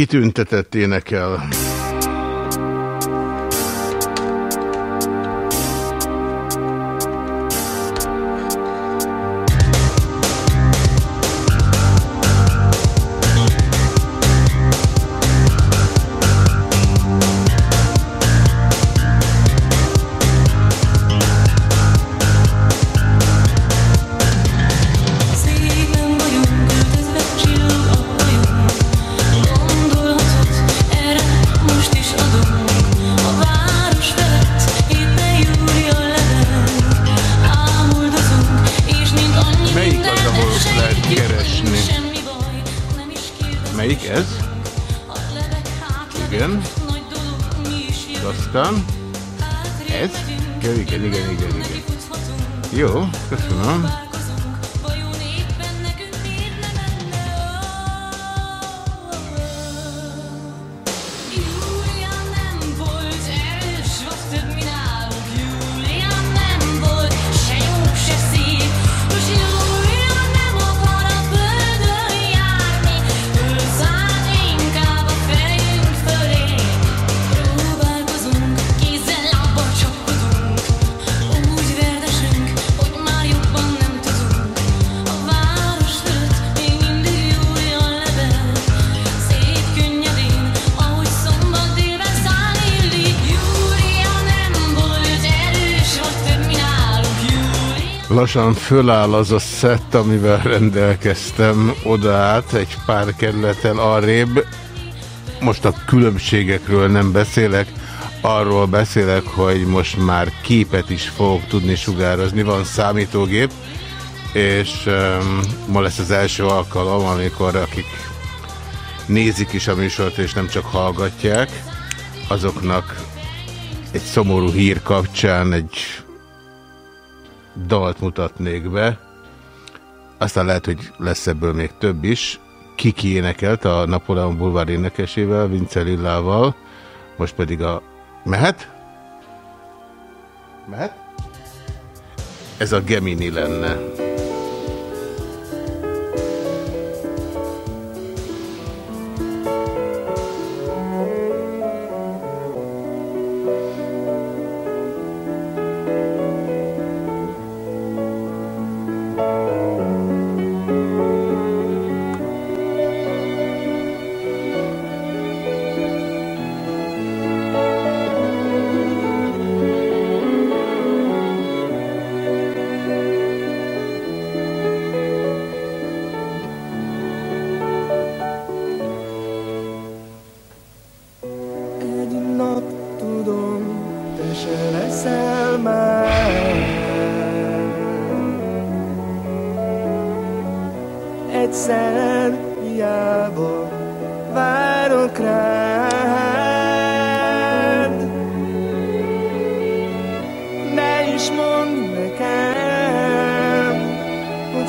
Kitüntetett énekel. Föláll az a szett, amivel rendelkeztem oda át, egy pár kerületel arrébb. Most a különbségekről nem beszélek, arról beszélek, hogy most már képet is fogok tudni sugározni. Van számítógép, és um, ma lesz az első alkalom, amikor akik nézik is a műsort, és nem csak hallgatják, azoknak egy szomorú hír kapcsán egy mutatnék be. Aztán lehet, hogy lesz ebből még több is. Kiki énekelt a Napoleon Bulvár énekesével, Vince Lillával. Most pedig a... Mehet? Mehet? Ez a Gemini lenne.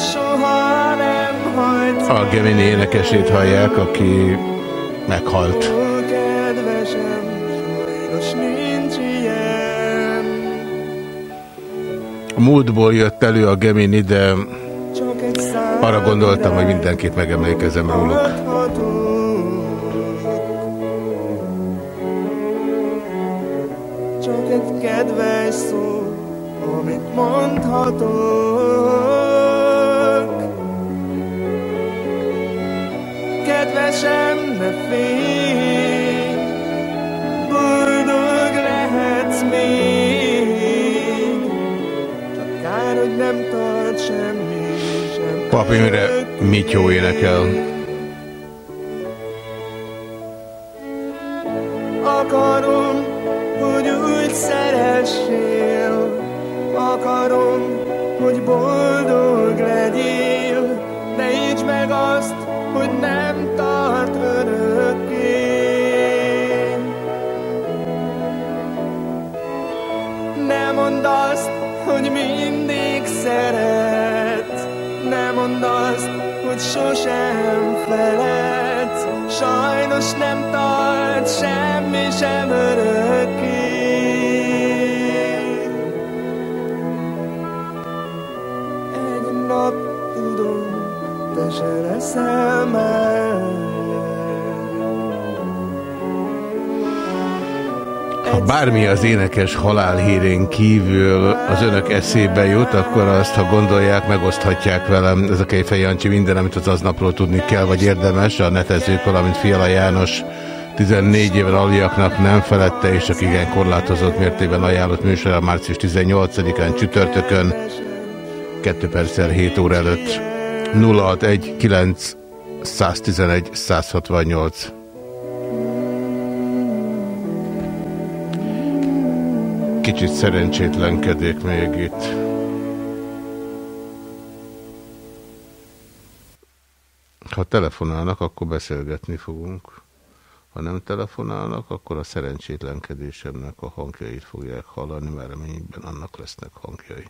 Soha nem hagysz A Gemini énekesét hallják, aki meghalt. Ó, kedvesem, sajnos nincs ilyen A múltból jött elő a Gemini, de arra gondoltam, hogy mindenképp megemlékezem róluk. Csak egy kedves szó, amit mondhatok Kedvesem, ne félj Boldog lehetsz még. Csak kár, hogy nem tart semmi sem. Pap Imre Mityó énekel. Az énekes halálhírén kívül az önök eszébe jut, akkor azt, ha gondolják, megoszthatják velem. Ez a Kejfej Jancsi minden, amit az aznapról tudni kell, vagy érdemes. A netezők, valamint Fiala János 14 éven aliaknak nem felette, és csak igen korlátozott mértékben ajánlott műsor a március 18-án csütörtökön, 2 perccel 7 óra előtt. 061 9 111 168 Kicsit szerencsétlenkedék még itt. Ha telefonálnak, akkor beszélgetni fogunk. Ha nem telefonálnak, akkor a szerencsétlenkedésemnek a hangjait fogják hallani, mert reményükben annak lesznek hangjai.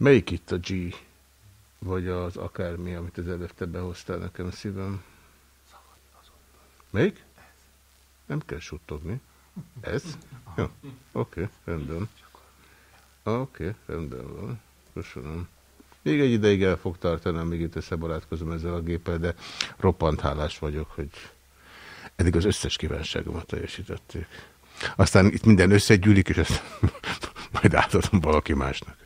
Melyik itt a G? Vagy az akármi, amit az előbb te behoztál nekem szívem? Melyik? Nem kell suttogni. Ez? Jó, oké, okay, rendben. Oké, okay, rendben van. Köszönöm. Még egy ideig el fog tartani, amíg itt összebarátkozom ezzel a géppel, de roppant hálás vagyok, hogy eddig az összes kívánságomat teljesítették. Aztán itt minden összegyűlik, és ezt majd átadom valaki másnak.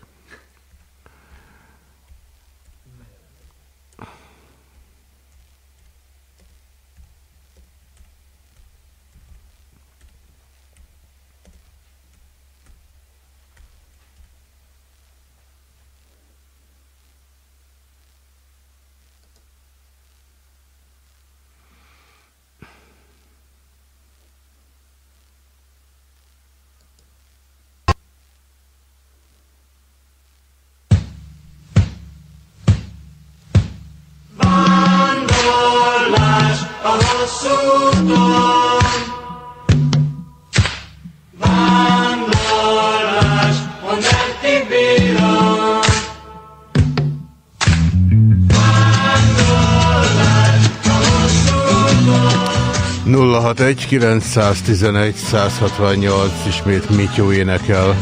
Nulla hat egy 911 168 ismét Mityó énekel.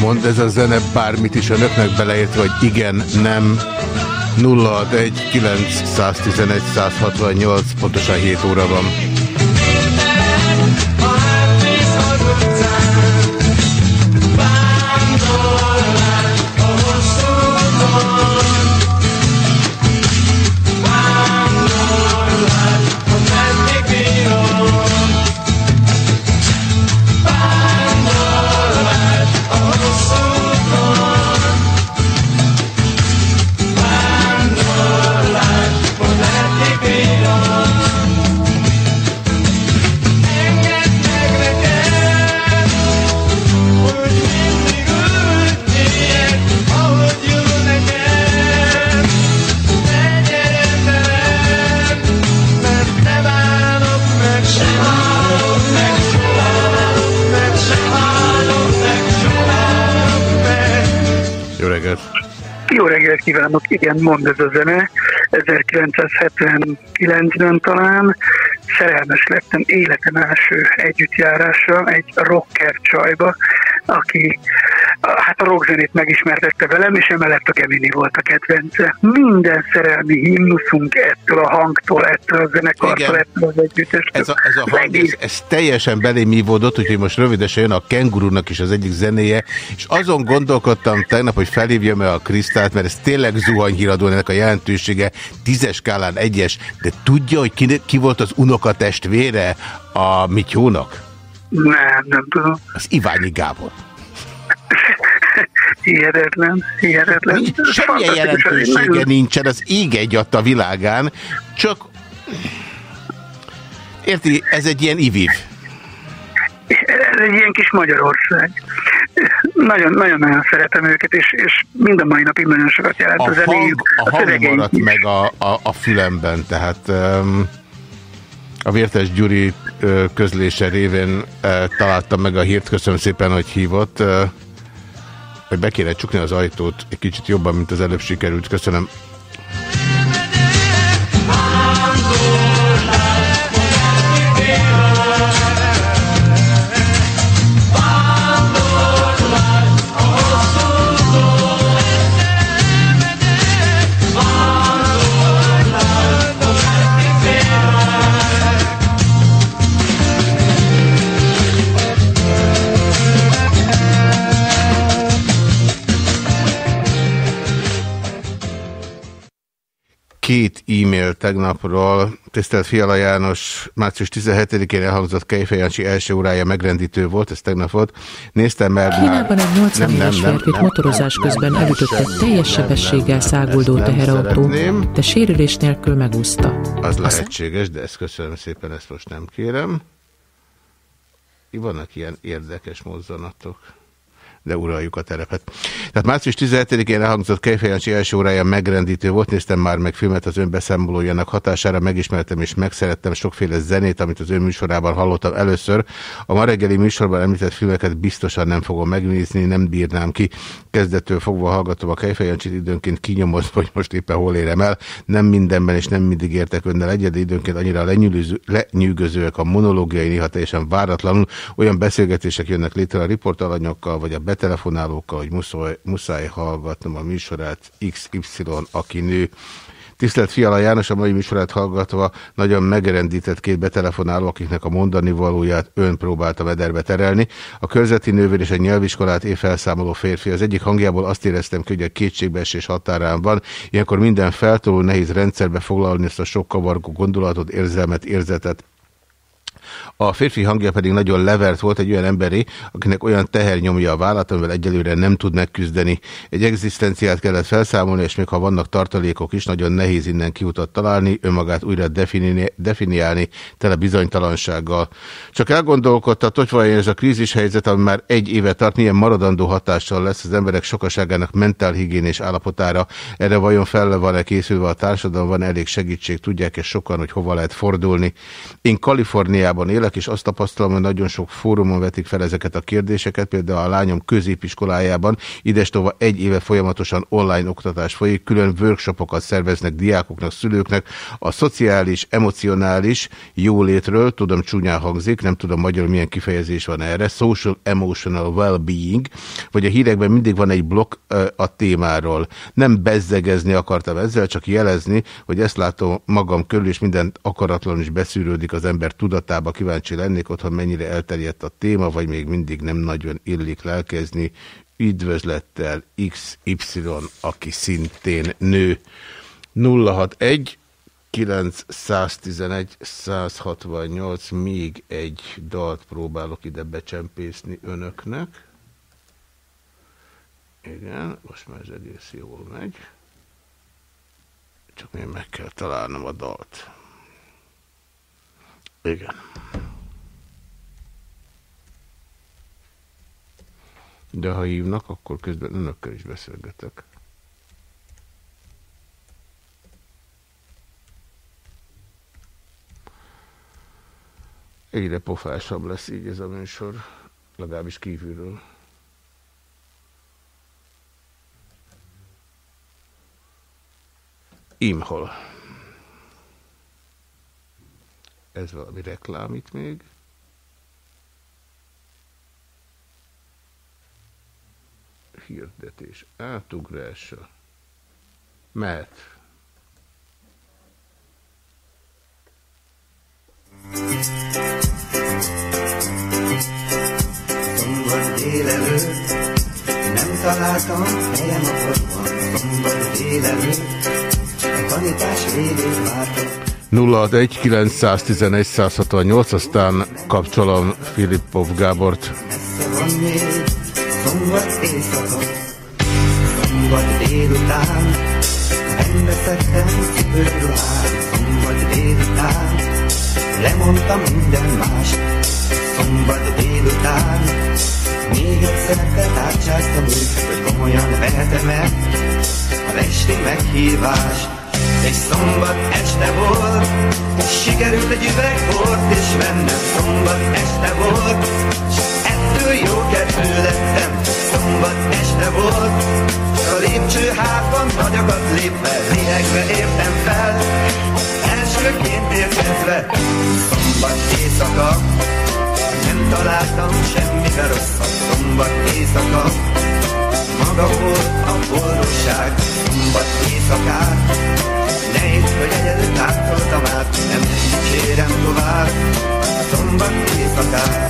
Mond ez a zene bármit is önöknek beleértve, hogy igen, nem 061 911 168 pontosan 7 óra van. Kívánok, igen, mond ez a zene. 1979-ben talán szerelmes lettem életem első együttjárása egy rocker csajba, aki hát a rockzenét megismertette velem, és emellett a Gemini volt a kedvence. Minden szerelmi himnuszunk ettől a hangtól, ettől a zenekartól, ettől az együttestől. Ez a, ez a hang, ez, ez teljesen belém ívódott, úgyhogy most rövidesen jön a kengurunak is az egyik zenéje, és azon gondolkodtam tegnap, hogy felhívjam-e a Krisztát, mert ez tényleg zuhanyhíradó ennek a jelentősége, tízes skálán egyes, de tudja, hogy ki, ki volt az unokatestvére a Mityónak? Nem, nem tudom. Az Iványi Gábor. Hihetetlen, hihetetlen. Nincs, semmilyen jelentősége nincsen az ég egy a világán, csak érti, ez egy ilyen iviv. Ez egy ilyen kis Magyarország. Nagyon- Nagyon-nagyon szeretem őket, és, és mind a mai napig nagyon sokat jelent A a zenéjük, hang, a a hang maradt meg a, a, a fülemben, tehát um, a Vértes Gyuri közlése révén találtam meg a hírt, köszönöm szépen, hogy hívott. Hogy be kéne csukni az ajtót egy kicsit jobban, mint az előbb sikerült. Köszönöm. Két e-mail tegnapról. Tisztelt Fiala János, március 17-én elhangzott Kejfejancsi első órája megrendítő volt, ez tegnap volt. Néztem meg Kínában egy 80 éves férfit motorozás közben elütötte teljes sebességgel száguldó teherautó, de sérülés nélkül megúszta. Az lehetséges, de ezt köszönöm szépen, ezt most nem kérem. Vannak ilyen érdekes mozzanatok de uraljuk a terepet. Tehát március 17-én elhangzott Kejfejancsi első órája megrendítő volt, néztem már meg filmet az önbeszámolójának hatására, megismertem és megszerettem sokféle zenét, amit az ön műsorában hallottam először. A ma reggeli műsorban említett filmeket biztosan nem fogom megnézni, nem bírnám ki. Kezdettől fogva hallgatom a Kejfejancsit, időnként kinyomoz, hogy most éppen hol érem el. Nem mindenben és nem mindig értek önnel egyet, de időnként annyira lenyűgözőek a monológiai, néha teljesen váratlanul. Olyan beszélgetések jönnek létre a riportalanyokkal, vagy a betelefonálókkal, hogy muszáj, muszáj hallgatnom a műsorát XY, aki nő. Tisztelt Fiala János, a mai műsorát hallgatva nagyon megrendített két betelefonáló, akiknek a mondani valóját ön próbálta mederbe terelni. A körzeti nővér és a nyelviskolát évfelszámoló férfi. Az egyik hangjából azt éreztem hogy a kétségbeesés határán van. Ilyenkor minden feltoló nehéz rendszerbe foglalni ezt a sok kavargó gondolatot, érzelmet, érzetet. A férfi hangja pedig nagyon levert volt egy olyan emberi, akinek olyan teher nyomja a vállat, amivel egyelőre nem tud megküzdeni. Egy egzisztenciát kellett felszámolni, és még ha vannak tartalékok is, nagyon nehéz innen kiutat találni, önmagát újra defini definiálni, tele bizonytalansággal. Csak elgondolkodtat, hogy vajon ez a krízis helyzet, ami már egy éve tart, milyen maradandó hatással lesz az emberek sokaságának mentálhigiénés állapotára. Erre vajon fel van-e készülve a társadalom, van elég segítség, tudják-e sokan, hogy hova lehet fordulni. Én Kaliforniában élek, és azt tapasztalom, hogy nagyon sok fórumon vetik fel ezeket a kérdéseket, például a lányom középiskolájában, idestova egy éve folyamatosan online oktatás folyik, külön workshopokat szerveznek diákoknak, szülőknek, a szociális, emocionális jólétről, tudom csúnyán hangzik, nem tudom magyarul milyen kifejezés van erre, social emotional well-being, vagy a hírekben mindig van egy blokk a témáról. Nem bezzegezni akartam ezzel, csak jelezni, hogy ezt látom magam körül, és minden akaratlan is beszűrődik az ember tudatába, kíváncsi lennék otthon, mennyire elterjedt a téma, vagy még mindig nem nagyon illik lelkezni. Üdvözlettel XY, aki szintén nő. 061 911 168 még egy dalt próbálok ide becsempészni önöknek. Igen, most már ez egész jól megy. Csak még meg kell találnom a dalt. Igen. De ha hívnak, akkor közben önökkel is beszélgetek. Egyre pofásabb lesz így ez a műsor, legalábbis kívülről. Imhol. Ez valami reklám itt még. Hirdetés. Átugrása. Mehet. Szombat délelőtt, nem találtam helyem a padban. Szombat délelőtt, a tanítás végét vártam. 061 911 168, aztán kapcsolom Filippov Gábort. Lemondtam minden más. Szombat délután, még egyszer feltárcsáztam őt, hogy komolyan vehetem-e a esti meghívást. Egy szombat este volt, sikerült egy üveg volt, és vennem szombat este volt, és ettől jó kedvű lettem. Szombat este volt, a lépcsőházban nagyokat lépve, lélegve értem fel, elsőként érkezve. Szombat éjszaka, nem találtam semmibe rosszat, szombat éjszaka, maga volt a boldogság, szombat éjszakát, Nehéz, hogy egyedül táncoltam át, nem dicsérem tovább, szombat éjszakát.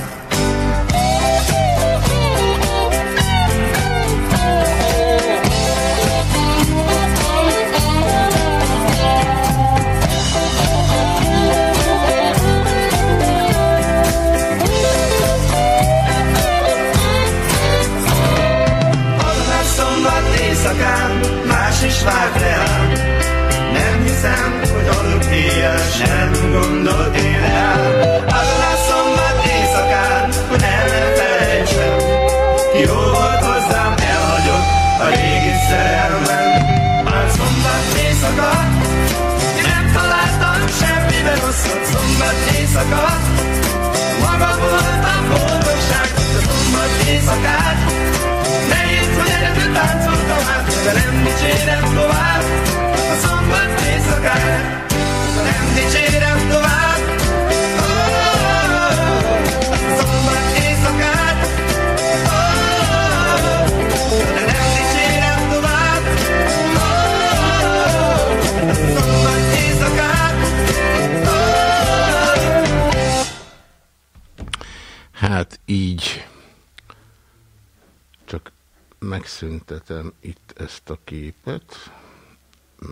Megszüntetem itt ezt a képet,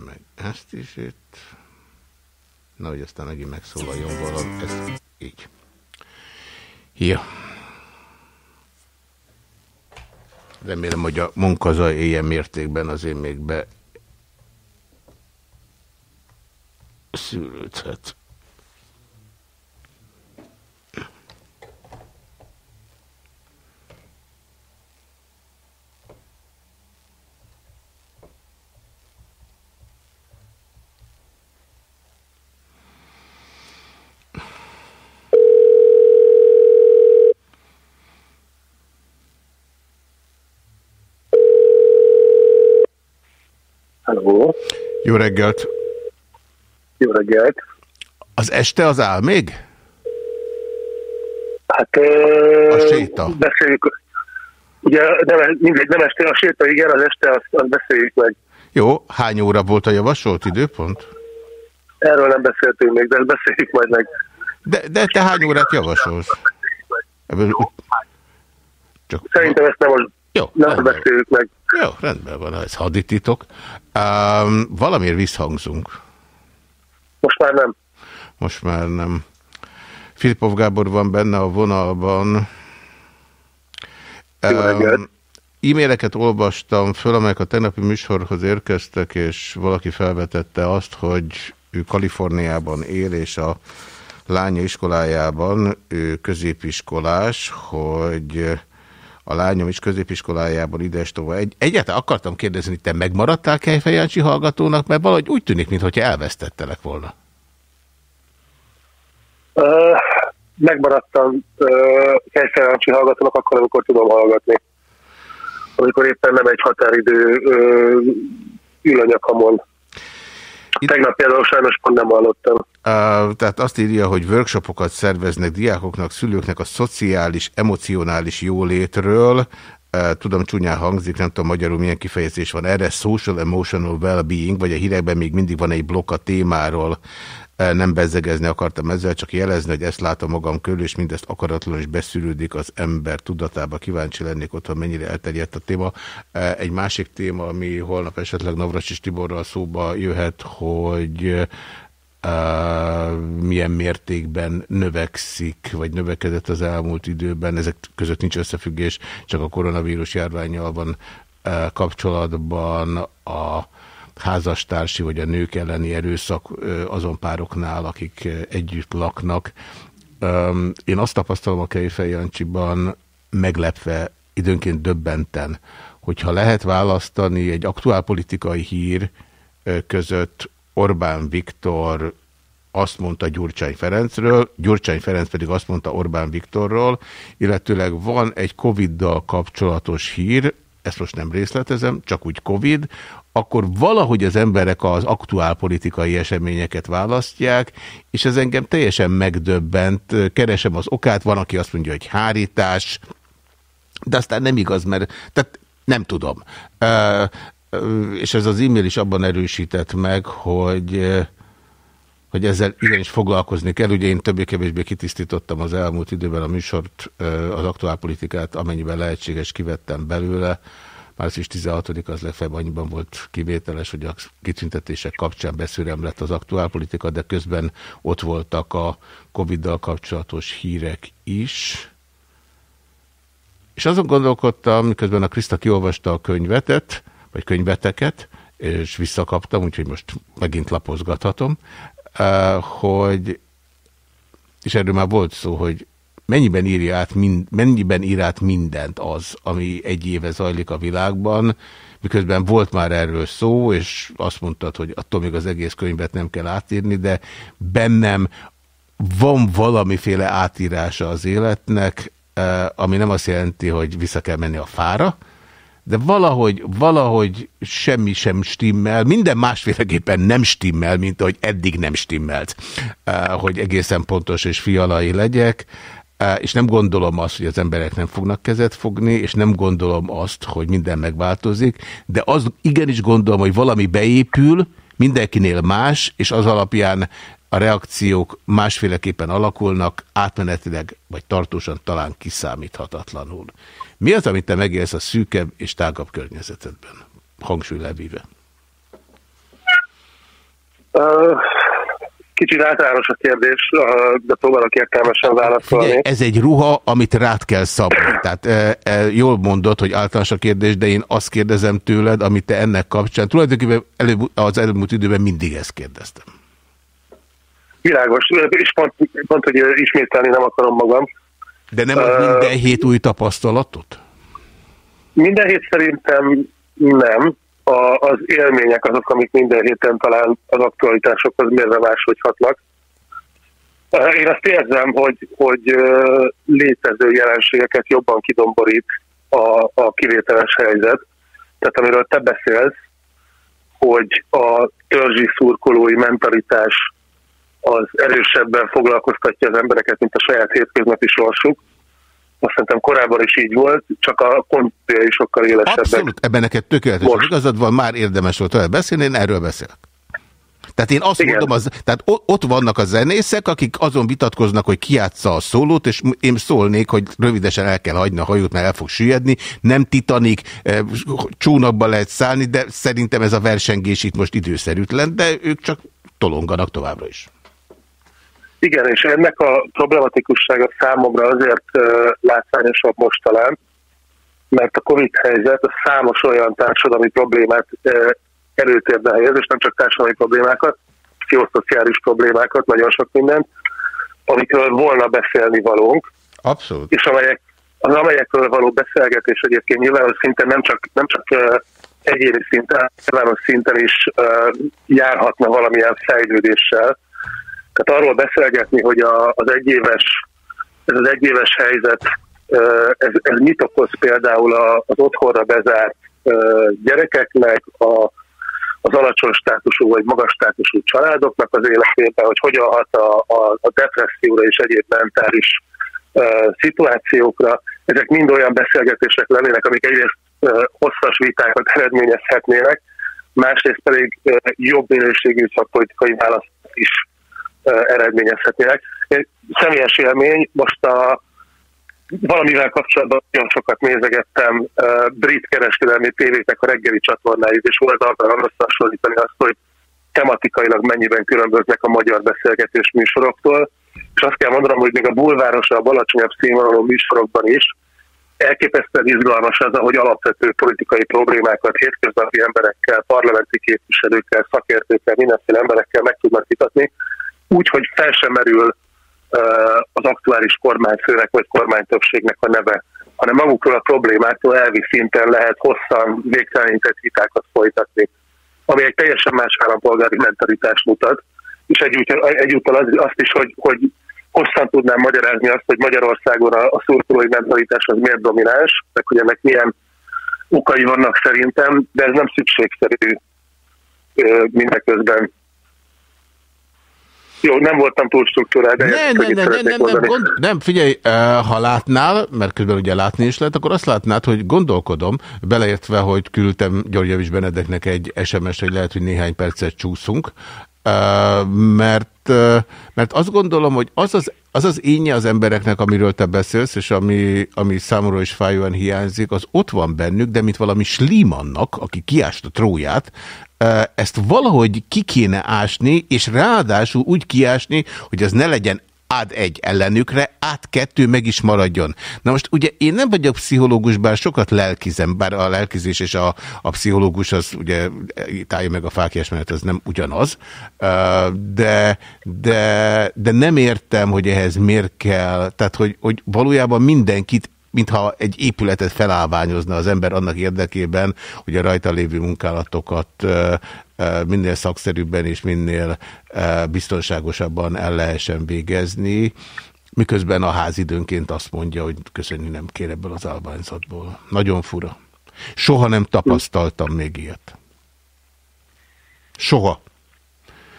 meg ezt is itt. Na, hogy aztán megint megszólaljon valami. Ez így. Ja. Remélem, hogy a munkazaj ilyen mértékben azért még be szűrődhet. Halló, Jó reggelt! jó reggelt! Az este az áll még? Hát A séta. beszéljük. Ugye nem, mindegy, nem este a séta, igen, az este azt, azt beszéljük meg. Jó, hány óra volt a javasolt időpont? Erről nem beszéltünk még, de beszéljük majd meg. De, de te hány órát javasolsz? Ebből, csak, Szerintem ezt nem most Jó, nem rendben. beszéljük meg. Jó, rendben van, ez hadititok. Um, valamiért visszhangzunk. Most már nem. Most már nem. Filipov Gábor van benne a vonalban. Reggelt. E-maileket olvastam föl, amelyek a tegnapi műsorhoz érkeztek, és valaki felvetette azt, hogy ő Kaliforniában él, és a lánya iskolájában ő középiskolás, hogy a lányom is középiskolájában ides tovább. Egy, egyáltalán akartam kérdezni, te megmaradtál Kejfej Jancsi hallgatónak, mert valahogy úgy tűnik, mintha elvesztettelek volna. Ö, megmaradtam Kejfejancsi hallgatónak akkor, amikor tudom hallgatni. Amikor éppen nem egy határidő ö, ül a nyakamon. Itt- Tegnap például sajnos pont nem hallottam. Uh, tehát azt írja, hogy workshopokat szerveznek diákoknak, szülőknek a szociális, emocionális jólétről. Uh, tudom, csúnyán hangzik, nem tudom magyarul milyen kifejezés van erre. Social Emotional Well-being, vagy a hírekben még mindig van egy blokk a témáról. Uh, nem bezzegezni akartam ezzel, csak jelezni, hogy ezt látom magam körül, és mindezt akaratlanul is beszűrődik az ember tudatába. Kíváncsi lennék otthon, mennyire elterjedt a téma. Uh, egy másik téma, ami holnap esetleg Navracsis Tiborral szóba jöhet, hogy Uh, milyen mértékben növekszik, vagy növekedett az elmúlt időben. Ezek között nincs összefüggés, csak a koronavírus járványjal van kapcsolatban a házastársi vagy a nők elleni erőszak azon pároknál, akik együtt laknak. Én azt tapasztalom a Kejfej meglepve, időnként döbbenten, hogyha lehet választani egy aktuálpolitikai hír között Orbán Viktor azt mondta Gyurcsány Ferencről, Gyurcsány Ferenc pedig azt mondta Orbán Viktorról, illetőleg van egy Covid-dal kapcsolatos hír, ezt most nem részletezem, csak úgy Covid, akkor valahogy az emberek az aktuál politikai eseményeket választják, és ez engem teljesen megdöbbent. Keresem az okát, van, aki azt mondja, hogy hárítás, de aztán nem igaz, mert tehát nem tudom. És ez az e-mail is abban erősített meg, hogy hogy ezzel igenis foglalkozni kell. Ugye én többé-kevésbé kitisztítottam az elmúlt időben a műsort, az aktuálpolitikát, amennyiben lehetséges kivettem belőle. Március 16 az legfeljebb annyiban volt kivételes, hogy a kitüntetések kapcsán beszűrem lett az aktuálpolitika, de közben ott voltak a Covid-dal kapcsolatos hírek is. És azon gondolkodtam, miközben a Krista kiolvasta a könyvetet, vagy könyveteket, és visszakaptam, úgyhogy most megint lapozgathatom, hogy, és erről már volt szó, hogy mennyiben, írja át mind, mennyiben ír át mindent az, ami egy éve zajlik a világban, miközben volt már erről szó, és azt mondtad, hogy attól még az egész könyvet nem kell átírni, de bennem van valamiféle átírása az életnek, ami nem azt jelenti, hogy vissza kell menni a fára, de valahogy, valahogy semmi sem stimmel, minden másféleképpen nem stimmel, mint ahogy eddig nem stimmelt, hogy egészen pontos és fialai legyek, és nem gondolom azt, hogy az emberek nem fognak kezet fogni, és nem gondolom azt, hogy minden megváltozik, de az igenis gondolom, hogy valami beépül, mindenkinél más, és az alapján a reakciók másféleképpen alakulnak, átmenetileg vagy tartósan talán kiszámíthatatlanul. Mi az, amit te megélsz a szűkebb és tágabb környezetedben? Hangsúly levíve. Kicsit általános a kérdés, de próbálok értelmesen válaszolni. Figyelj, ez egy ruha, amit rád kell szabni. Tehát e, e, jól mondod, hogy általános a kérdés, de én azt kérdezem tőled, amit te ennek kapcsán. Tulajdonképpen előbb, az előbb időben mindig ezt kérdeztem. Világos, és pont, pont, hogy ismételni nem akarom magam. De nem ad minden hét új tapasztalatot? Minden hét szerintem nem. A, az élmények azok, amik minden héten talán az aktualitásokhoz mérve máshogy hatnak. Én azt érzem, hogy, hogy létező jelenségeket jobban kidomborít a, a kivételes helyzet. Tehát amiről te beszélsz, hogy a törzsi szurkolói mentalitás az erősebben foglalkoztatja az embereket, mint a saját hétköznapi sorsuk. Azt szerintem korábban is így volt, csak a kontéja is sokkal élesebbek. Abszolút, ebben neked tökéletesen igazad van, már érdemes volt tovább beszélni, én erről beszélek. Tehát én azt Igen. mondom, az, tehát ott vannak a zenészek, akik azon vitatkoznak, hogy kiátsza a szólót, és én szólnék, hogy rövidesen el kell hagyni a hajót, mert el fog süllyedni. Nem titanik, eh, csónakba lehet szállni, de szerintem ez a versengés itt most időszerűtlen, de ők csak tolonganak továbbra is. Igen, és ennek a problematikussága számomra azért látványosabb most talán, mert a Covid helyzet a számos olyan társadalmi problémát előtérbe helyez, és nem csak társadalmi problémákat, pszichoszociális problémákat, nagyon sok mindent, amikről volna beszélni valónk. Abszolút. És amelyek, az amelyekről való beszélgetés egyébként nyilvános szinten nem csak, nem csak egyéni szinten, nyilvános szinten is járhatna valamilyen fejlődéssel, tehát arról beszélgetni, hogy a, az egyéves, ez az egyéves helyzet, ez, ez mit okoz például az otthonra bezárt gyerekeknek, a, az alacsony státusú vagy magas státusú családoknak az életében, hogy hogyan hat a, a, a depresszióra és egyéb mentális szituációkra. Ezek mind olyan beszélgetések lennének, amik egyrészt hosszas vitákat eredményezhetnének, másrészt pedig jobb minőségű szakpolitikai választ is eredményezhetnének. Személyes élmény, most a valamivel kapcsolatban nagyon sokat nézegettem uh, brit kereskedelmi tévéknek a reggeli csatornáit, és volt alkalom összehasonlítani azt, hogy tematikailag mennyiben különböznek a magyar beszélgetés műsoroktól, és azt kell mondanom, hogy még a bulvárosabb, alacsonyabb színvonalú műsorokban is elképesztően izgalmas az, ahogy alapvető politikai problémákat hétköznapi emberekkel, parlamenti képviselőkkel, szakértőkkel, mindenféle emberekkel meg tudnak vitatni, úgy, hogy fel sem merül az aktuális kormányfőnek vagy kormánytöbbségnek a neve, hanem magukról a problémáktól elvi szinten lehet hosszan végtelenített vitákat folytatni, ami egy teljesen más állampolgári mentalitást mutat, és egyúttal, egyúttal az, azt is, hogy, hogy hosszan tudnám magyarázni azt, hogy Magyarországon a, a szurkolói mentalitás az miért domináns, meg hogy ennek milyen okai vannak szerintem, de ez nem szükségszerű mindeközben. Jó, nem voltam túl struktúrál, de nem, nem, nem, nem, nem, nem, gond, nem, figyelj, ha látnál, mert közben ugye látni is lehet, akkor azt látnád, hogy gondolkodom, beleértve, hogy küldtem Györgyevics Benedeknek egy SMS, hogy lehet, hogy néhány percet csúszunk, mert, mert azt gondolom, hogy az az, az, az énje az embereknek, amiről te beszélsz, és ami, ami számomra is fájóan hiányzik, az ott van bennük, de mint valami Slimannak, aki kiást a tróját, ezt valahogy ki kéne ásni, és ráadásul úgy kiásni, hogy ez ne legyen ad egy ellenükre, át kettő meg is maradjon. Na most ugye én nem vagyok pszichológus, bár sokat lelkizem, bár a lelkizés és a, a pszichológus az ugye tájja meg a fákjás menet, az nem ugyanaz, de, de, de nem értem, hogy ehhez miért kell, tehát hogy, hogy valójában mindenkit mintha egy épületet felállványozna az ember annak érdekében, hogy a rajta lévő munkálatokat minél szakszerűbben és minél biztonságosabban el lehessen végezni, miközben a ház időnként azt mondja, hogy köszönni nem kér ebből az albányzatból. Nagyon fura. Soha nem tapasztaltam még ilyet. Soha.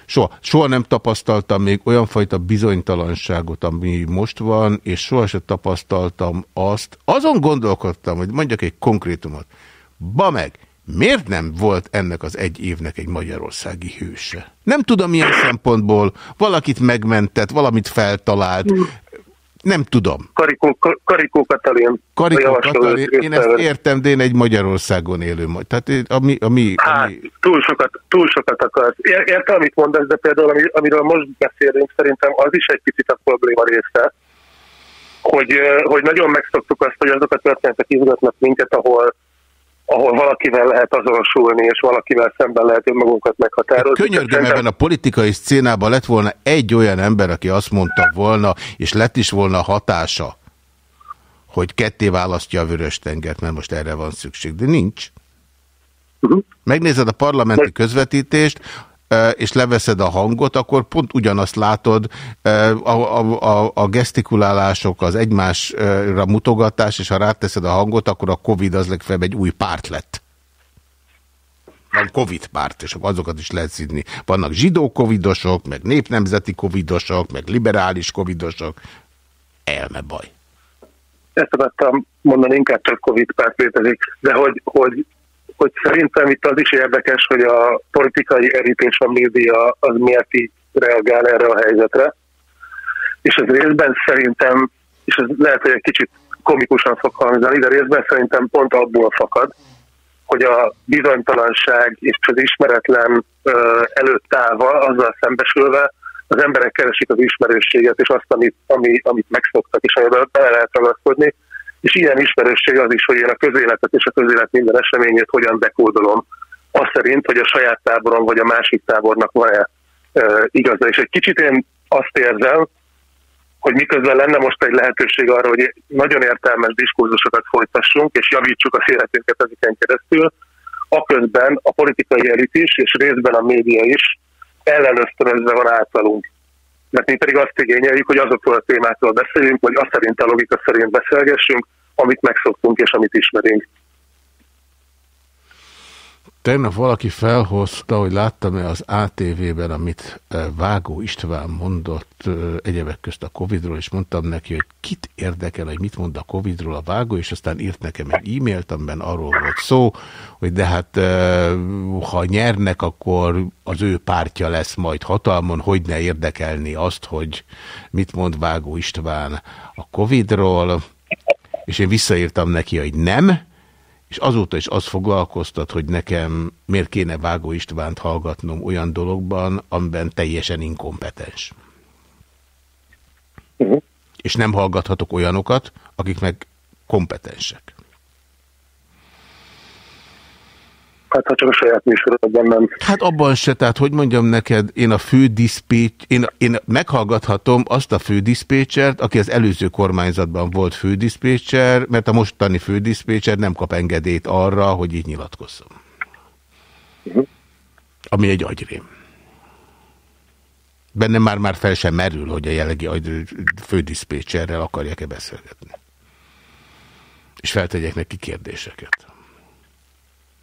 Soha, soha nem tapasztaltam még olyan fajta bizonytalanságot, ami most van, és soha sem tapasztaltam azt. Azon gondolkodtam, hogy mondjak egy konkrétumot. Ba meg, miért nem volt ennek az egy évnek egy magyarországi hőse? Nem tudom milyen szempontból, valakit megmentett, valamit feltalált, nem tudom. Karikó, Karikó Katalin. Karikó Katalin, én ezt értem, de én egy Magyarországon élő majd. Tehát ami, ami, hát, ami... túl sokat, túl sokat akarsz. Értem, amit mondasz, de például amiről most beszélünk, szerintem az is egy picit a probléma része, hogy, hogy nagyon megszoktuk azt, hogy azok a történetek izgatnak minket, ahol ahol valakivel lehet azonosulni, és valakivel szemben lehet önmagunkat meghatározni. Könyörgöm, ebben a politikai szcénában lett volna egy olyan ember, aki azt mondta volna, és lett is volna hatása, hogy ketté választja a vörös tengert, mert most erre van szükség, de nincs. Uh -huh. Megnézed a parlamenti közvetítést, és leveszed a hangot, akkor pont ugyanazt látod, a, a, a, a gesztikulálások, az egymásra mutogatás, és ha ráteszed a hangot, akkor a Covid az legfeljebb egy új párt lett. Van Covid párt, és azokat is lehet szidni. Vannak zsidó covidosok, meg népnemzeti covidosok, meg liberális covidosok. Elme baj. Ezt akartam mondani, inkább csak Covid párt létezik, de hogy, hogy hogy szerintem itt az is érdekes, hogy a politikai elit és a média az miért így reagál erre a helyzetre. És ez részben szerintem, és ez lehet, hogy egy kicsit komikusan fog hangzani, de részben szerintem pont abból fakad, hogy a bizonytalanság és az ismeretlen előtt állva, azzal szembesülve, az emberek keresik az ismerősséget, és azt, amit, ami, amit megszoktak, és amiben bele lehet ragaszkodni, és ilyen ismerősség az is, hogy én a közéletet és a közélet minden eseményét hogyan dekódolom. Azt szerint, hogy a saját táborom vagy a másik tábornak van-e e, igaza. És egy kicsit én azt érzem, hogy miközben lenne most egy lehetőség arra, hogy nagyon értelmes diskurzusokat folytassunk, és javítsuk a életünket ezeken keresztül, aközben a politikai elit is, és részben a média is ellenösztönözve van általunk mert mi pedig azt igényeljük, hogy azokról a témákról beszéljünk, vagy azt szerint a logika szerint beszélgessünk, amit megszoktunk és amit ismerünk. Tegnap valaki felhozta, hogy láttam-e az ATV-ben, amit e, Vágó István mondott e, egyebek közt a Covid-ról, és mondtam neki, hogy kit érdekel, hogy mit mond a Covid-ról a Vágó, és aztán írt nekem egy e-mailt, amiben arról volt szó, hogy de hát e, ha nyernek, akkor az ő pártja lesz majd hatalmon, hogy ne érdekelni azt, hogy mit mond Vágó István a Covid-ról, és én visszaírtam neki, hogy nem, és azóta is az foglalkoztat, hogy nekem miért kéne Vágó Istvánt hallgatnom olyan dologban, amiben teljesen inkompetens. Uh -huh. És nem hallgathatok olyanokat, akik meg kompetensek. Hát ha csak a saját műsorodban nem. Hát abban se, tehát hogy mondjam neked, én a fő diszpécs, én, én meghallgathatom azt a fődiszpécsert, aki az előző kormányzatban volt fődiszpécser, mert a mostani fődiszpécser nem kap engedélyt arra, hogy így nyilatkozzon. Ami egy agyrém. Bennem már-már fel sem merül, hogy a jellegi fődiszpécserrel akarják-e beszélgetni. És feltegyek neki kérdéseket.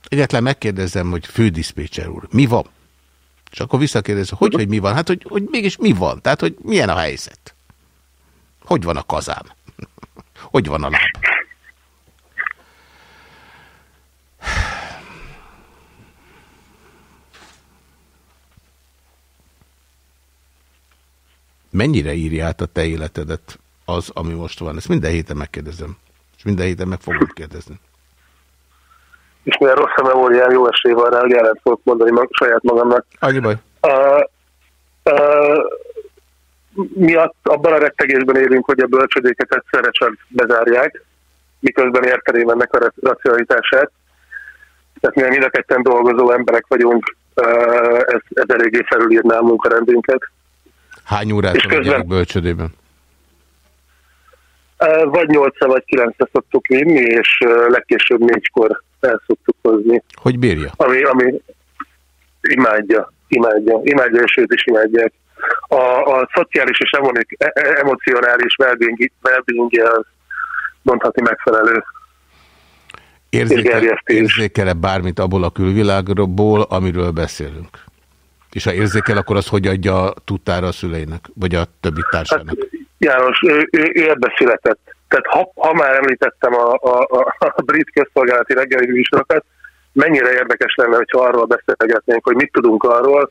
Egyetlen megkérdezem, hogy fődiszpécser úr, mi van? És akkor visszakérdezem, hogy, hogy mi van? Hát, hogy, hogy mégis mi van? Tehát, hogy milyen a helyzet? Hogy van a kazán? Hogy van a láb? Mennyire írja át a te életedet az, ami most van? Ezt minden héten megkérdezem. És minden héten meg fogom kérdezni és milyen rossz a memóriám, jó esély van rá, hogy ellent fogok mondani mag, saját magamnak. Annyi baj. Uh, uh, mi abban a rettegésben élünk, hogy a bölcsödéket egyszerre csak bezárják, miközben érteném ennek a racionalitását. Tehát mi mind a ketten dolgozó emberek vagyunk, uh, ez, ez eléggé felülírná a munkarendünket. Hány órát közben... a bölcsödében? Vagy 8 vagy 9 szoktuk vinni, és legkésőbb négykor el szoktuk hozni. Hogy bírja? Ami, ami imádja, imádja, imádja, és őt is imádják. A, a szociális és emonik, e, e, emocionális well-being az mondhatni megfelelő. Érzékel, érzékel-e bármit abból a külvilágból, amiről beszélünk? És ha érzékel, akkor az hogy adja tudtára a szüleinek, vagy a többi társának? Hát, János, ő, ő, ő ebbe született. Tehát ha, ha már említettem a, a, a, a brit közszolgálati reggeli műsorokat, mennyire érdekes lenne, hogyha arról beszélgetnénk, hogy mit tudunk arról,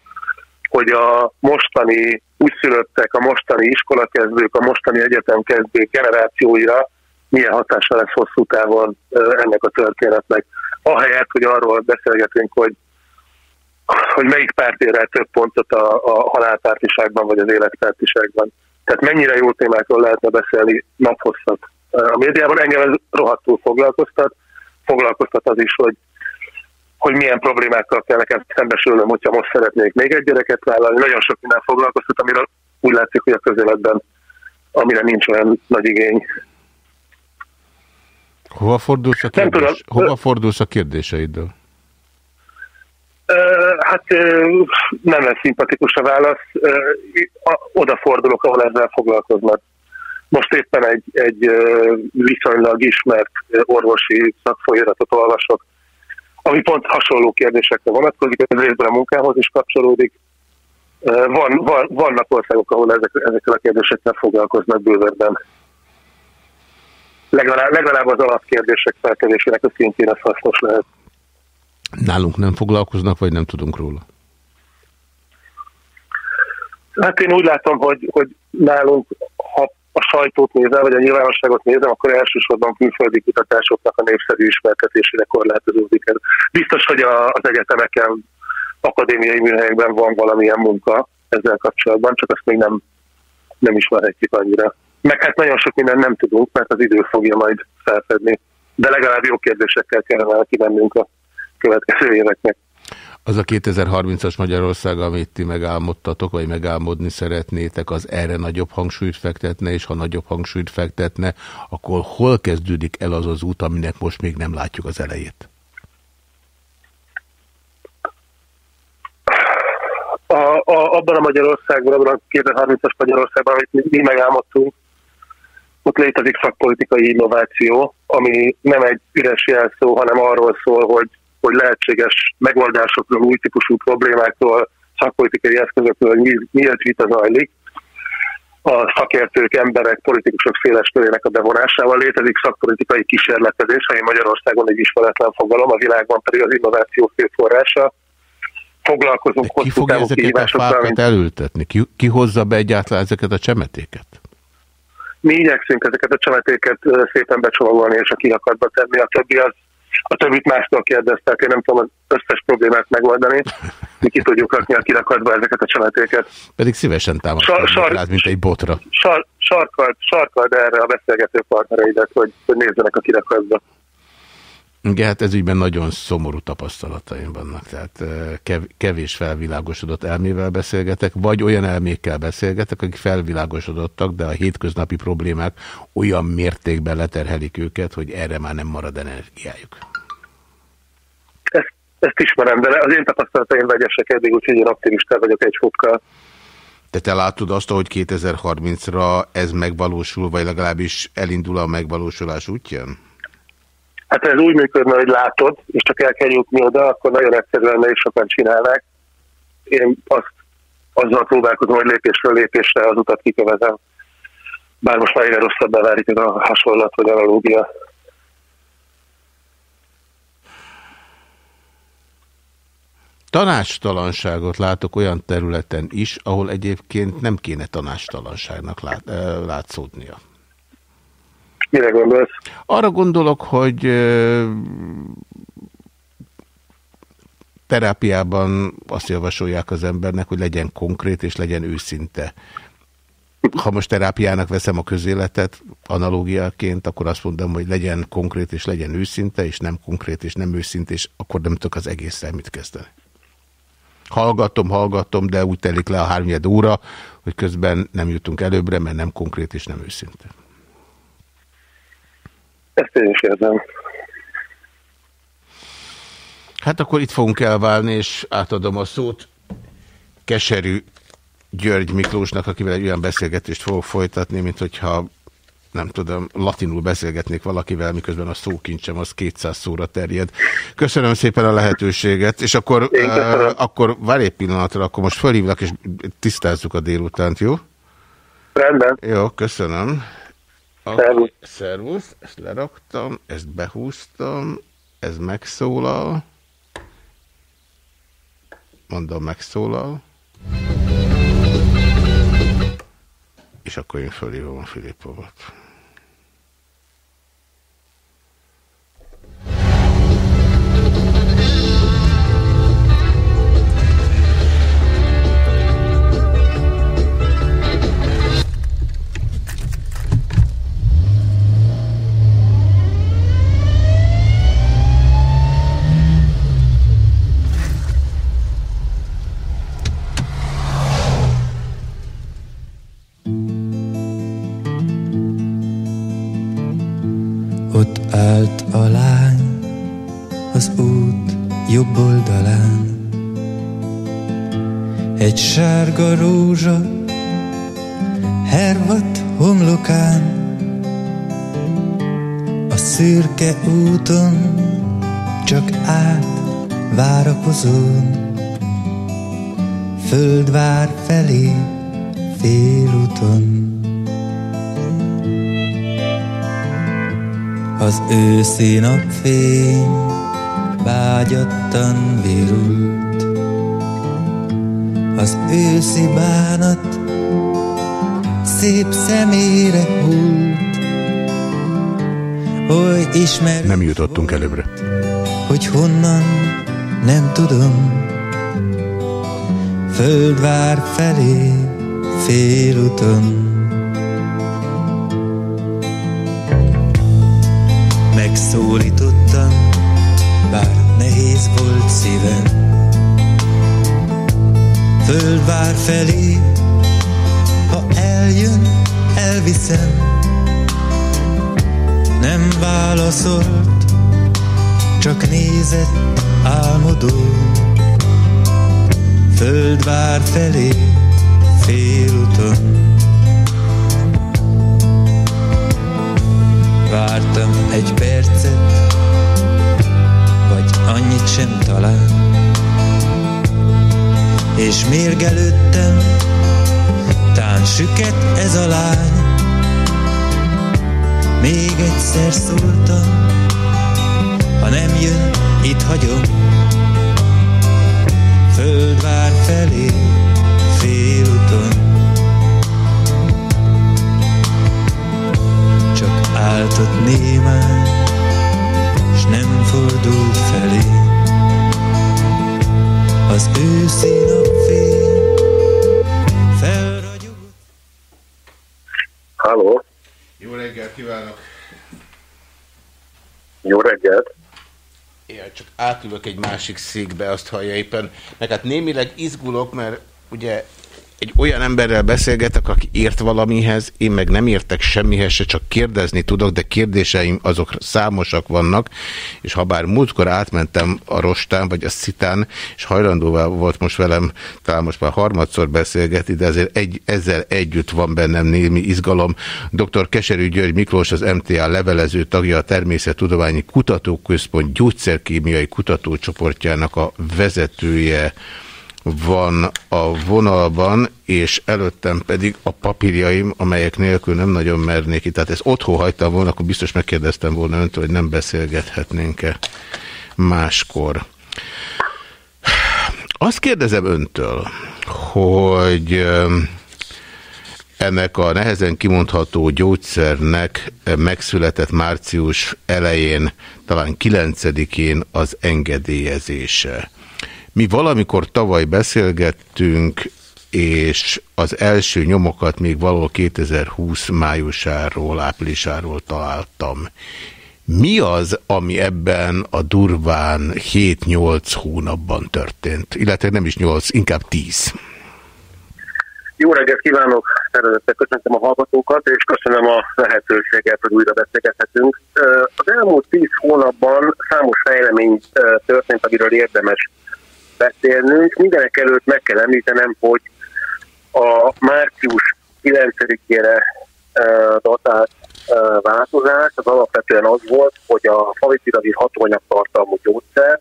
hogy a mostani újszülöttek, a mostani iskolakezdők, a mostani egyetemkezdők generációira milyen hatása lesz hosszú távon ennek a történetnek. Ahelyett, hogy arról beszélgetünk, hogy hogy melyik párt ér el több pontot a, a halálpártiságban vagy az életpártiságban. Tehát mennyire jó témákról lehetne beszélni naphosszat. A médiában engem ez rohadtul foglalkoztat. Foglalkoztat az is, hogy, hogy milyen problémákkal kell nekem szembesülnöm, hogyha most szeretnék még egy gyereket vállalni. Nagyon sok minden foglalkoztat, amire úgy látszik, hogy a közéletben, amire nincs olyan nagy igény. Hova fordulsz a, kérdés? Hova fordulsz a kérdéseiddől? Hát nem lesz szimpatikus a válasz. Odafordulok, ahol ezzel foglalkoznak. Most éppen egy, egy viszonylag ismert orvosi szakfolyiratot olvasok, ami pont hasonló kérdésekre vonatkozik, ez részben a munkához is kapcsolódik. Van, van, vannak országok, ahol ezek, ezekkel a kérdésekkel foglalkoznak bővebben. Legalább, legalább az alapkérdések felkezésének a szintjén ez hasznos lehet. Nálunk nem foglalkoznak, vagy nem tudunk róla? Hát én úgy látom, hogy, hogy nálunk, ha a sajtót nézem, vagy a nyilvánosságot nézem, akkor elsősorban külföldi kutatásoknak a népszerű ismertetésére korlátozódik ez. Biztos, hogy a, az egyetemeken, akadémiai műhelyekben van valamilyen munka ezzel kapcsolatban, csak azt még nem, nem ismerhetjük annyira. Meg hát nagyon sok minden nem tudunk, mert az idő fogja majd felfedni. De legalább jó kérdésekkel kellene kimennünk a következő éveknek. Az a 2030-as Magyarország, amit ti megálmodtatok, vagy megálmodni szeretnétek, az erre nagyobb hangsúlyt fektetne, és ha nagyobb hangsúlyt fektetne, akkor hol kezdődik el az az út, aminek most még nem látjuk az elejét? A, a, abban a Magyarországban, abban a 2030-as Magyarországban, amit mi, mi megálmodtunk, ott létezik szakpolitikai innováció, ami nem egy üres jelszó, hanem arról szól, hogy hogy lehetséges megoldásokról, új típusú problémákról, szakpolitikai eszközökről nyílt vita zajlik, a szakértők, emberek, politikusok széles körének a bevonásával létezik szakpolitikai kísérletezés, ami Magyarországon egy ismeretlen fogalom, a világban pedig az innováció főforrása. Foglalkozunk ki fogja ezeket a fákat elültetni? Ki, ki hozza be egyáltalán ezeket a csemetéket? Mi igyekszünk ezeket a csemetéket szépen becsomagolni és a kirakatba tenni, a többi az a többit mástól kérdeztek, én nem tudom az összes problémát megoldani. Mi ki tudjuk rakni a kirakatba ezeket a csalátéket. Pedig szívesen támadtam rád, mint egy botra. Sar, sarkald, sarkald erre a beszélgető partnereidet, hogy, hogy nézzenek a kirakatba. Igen, hát ez ügyben nagyon szomorú tapasztalataim vannak, tehát kevés felvilágosodott elmével beszélgetek, vagy olyan elmékkel beszélgetek, akik felvilágosodottak, de a hétköznapi problémák olyan mértékben leterhelik őket, hogy erre már nem marad energiájuk. Ezt, ezt ismerem, de az én tapasztalataim vegyesek eddig, úgyhogy én optimista vagyok egy fokkal. Te te látod azt, hogy 2030-ra ez megvalósul, vagy legalábbis elindul a megvalósulás útján? Hát ez úgy működne, hogy látod, és csak el kell jutni oda, akkor nagyon egyszerű lenne, és sokan csinálnák. Én azt azzal próbálkozom, hogy lépésről lépésre az utat kikövezem. Bár most már egyre rosszabb válik ez a hasonlat vagy analógia. Tanástalanságot látok olyan területen is, ahol egyébként nem kéne tanástalanságnak lát, látszódnia. Mire gondolsz? Arra gondolok, hogy terápiában azt javasolják az embernek, hogy legyen konkrét és legyen őszinte. Ha most terápiának veszem a közéletet analógiaként, akkor azt mondom, hogy legyen konkrét és legyen őszinte, és nem konkrét és nem őszinte, és akkor nem tudok az egészre mit kezdeni. Hallgatom, hallgatom, de úgy telik le a hárnyed óra, hogy közben nem jutunk előbbre, mert nem konkrét és nem őszinte. Ezt én is érzem. Hát akkor itt fogunk elválni, és átadom a szót keserű György Miklósnak, akivel egy olyan beszélgetést fogok folytatni, mint hogyha nem tudom, latinul beszélgetnék valakivel, miközben a szókincsem az 200 szóra terjed. Köszönöm szépen a lehetőséget, és akkor, uh, akkor várj egy pillanatra, akkor most fölhívlak, és tisztázzuk a délutánt, jó? Rendben. Jó, köszönöm. Szervusz. Szervusz, ezt leraktam, ezt behúztam, ez megszólal. Mondom, megszólal. És akkor én fölhívom a Filipovat. Oly ismer. Nem jutottunk előbbre. Hogy honnan, nem tudom, földvár felé félúton. Megszólítottam, bár nehéz volt szívem. Földvár felé, ha eljön, elviszem. Nem válaszolt, csak nézett álmodó. Földvár felé, félúton. Vártam egy percet, vagy annyit sem talán. És mérgelődtem, tán süket ez a lány. Még egyszer szóltam, ha nem jön, itt hagyom. Földvár felé, félúton. Csak áltott némán, s nem fordult felé. Az őszi napfény kívánok! Jó reggelt! Én csak átülök egy másik székbe, azt hallja éppen. Meg hát némileg izgulok, mert ugye olyan emberrel beszélgetek, aki ért valamihez, én meg nem értek semmihez se, csak kérdezni tudok, de kérdéseim azok számosak vannak, és ha bár múltkor átmentem a rostán, vagy a szitán, és hajlandóvá volt most velem, talán most már harmadszor beszélgetni, de azért egy, ezzel együtt van bennem némi izgalom. Dr. Keserű György Miklós, az MTA levelező tagja, a Természettudományi Kutatóközpont gyógyszerkémiai kutatócsoportjának a vezetője, van a vonalban, és előttem pedig a papírjaim, amelyek nélkül nem nagyon mernék itt. Tehát ezt otthon hagytam volna, akkor biztos megkérdeztem volna öntől, hogy nem beszélgethetnénk-e máskor. Azt kérdezem öntől, hogy ennek a nehezen kimondható gyógyszernek megszületett március elején, talán 9-én az engedélyezése. Mi valamikor tavaly beszélgettünk, és az első nyomokat még való 2020 májusáról, áprilisáról találtam. Mi az, ami ebben a durván 7-8 hónapban történt? Illetve nem is 8, inkább 10. Jó reggelt kívánok, szeretettel köszöntöm a hallgatókat, és köszönöm a lehetőséget, hogy újra beszélgethetünk. Az elmúlt 10 hónapban számos fejlemény történt, amiről érdemes beszélnünk. Mindenek előtt meg kell említenem, hogy a március 9-ére datált változás az alapvetően az volt, hogy a favipiravir hatóanyag tartalmú gyógyszer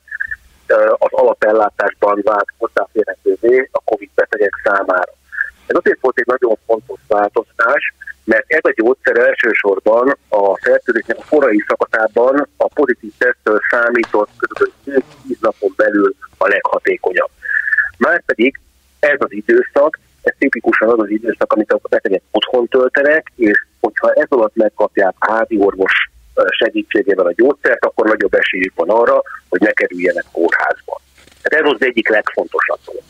az alapellátásban vált hozzáférhetővé a COVID betegek számára. Ez azért volt egy nagyon fontos változás, mert ez a gyógyszer elsősorban a fertőzésnek a korai szakaszában a pozitív tesztől számított kb. 10 napon belül a leghatékonyabb. Márpedig ez az időszak, ez tipikusan az az időszak, amit a betegek otthon töltenek, és hogyha ez alatt megkapják házi orvos segítségével a gyógyszert, akkor nagyobb esélyük van arra, hogy ne kerüljenek kórházba. Tehát ez az egyik legfontosabb dolog.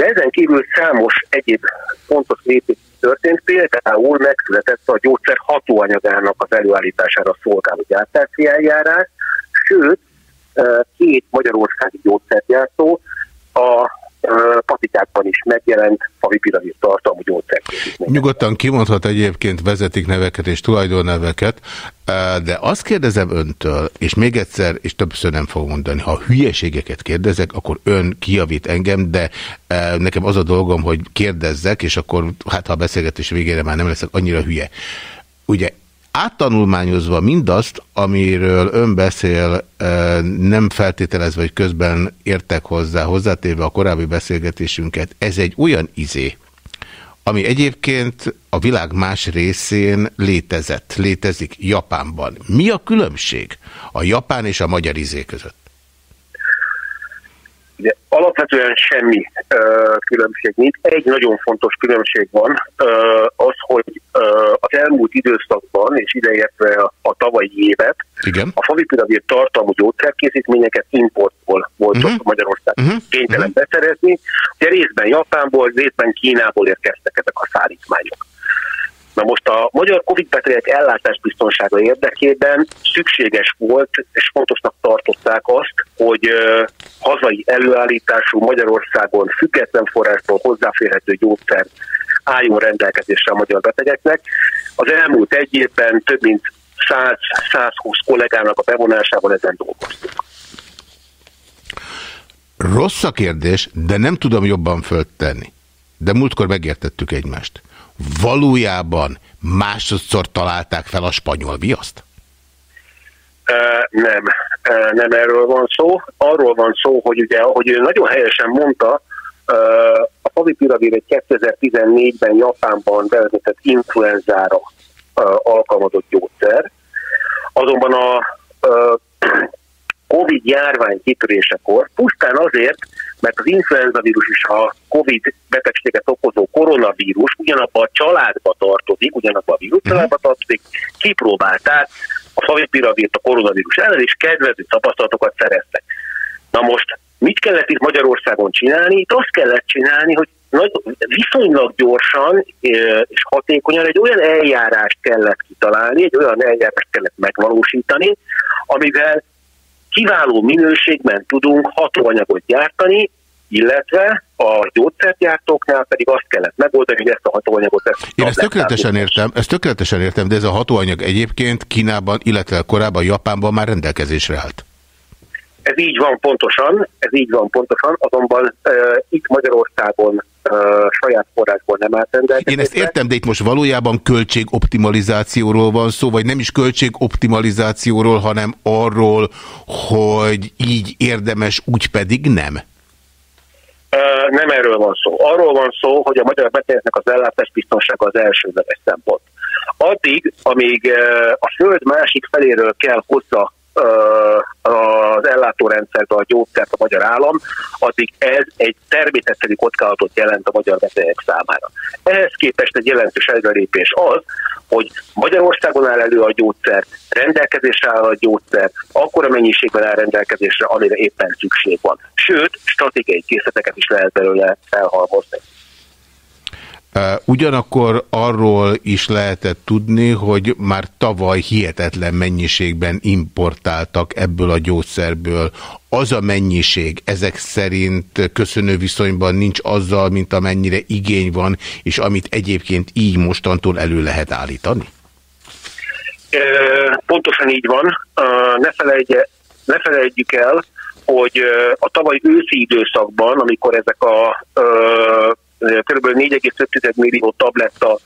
De ezen kívül számos egyéb fontos lépés történt, például megszületett a gyógyszer hatóanyagának az előállítására szolgáló gyártási eljárás, sőt, két magyarországi gyógyszergyártó a patikákban is megjelent favipiravir tartalmú gyógyszerkészítmény. Nyugodtan kimondhat egyébként vezetik neveket és tulajdonneveket, de azt kérdezem öntől, és még egyszer, és többször nem fogom mondani, ha hülyeségeket kérdezek, akkor ön kijavít engem, de nekem az a dolgom, hogy kérdezzek, és akkor hát ha a beszélgetés végére már nem leszek annyira hülye. Ugye áttanulmányozva mindazt, amiről ön beszél, nem feltételezve, hogy közben értek hozzá, hozzátéve a korábbi beszélgetésünket, ez egy olyan izé, ami egyébként a világ más részén létezett, létezik Japánban. Mi a különbség a japán és a magyar izé között? Ugye, alapvetően semmi uh, különbség nincs. Egy nagyon fontos különbség van, uh, az, hogy uh, az elmúlt időszakban, és ideértve a, a tavalyi évet, Igen. a favipiravir tartalmú gyógyszerkészítményeket importból volt uh-huh. Magyarország uh-huh. kénytelen uh-huh. beszerezni. Ugye részben Japánból, részben Kínából érkeztek ezek a szállítmányok. Na most a magyar Covid betegek ellátásbiztonsága érdekében szükséges volt, és fontosnak tartották azt, hogy hazai előállítású Magyarországon független forrásból hozzáférhető gyógyszer álljon rendelkezésre a magyar betegeknek. Az elmúlt egy évben több mint 100-120 kollégának a bevonásával ezen dolgoztunk. Rossz a kérdés, de nem tudom jobban föltenni. De múltkor megértettük egymást valójában másodszor találták fel a spanyol viaszt? Uh, nem, uh, nem erről van szó. Arról van szó, hogy ugye, ahogy ő nagyon helyesen mondta, uh, a favipiravir egy 2014-ben Japánban bevezetett influenzára alkalmazott gyógyszer. Azonban a Covid járvány kitörésekor pusztán azért, mert az influenza vírus és a Covid betegséget okozó koronavírus ugyanabban a családba tartozik, ugyanabban a vírus mhm. családba tartozik, kipróbálták a favipiravírt a koronavírus ellen, és kedvező tapasztalatokat szereztek. Na most mit kellett itt Magyarországon csinálni? Itt azt kellett csinálni, hogy nagy, viszonylag gyorsan és hatékonyan egy olyan eljárást kellett kitalálni, egy olyan eljárást kellett megvalósítani, amivel kiváló minőségben tudunk hatóanyagot gyártani, illetve a gyógyszergyártóknál pedig azt kellett megoldani, hogy ezt a hatóanyagot... Ezt Én ezt tökéletesen értem, ezt tökéletesen értem, de ez a hatóanyag egyébként Kínában, illetve korábban Japánban már rendelkezésre állt. Ez így van pontosan, ez így van pontosan, azonban uh, itt Magyarországon uh, saját forrásból nem állt rendelkezésre. Én ezt értem, de itt most valójában költségoptimalizációról van szó, vagy nem is költségoptimalizációról, hanem arról, hogy így érdemes, úgy pedig nem? Uh, nem erről van szó. Arról van szó, hogy a magyar betegeknek az ellátás biztonsága az elsődleges szempont. Addig, amíg uh, a föld másik feléről kell hozzá az ellátórendszerbe a gyógyszert a magyar állam, addig ez egy természetszerű kockázatot jelent a magyar betegek számára. Ehhez képest egy jelentős előrelépés az, hogy Magyarországon áll elő a gyógyszer, rendelkezésre áll a gyógyszer, akkora mennyiségben áll rendelkezésre, amire éppen szükség van. Sőt, stratégiai készleteket is lehet belőle elhalmozni. Ugyanakkor arról is lehetett tudni, hogy már tavaly hihetetlen mennyiségben importáltak ebből a gyógyszerből. Az a mennyiség ezek szerint köszönő viszonyban nincs azzal, mint amennyire igény van, és amit egyébként így mostantól elő lehet állítani? Pontosan így van. Ne, felejtje, ne felejtjük el, hogy a tavaly őszi időszakban, amikor ezek a kb. 4,5 millió tabletta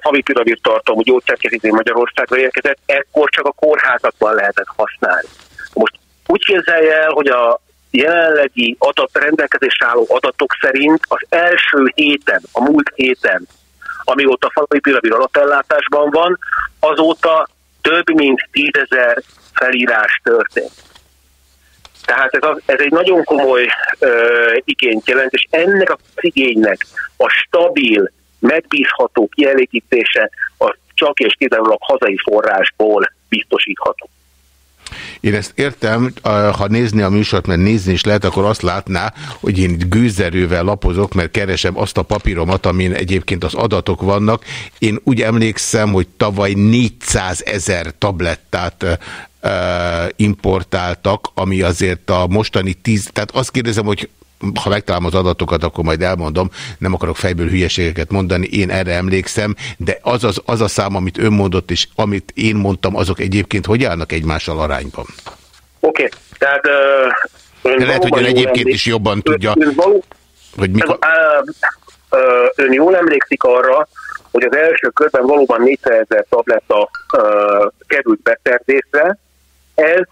favipiravir tartalmú gyógyszerkészítmény Magyarországra érkezett, ekkor csak a kórházakban lehetett használni. Most úgy képzelje el, hogy a jelenlegi adat, rendelkezésre álló adatok szerint az első héten, a múlt héten, amióta favipiravir alapellátásban van, azóta több mint tízezer felírás történt. Tehát ez, az, ez egy nagyon komoly ö, igényt jelent, és ennek a igénynek a stabil, megbízható kielégítése az csak és kizárólag hazai forrásból biztosítható. Én ezt értem, ha nézni a műsort, mert nézni is lehet, akkor azt látná, hogy én itt gőzerővel lapozok, mert keresem azt a papíromat, amin egyébként az adatok vannak. Én úgy emlékszem, hogy tavaly 400 ezer tablettát importáltak, ami azért a mostani tíz, tehát azt kérdezem, hogy ha megtalálom az adatokat, akkor majd elmondom, nem akarok fejből hülyeségeket mondani, én erre emlékszem, de az, az, az a szám, amit ön mondott, és amit én mondtam, azok egyébként hogy állnak egymással arányban? Oké, okay. tehát... Uh, de lehet, hogy ön egyébként emlékszik. is jobban tudja, ön, való, hogy mikor... Ez, uh, uh, ön jól emlékszik arra, hogy az első körben valóban 400 ezer tabletta uh, került beszerzésre, ez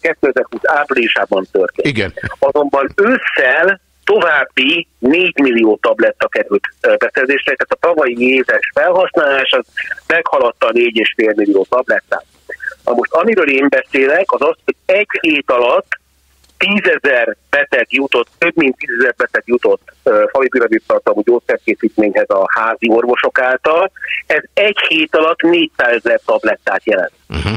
2020 áprilisában történt. Igen. Azonban ősszel további 4 millió tabletta került beszerzésre, tehát a tavalyi éves felhasználás az meghaladta a 4,5 millió tablettát. Na most amiről én beszélek, az az, hogy egy hét alatt tízezer beteg jutott, több mint tízezer beteg jutott uh, favipiravir tartalmú gyógyszerkészítményhez a házi orvosok által. Ez egy hét alatt 400 ezer tablettát jelent. Uh-huh.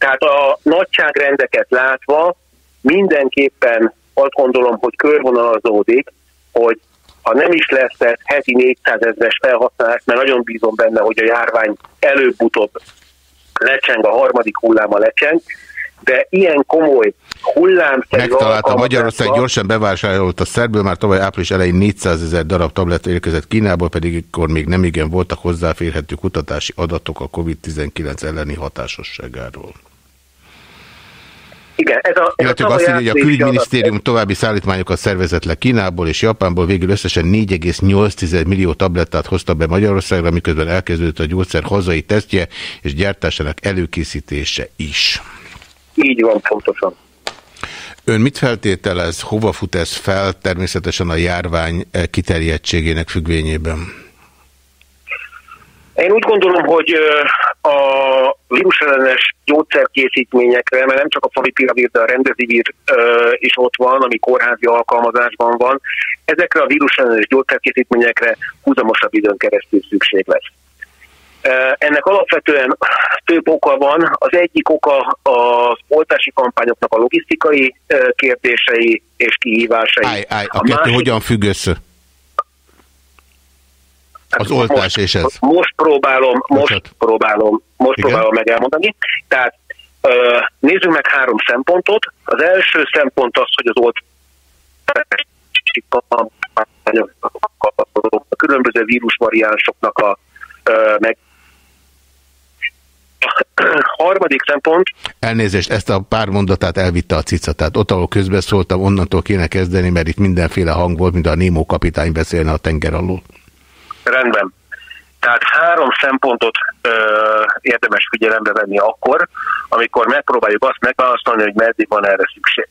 Tehát a nagyságrendeket látva mindenképpen azt gondolom, hogy körvonalazódik, hogy ha nem is lesz ez heti 400 ezres felhasználás, mert nagyon bízom benne, hogy a járvány előbb-utóbb lecseng, a harmadik hulláma lecseng, de ilyen komoly hullámszerű Megtalálta Magyarország gyorsan bevásárolt a szerből, már tavaly április elején 400 ezer darab tabletta érkezett Kínából, pedig akkor még nem igen voltak hozzáférhető kutatási adatok a COVID-19 elleni hatásosságáról. Igen, ez a, ez Illetve azt írja, hogy a külügyminisztérium adat. további szállítmányokat szervezett le Kínából és Japánból, végül összesen 4,8 millió tablettát hozta be Magyarországra, miközben elkezdődött a gyógyszer hazai tesztje és gyártásának előkészítése is. Így van, pontosan. Ön mit feltételez, hova fut ez fel, természetesen a járvány kiterjedtségének függvényében? Én úgy gondolom, hogy a vírusellenes gyógyszerkészítményekre, mert nem csak a favipiravir, de a rendezivir is ott van, ami kórházi alkalmazásban van, ezekre a vírusellenes gyógyszerkészítményekre húzamosabb időn keresztül szükség lesz. Ennek alapvetően több oka van. Az egyik oka az oltási kampányoknak a logisztikai kérdései és kihívásai. Állj, állj, a kettő hogyan függ össze? Az oltás most, és ez. Most próbálom, most próbálom, most Igen. próbálom meg elmondani. Tehát nézzük meg három szempontot. Az első szempont az, hogy az kampányok, a különböző vírusvariánsoknak a meg a harmadik szempont, Elnézést, ezt a pár mondatát elvitte a cica, tehát ott, ahol közbeszóltam, onnantól kéne kezdeni, mert itt mindenféle hang volt, mint a Némó kapitány beszélne a tenger alól. Rendben. Tehát három szempontot ö, érdemes figyelembe venni akkor, amikor megpróbáljuk azt megválasztani, hogy meddig van erre szükség.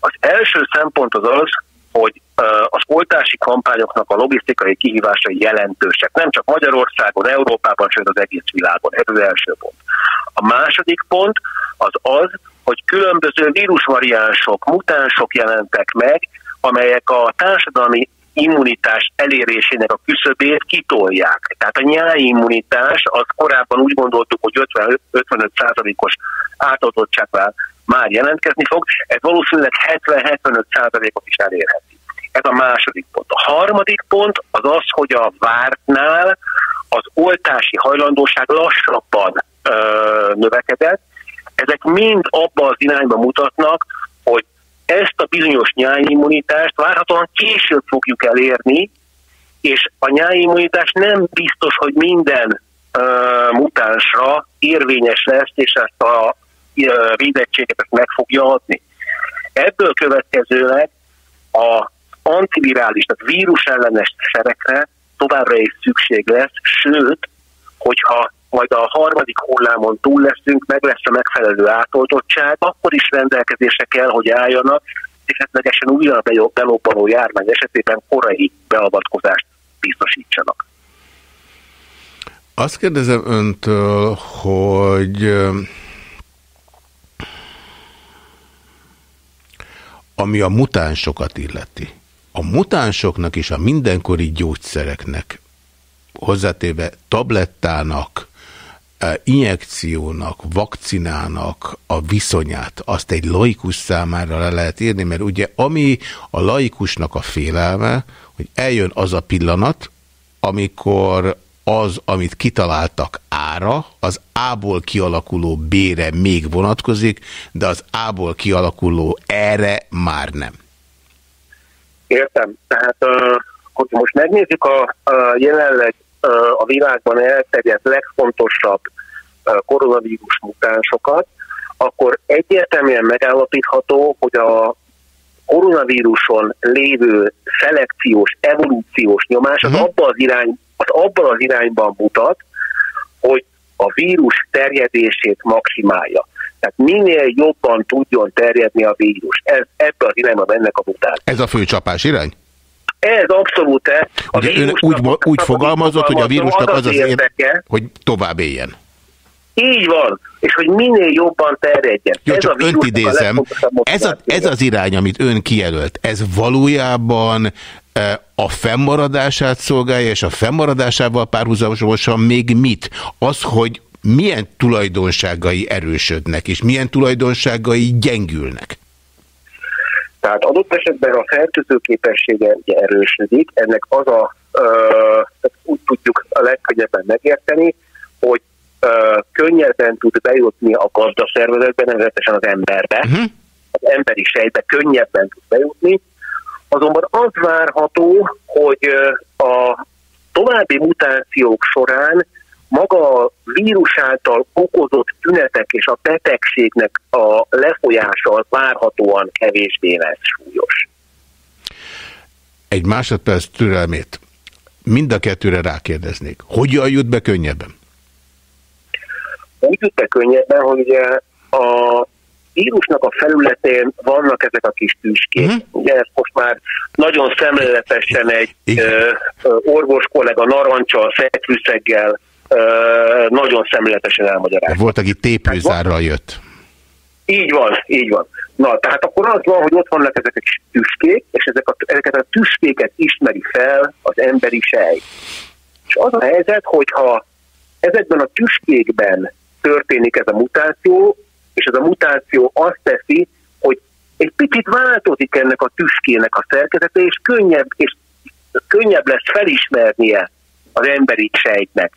Az első szempont az az, hogy az oltási kampányoknak a logisztikai kihívásai jelentősek. Nem csak Magyarországon, Európában, sőt az egész világon. Ez az első pont. A második pont az az, hogy különböző vírusvariánsok, mutánsok jelentek meg, amelyek a társadalmi immunitás elérésének a küszöbét kitolják. Tehát a nyári immunitás, az korábban úgy gondoltuk, hogy 50, 55%-os átoltottsággal már jelentkezni fog, ez valószínűleg 70-75%-ot is elérheti. Ez a második pont. A harmadik pont az az, hogy a vártnál az oltási hajlandóság lassabban ö, növekedett. Ezek mind abba az irányba mutatnak, hogy ezt a bizonyos nyáimmunitást várhatóan később fogjuk elérni, és a nyáimmunitás nem biztos, hogy minden uh, mutánsra érvényes lesz, és ezt a uh, védettséget meg fogja adni. Ebből következőleg a antivirális, tehát vírusellenes szerekre továbbra is szükség lesz, sőt, hogyha majd a harmadik hullámon túl leszünk, meg lesz a megfelelő átoltottság, akkor is rendelkezésre kell, hogy álljanak, és esetlegesen újra belobbanó járvány esetében korai beavatkozást biztosítsanak. Azt kérdezem öntől, hogy ami a mutánsokat illeti, a mutánsoknak és a mindenkori gyógyszereknek, hozzátéve tablettának, injekciónak, vakcinának a viszonyát, azt egy laikus számára le lehet írni, mert ugye ami a laikusnak a félelme, hogy eljön az a pillanat, amikor az, amit kitaláltak ára, az A-ból kialakuló B-re még vonatkozik, de az A-ból kialakuló E-re már nem. Értem. Tehát, hogy most megnézzük a, a jelenleg a világban elterjedt legfontosabb koronavírus mutánsokat, akkor egyértelműen megállapítható, hogy a koronavíruson lévő szelekciós, evolúciós nyomás az, Mhm. abban az, irány, az abban az irányban mutat, hogy a vírus terjedését maximálja. Tehát minél jobban tudjon terjedni a vírus. Ez, ebbe az irányba mennek a mutációk. Ez a fő csapás irány? Ez abszolút -e. A Ugye ön úgy, úgy fogalmazott, hogy a vírusnak az az érdeke, érdeke, hogy tovább éljen. Így van, és hogy minél jobban terjedjen. Jó, ez csak a önt a idézem, legfontosabb ez, a, ez az irány, amit ön kijelölt, ez valójában e, a fennmaradását szolgálja, és a fennmaradásával párhuzamosan még mit? Az, hogy milyen tulajdonságai erősödnek, és milyen tulajdonságai gyengülnek. Tehát adott esetben a fertőző képessége erősödik, ennek az a, ö, úgy tudjuk a legkönnyebben megérteni, hogy könnyebben tud bejutni a gazdaszervezetbe, nevezetesen az emberbe, Uh-huh. az emberi sejtbe könnyebben tud bejutni, azonban az várható, hogy a további mutációk során maga a vírus által okozott tünetek és a betegségnek a lefolyása várhatóan kevésbé lesz súlyos. Egy másodperc türelmét. Mind a kettőre rákérdeznék. Hogyan jut be könnyebben? Be könnyebben, hogy ugye a vírusnak a felületén vannak ezek a kis tüskék. Uh-huh. Ugye ezt most már nagyon szemléletesen egy Igen. ö, ö, orvos kollega narancsal, szegfűszeggel ö, nagyon szemléletesen elmagyarázta. Volt, aki tépőzárral jött. Így van, így van. Na, tehát akkor az van, hogy ott vannak ezek a kis tüskék, és ezek a, ezeket a tüskéket ismeri fel az emberi sej. És az a helyzet, hogyha Ezekben a tüskékben történik ez a mutáció, és ez a mutáció azt teszi, hogy egy picit változik ennek a tüskének a szerkezete, és könnyebb, és könnyebb lesz felismernie az emberi sejtnek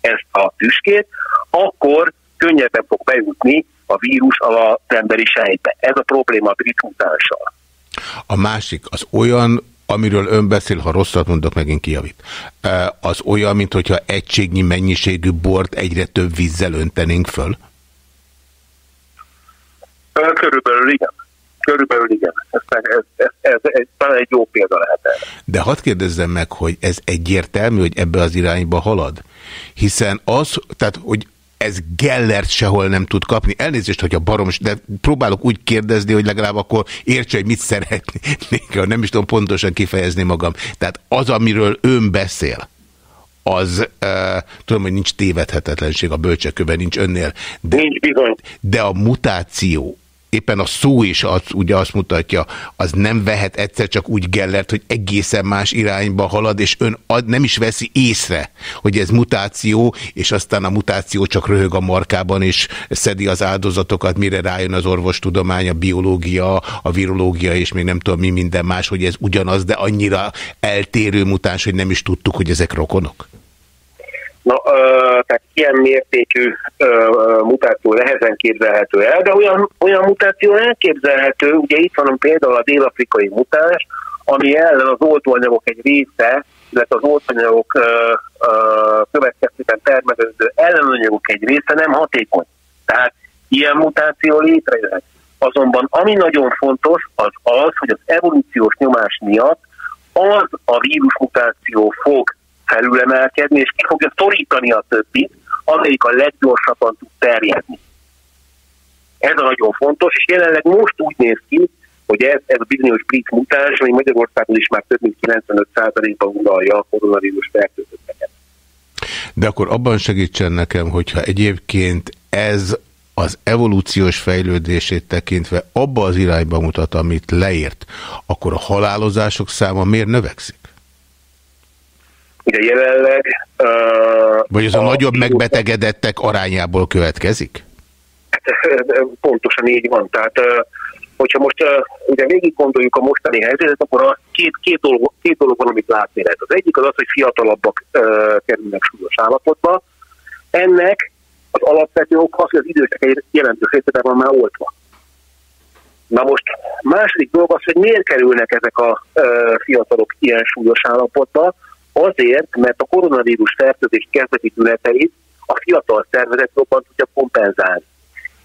ezt a tüskét, akkor könnyebben fog bejutni a vírus az emberi sejtbe. Ez a probléma a brit mutással. A másik, az olyan, amiről ön beszél, ha rosszat mondok, megint kijavít, az olyan, mint hogyha egységnyi mennyiségű bort egyre több vízzel öntenénk föl? Körülbelül igen. Körülbelül igen. Ez, ez, ez, ez, ez talán egy jó példa lehet erre. De hadd kérdezzem meg, hogy ez egyértelmű, hogy ebbe az irányba halad? Hiszen az, tehát, hogy ez Gellert sehol nem tud kapni. Elnézést, hogy a barom, de próbálok úgy kérdezni, hogy legalább akkor értse, hogy mit szeretnék, nem is tudom pontosan kifejezni magam. Tehát az, amiről ön beszél, az, uh, tudom, hogy nincs tévedhetetlenség a bölcsekőben, nincs önnél. De, nincs bizony. De a mutáció, éppen a szó is az, ugye azt mutatja, az nem vehet egyszer csak úgy Gellert, hogy egészen más irányba halad, és ön ad, nem is veszi észre, hogy ez mutáció, és aztán a mutáció csak röhög a markában, és szedi az áldozatokat, mire rájön az orvostudomány, a biológia, a virológia, és még nem tudom mi minden más, hogy ez ugyanaz, de annyira eltérő mutáns, hogy nem is tudtuk, hogy ezek rokonok. Na, ö, tehát ilyen mértékű ö, mutáció nehezen képzelhető el, de olyan, olyan mutáció elképzelhető, ugye itt van például a dél-afrikai mutás, ami ellen az oltóanyagok egy része, illetve az oltóanyagok következtében termelődő ellenanyagok egy része nem hatékony. Tehát ilyen mutáció létrejön. Azonban ami nagyon fontos, az az, hogy az evolúciós nyomás miatt az a vírusmutáció fog felülemelkedni, és ki fogja szorítani a többit, amelyik a leggyorsabban tud terjedni. Ez a nagyon fontos, és jelenleg most úgy néz ki, hogy ez, ez a bizonyos brit mutáns, ami Magyarországon is már több mint 95%-ban uralja a koronavírus fertőzötteket. De akkor abban segítsen nekem, hogyha egyébként ez az evolúciós fejlődését tekintve abba az irányba mutat, amit leírt, akkor a halálozások száma miért növekszik? Ugye jelenleg... Uh, Vagy az a, a nagyobb megbetegedettek arányából következik? Pontosan így van. Tehát, uh, hogyha most uh, ugye végig gondoljuk a mostani helyzetet, akkor a két, két, dolog, két dolog van, amit látni lehet. Az egyik az az, hogy fiatalabbak uh, kerülnek súlyos állapotba. Ennek az alapvető ok az, hogy az idősek jelentős van már oltva. Na most második dolog az, hogy miért kerülnek ezek a fiatalok ilyen súlyos állapotba, Azért, mert a koronavírus fertőzés kezdeti tüneteit a fiatal szervezet jobban tudja kompenzálni.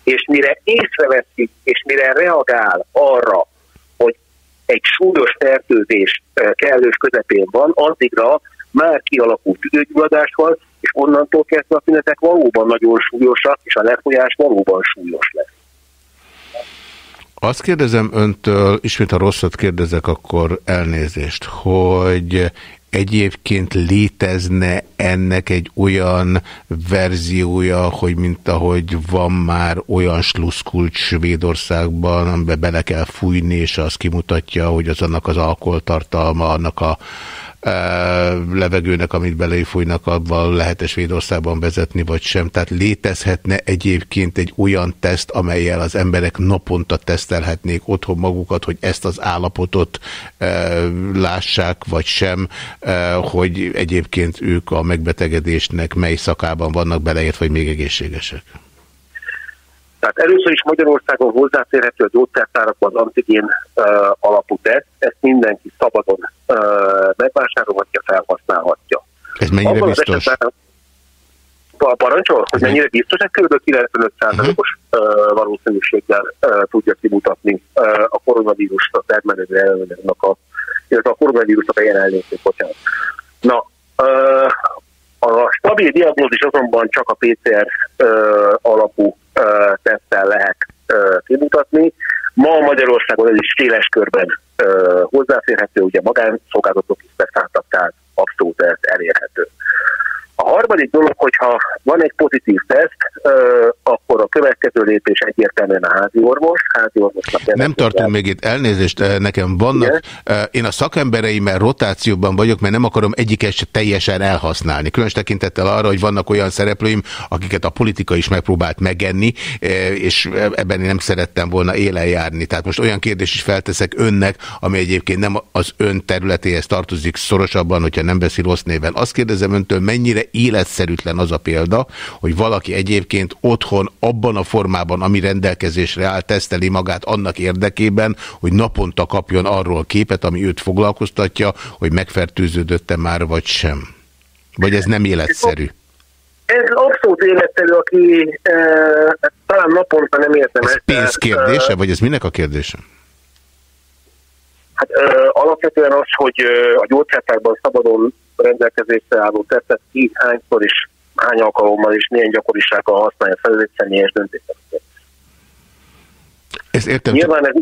És mire észreveszik, és mire reagál arra, hogy egy súlyos fertőzés kellős közepén van, addigra már kialakult tüdőgyulladást van, és onnantól kezdve a tünetek valóban nagyon súlyosak, és a lefolyás valóban súlyos lesz. Azt kérdezem öntől, ismét a rosszat kérdezek, akkor elnézést, hogy egyébként létezne ennek egy olyan verziója, hogy mint ahogy van már olyan sluszkult Svédországban, amiben bele kell fújni, és az kimutatja, hogy az annak az alkoholtartalma, annak a levegőnek, amit beléfújnak, abban lehet-e Svédországban vezetni, vagy sem. Tehát létezhetne egyébként egy olyan teszt, amelyel az emberek naponta tesztelhetnék otthon magukat, hogy ezt az állapotot lássák, vagy sem, hogy egyébként ők a megbetegedésnek mely szakában vannak beleért, vagy még egészségesek. Tehát először is Magyarországon hozzáférhető a gyógyszertárakban az antigén uh, alapú teszt, ezt mindenki szabadon megvásárolhatja, felhasználhatja. Ez mennyire Abban biztos? Esetben, a parancsol, hogy mennyire biztos, ez kb. 95%-os uh -huh. valószínűséggel uh, tudja kimutatni uh, a koronavírus a termelő ellenőrnek a, illetve a koronavírusnak a jelenlétét, bocsánat. Na, uh, a stabil diagnózis azonban csak a PCR uh, alapú tesztel lehet kimutatni. Ma Magyarországon ez is széles körben hozzáférhető, ugye magánszolgáltatók is beszálltak, tehát abszolút ez elérhető. A harmadik dolog, hogyha van egy pozitív teszt, akkor a következő lépés egyértelműen a házi orvos. Házi orvosnak Nem tartunk még itt elnézést, nekem vannak. Igen? Én a szakembereimmel rotációban vagyok, mert nem akarom egyiket se teljesen elhasználni. Különös tekintettel arra, hogy vannak olyan szereplőim, akiket a politika is megpróbált megenni, és ebben én nem szerettem volna élen járni. Tehát most olyan kérdést is felteszek önnek, ami egyébként nem az ön területéhez tartozik szorosabban, hogyha nem beszél rossz néven. Azt kérdezem öntől, mennyire életszerűtlen az a példa, hogy valaki egyébként otthon abban a formában, ami rendelkezésre áll, teszteli magát annak érdekében, hogy naponta kapjon arról képet, ami őt foglalkoztatja, hogy megfertőződötte már vagy sem. Vagy ez nem életszerű? Ez abszolút életszerű, aki e, talán naponta nem értem Ez pénz kérdése, vagy ez minek a kérdése? Hát ö, alapvetően az, hogy ö, a gyógyszertákban szabadon rendelkezésre álló tesztet ki hányszor is, hány alkalommal és milyen gyakorisággal használja fel, ez egy személyes döntés. Ezt értem. Nyilván ez,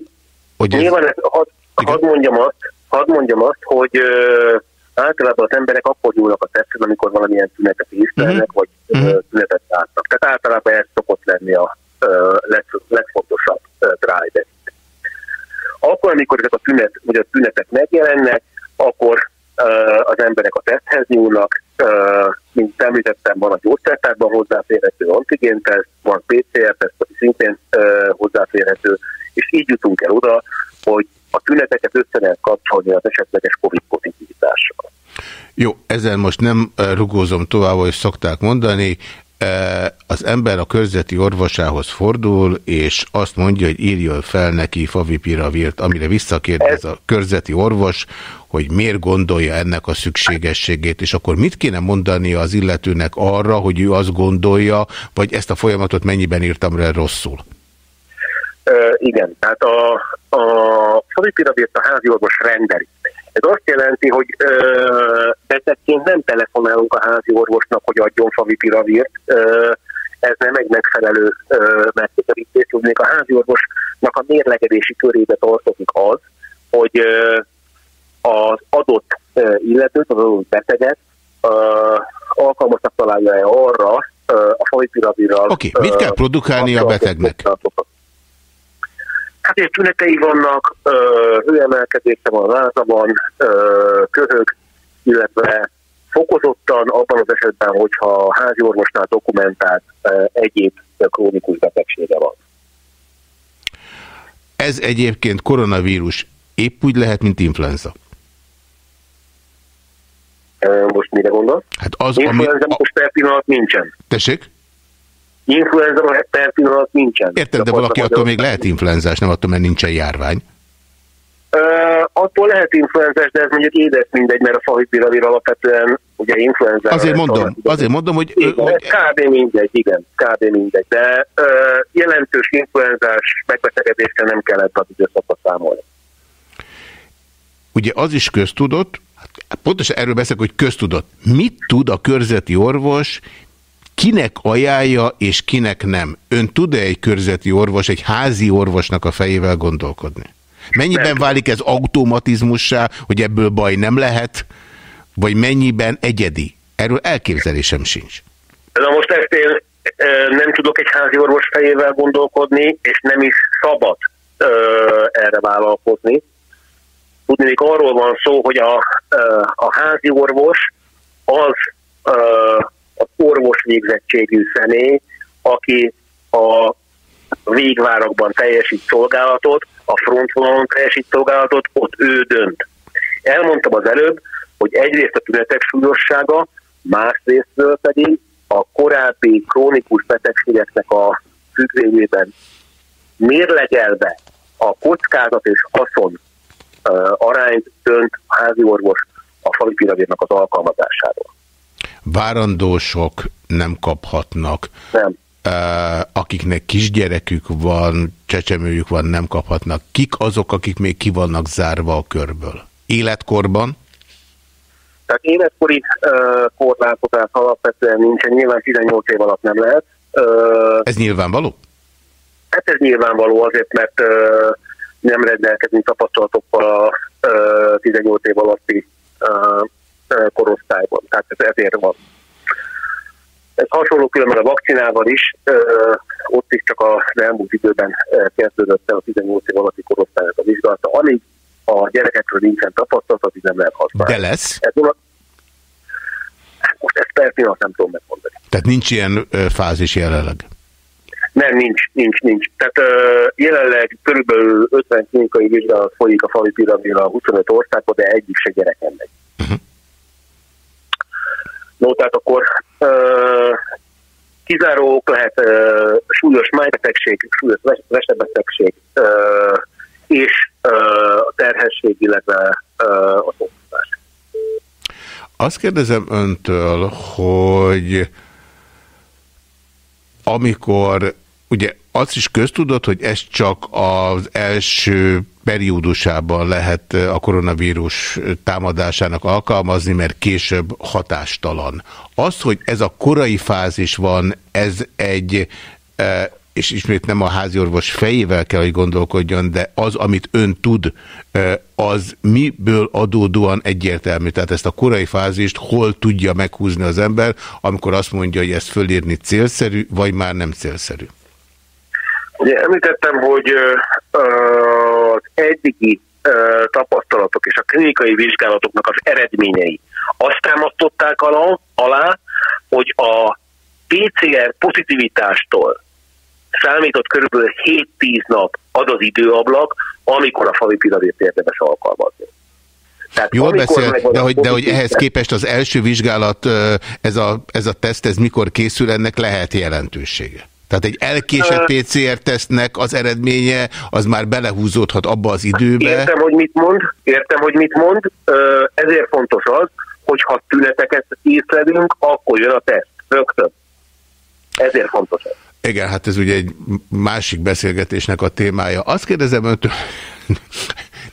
hogy ez, nyilván ez hadd had mondjam azt, hadd mondjam azt, hogy ö, általában az emberek akkor nyúlnak a teszthez, amikor valamilyen tünetet észlelnek, vagy Mhm. ö, tünetet látnak. Tehát általában ez szokott lenni a ö, leg, legfontosabb ö, driver. Akkor, amikor ezek a, tünet, vagy a tünetek megjelennek, akkor uh, az emberek a teszthez nyúlnak, mint említettem, van a gyógyszertárban hozzáférhető antigénteszt, van PCR-teszt, ami szintén hozzáférhető, és így jutunk el oda, hogy a tüneteket össze lehet kapcsolni az esetleges COVID pozitivitással. Jó, ezzel most nem rugózom tovább, hogy szokták mondani. Az ember a körzeti orvosához fordul, és azt mondja, hogy írjon fel neki favipiravírt, amire visszakérdez a körzeti orvos, hogy miért gondolja ennek a szükségességét, és akkor mit kéne mondani az illetőnek arra, hogy ő azt gondolja, vagy ezt a folyamatot mennyiben írtam rá rosszul? Uh, igen, tehát a, a favipiravírt a házi orvos rendeli. Ez azt jelenti, hogy betegként nem telefonálunk a házi orvosnak, hogy adjon favipiravírt. Uh, ez nem egy megfelelő megközelítés. Tudnék a házi orvosnak a mérlegedési körébe tartozik az, hogy uh, az adott illetőt, az adott beteget alkalmasnak találja-e arra a favipiravirral. Oké, okay. mit kell produkálni a betegnek? Hát és tünetei vannak, hőemelkedése van, láza van, köhög, illetve fokozottan abban az esetben, hogyha a házi orvosnál dokumentált egyéb krónikus betegsége van. Ez egyébként koronavírus épp úgy lehet, mint influenza. Most mire gondol? Hát az, ami... Influenza most per pillanat nincsen. Tessék? Influenza per pillanat nincsen. Értem, de valaki attól még lehet influenzás, nem attól, mert nincsen járvány. Ö, attól lehet influenzás, de ez mondjuk édes mindegy, mert a favipiravir alapvetően ugye influenza. Azért mondom, azért mondom, hogy... Igen, hogy kb. mindegy, igen, kb. mindegy, de ö, jelentős influenzás megbetegedésre nem kellett az időszakot számolni. ugye az is köztudott, hát pontosan erről beszélek, hogy köztudott. Mit tud a körzeti orvos, kinek ajánlja és kinek nem? Ön tud-e egy körzeti orvos, egy házi orvosnak a fejével gondolkodni? Mennyiben Nem. válik ez automatizmussá, hogy ebből baj nem lehet, vagy mennyiben egyedi? Erről elképzelésem sincs. Na most ezt én nem tudok egy házi orvos fejével gondolkodni, és nem is szabad erre vállalkozni. Tudni, arról van szó, hogy a, a házi orvos az orvos végzettségű személy, aki a végvárakban teljesít szolgálatot, a frontvonalon teljesít szolgálatot, ott ő dönt. Elmondtam az előbb, hogy egyrészt a tünetek súlyossága, másrésztről pedig a korábbi krónikus betegségeknek a függvényében mérlegelve a kockázat és haszon arányt dönt házi orvos a favipiravírnak az alkalmazásáról. Várandósok nem kaphatnak, Nem. akiknek kisgyerekük van, csecsemőjük van, nem kaphatnak. Kik azok, akik még ki vannak zárva a körből? Életkorban? Tehát életkori uh, korlátozás alapvetően nincsen, nyilván 18 év alatt nem lehet. Uh, Ez nyilvánvaló? hát ez nyilvánvaló azért, mert uh, nem rendelkezünk tapasztalatokkal a uh, 18 év alatti uh, korosztályban. Tehát ez ezért van. Ez hasonló különben a vakcinával is. Uh, csak az elmúlt időben kezdődött el a 18 év alatti korosztálynak a vizsgálata, amíg a gyerekekről nincsen tapasztalat, addig nem lehet használni. De lesz? Ez vonat... Most ezt per pillanat nem tudom megmondani. Tehát nincs ilyen fázis jelenleg? Nem, nincs, nincs, nincs. Tehát uh, jelenleg körülbelül 50 klinikai vizsgálat folyik a favi piramidra a 25 országban, de egyik se gyereken megy. Uh-huh. No, tehát akkor uh, kizárók lehet súlyos májbetegség, súlyos ves- vesebetegség és a terhesség, illetve a szoktatás. Azt kérdezem öntől, hogy amikor, ugye azt is köztudott, hogy ez csak az első periódusában lehet a koronavírus támadásának alkalmazni, mert később hatástalan. Az, hogy ez a korai fázis van, ez egy, és ismét nem a háziorvos fejével kell, hogy gondolkodjon, de az, amit ön tud, az miből adódóan egyértelmű. Tehát ezt a korai fázist hol tudja meghúzni az ember, amikor azt mondja, hogy ezt fölírni célszerű, vagy már nem célszerű. Ugye említettem, hogy az eddigi tapasztalatok és a klinikai vizsgálatoknak az eredményei azt támasztották alá, alá hogy a PCR pozitivitástól számított körülbelül 7-10 nap az az időablak, amikor a favipiravért érdemes alkalmazni. Tehát Jól beszél, de hogy, de hogy ehhez képest az első vizsgálat, ez a, ez a teszt, ez mikor készül, ennek lehet jelentősége. Tehát egy elkésett PCR-tesztnek az eredménye, az már belehúzódhat abba az időbe. Értem, hogy mit mond, értem, hogy mit mond, ezért fontos az, hogy ha tüneteket észlelünk, akkor jön a teszt, rögtön. Ezért fontos ez. Igen, hát ez ugye egy másik beszélgetésnek a témája. Azt kérdezem öntől,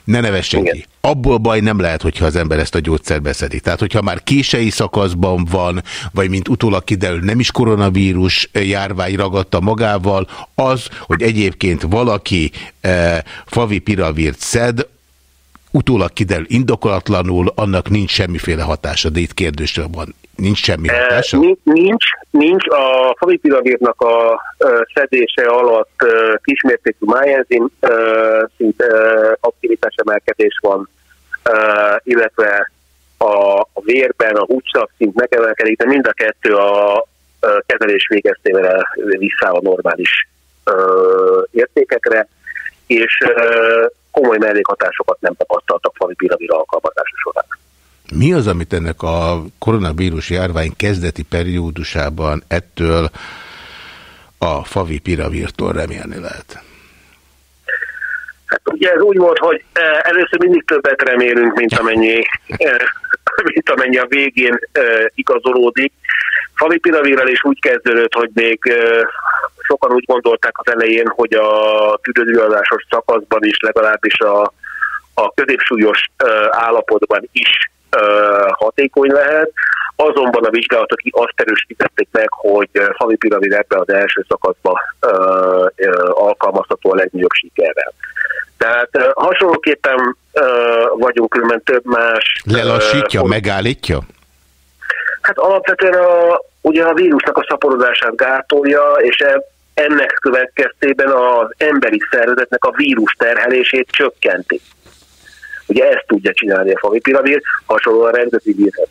ne nevessen ki. Abból baj nem lehet, hogyha az ember ezt a gyógyszert beszedi. Tehát, hogyha már kései szakaszban van, vagy mint utólag kiderül, nem is koronavírus járvány ragadta magával, az, hogy egyébként valaki eh, favipiravírt szed, utólag kiderül indokolatlanul, annak nincs semmiféle hatása, de itt kérdésről van. Nincs semmi hatása? Eh, Nincs, nincs, nincs a favipiravírnak a szedése alatt kismértékű májenzim ö, szint ö, aktivitás emelkedés van, illetve a, a vérben a húcsav szint megemelkedik, de mind a kettő a kezelés végeztével vissza a normális értékekre, és komoly mellékhatásokat nem tapasztaltak favipiravir alkalmazása során. Mi az, amit ennek a koronavírus járvány kezdeti periódusában ettől a favipiravírtól remélni lehet? Hát ugye ez úgy volt, hogy eh, először mindig többet remélünk, mint amennyi, eh, mint amennyi a végén eh, igazolódik. Favipiravírral is úgy kezdődött, hogy még sokan úgy gondolták az elején, hogy a tüdőgyulladásos szakaszban is legalábbis a, a középsúlyos állapotban is hatékony lehet. Azonban a vizsgálatok azt erősítették meg, hogy favipiravir ebbe az első szakaszba eh, alkalmazható a legnagyobb sikerrel. Tehát hasonlóképpen vagyunk különben több más... Lelassítja, uh, megállítja? Hát alapvetően a, ugye a vírusnak a szaporodását gátolja, és e, ennek következtében az emberi szervezetnek a vírus terhelését csökkenti. Ugye ezt tudja csinálni a favipiravir, hasonlóan rendezi vírhez.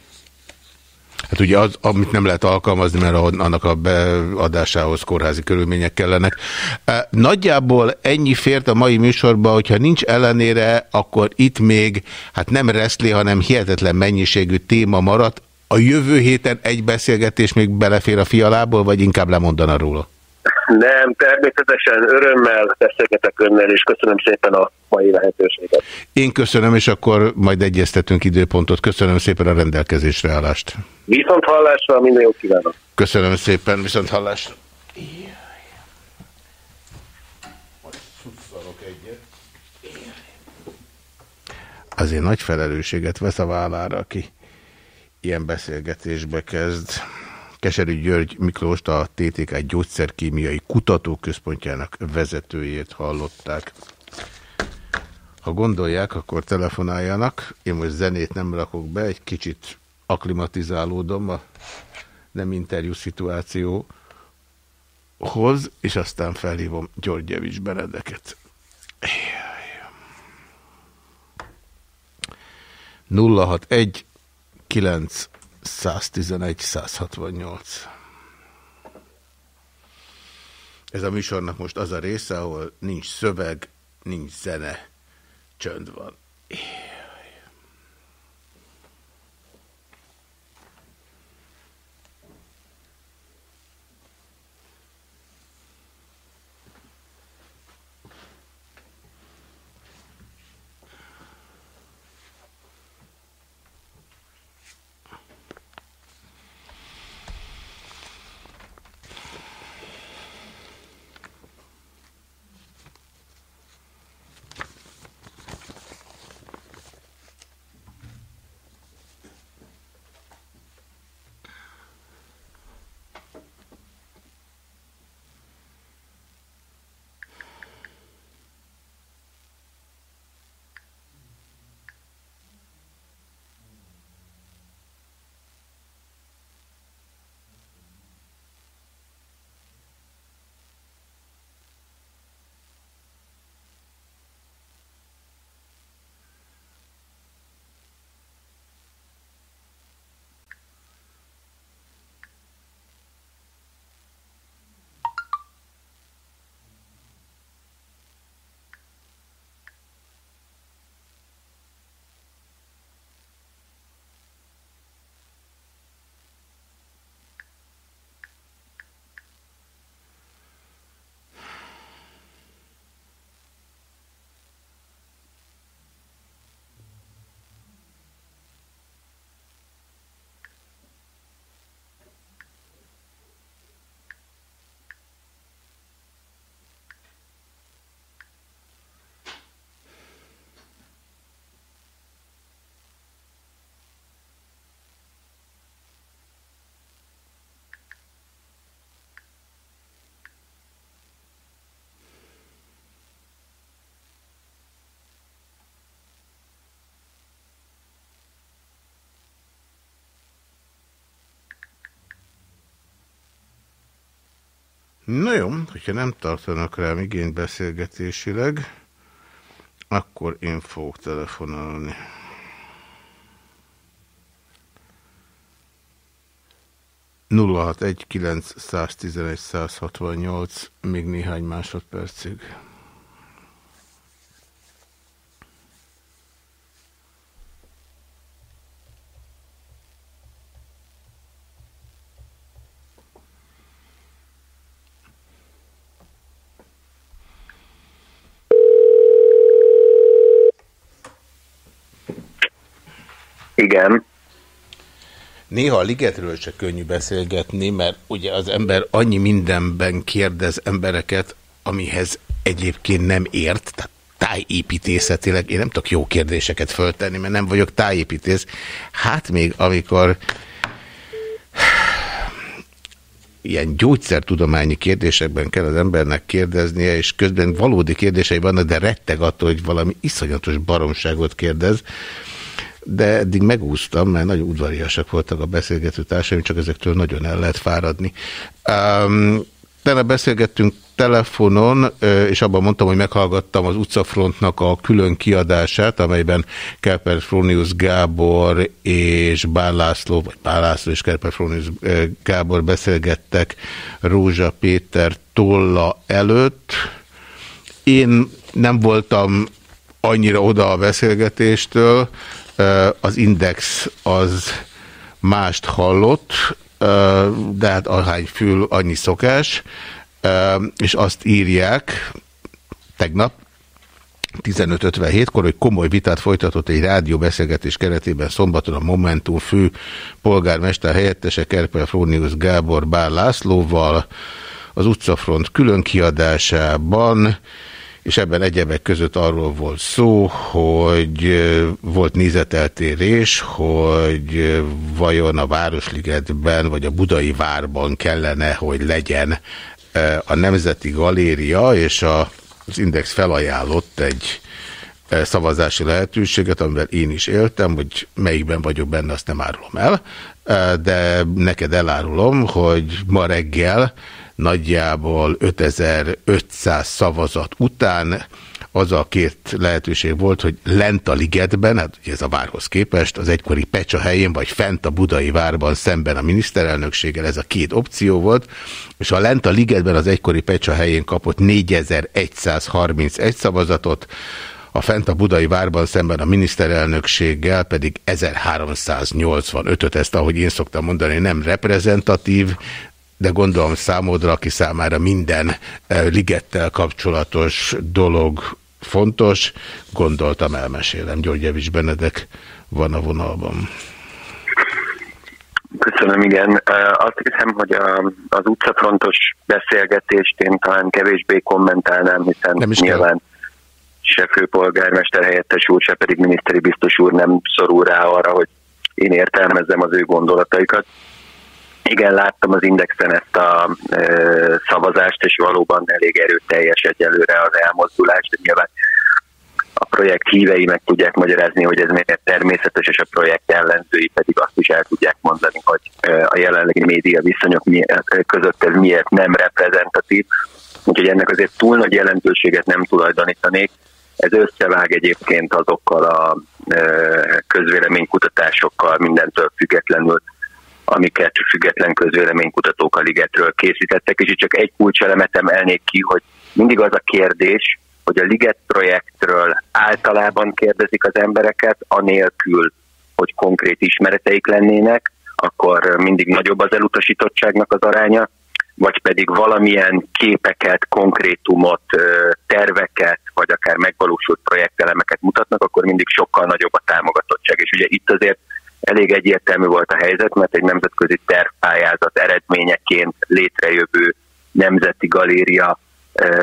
Hát ugye az, amit nem lehet alkalmazni, mert annak a beadásához kórházi körülmények kellenek. E, Nagyjából ennyi fért a mai műsorba, hogyha nincs ellenére, akkor itt még, hát nem reszli, hanem hihetetlen mennyiségű téma maradt. A jövő héten egy beszélgetés még belefér a fialából, vagy inkább lemondana róla? Nem, természetesen örömmel beszélgetek önnel, és köszönöm szépen a mai lehetőséget. Én köszönöm, és akkor majd egyeztetünk időpontot. Köszönöm szépen a rendelkezésre állást. Viszont hallásra, minden jót kívánok! Köszönöm szépen, viszont hallásra. Azért nagy felelősséget vesz a vállára, aki ilyen beszélgetésbe kezd. Keserű György Miklóst, a TTK gyógyszerkémiai kutatóközpontjának vezetőjét hallották. Ha gondolják, akkor telefonáljanak. Én most zenét nem rakok be, egy kicsit aklimatizálódom a nem interjú szituáció hoz, és aztán felhívom Györgyevics Benedeket. 061 9 111 168 Ez a műsornak most az a része, ahol nincs szöveg, nincs zene, csönd van. Na jó, hogyha nem tartanak rám igényt beszélgetésileg, akkor én fogok telefonálni. nulla még néhány másodpercig. Igen. Néha a ligetről se könnyű beszélgetni, mert ugye az ember annyi mindenben kérdez embereket, amihez egyébként nem ért, tehát tájépítészetileg én nem tudok jó kérdéseket föltenni, mert nem vagyok tájépítész. Hát még amikor ilyen gyógyszertudományi kérdésekben kell az embernek kérdeznie, és közben valódi kérdései vannak, de retteg attól, hogy valami iszonyatos baromságot kérdez, de eddig megúsztam, mert nagyon udvariasak voltak a beszélgető társaim, csak ezektől nagyon el lehet fáradni. Um, Tenne beszélgettünk telefonon, és abban mondtam, hogy meghallgattam az utcafrontnak a külön kiadását, amelyben Kerper Fronius Gábor és Bár László, vagy Bár László és Kerper Fronius Gábor beszélgettek Rózsa Péter tolla előtt. Én nem voltam annyira oda a beszélgetéstől, az index az mást hallott, de hát ahány fül, annyi szokás, és azt írják tegnap, 15.57-kor, hogy komoly vitát folytatott egy rádióbeszélgetés keretében szombaton a Momentum fő polgármester helyettese Kerpel Frónius Gábor Bár Lászlóval. Az utcafront külön kiadásában, és ebben egyebek között arról volt szó, hogy volt nézeteltérés, hogy vajon a Városligetben vagy a Budai Várban kellene, hogy legyen a Nemzeti Galéria, és a, az Index felajánlott egy szavazási lehetőséget, amivel én is éltem, hogy melyikben vagyok benne, azt nem árulom el, de neked elárulom, hogy ma reggel nagyjából 5500 szavazat után az a két lehetőség volt, hogy lent a ligetben, hát ugye ez a várhoz képest, az egykori Pecsa helyén, vagy fent a budai várban szemben a miniszterelnökséggel, ez a két opció volt, és a lent a ligetben az egykori Pecsa helyén kapott 4131 szavazatot, a fent a budai várban szemben a miniszterelnökséggel pedig 1385-öt, ezt ahogy én szoktam mondani, nem reprezentatív, de gondolom számodra, aki számára minden eh, ligettel kapcsolatos dolog fontos, gondoltam elmesélem. Györgyevics Benedek van a vonalban. Köszönöm, igen. Azt hiszem, hogy a, az utcafrontos beszélgetést én talán kevésbé kommentálnám, hiszen Nem is nyilván kell. se főpolgármester helyettes úr, se pedig miniszteri biztos úr nem szorul rá arra, hogy én értelmezzem az ő gondolataikat. Igen, láttam az Indexen ezt a e, szavazást, és valóban elég erőteljes egyelőre az elmozdulás, de nyilván a projekt hívei meg tudják magyarázni, hogy ez miért természetes, és a projekt ellenzői pedig azt is el tudják mondani, hogy a jelenlegi média viszonyok között ez miért nem reprezentatív. Úgyhogy ennek azért túl nagy jelentőséget nem tulajdonítanék. Ez összevág egyébként azokkal a közvéleménykutatásokkal mindentől függetlenül, amiket független közvéleménykutatók a ligetről készítettek, és itt csak egy kulcselemet emelnék ki, hogy mindig az a kérdés, hogy a Liget projektről általában kérdezik az embereket, anélkül, hogy konkrét ismereteik lennének, akkor mindig nagyobb az elutasítottságnak az aránya, vagy pedig valamilyen képeket, konkrétumot, terveket, vagy akár megvalósult projektelemeket mutatnak, akkor mindig sokkal nagyobb a támogatottság. És ugye itt azért elég egyértelmű volt a helyzet, mert egy nemzetközi tervpályázat eredményeként létrejövő nemzeti galéria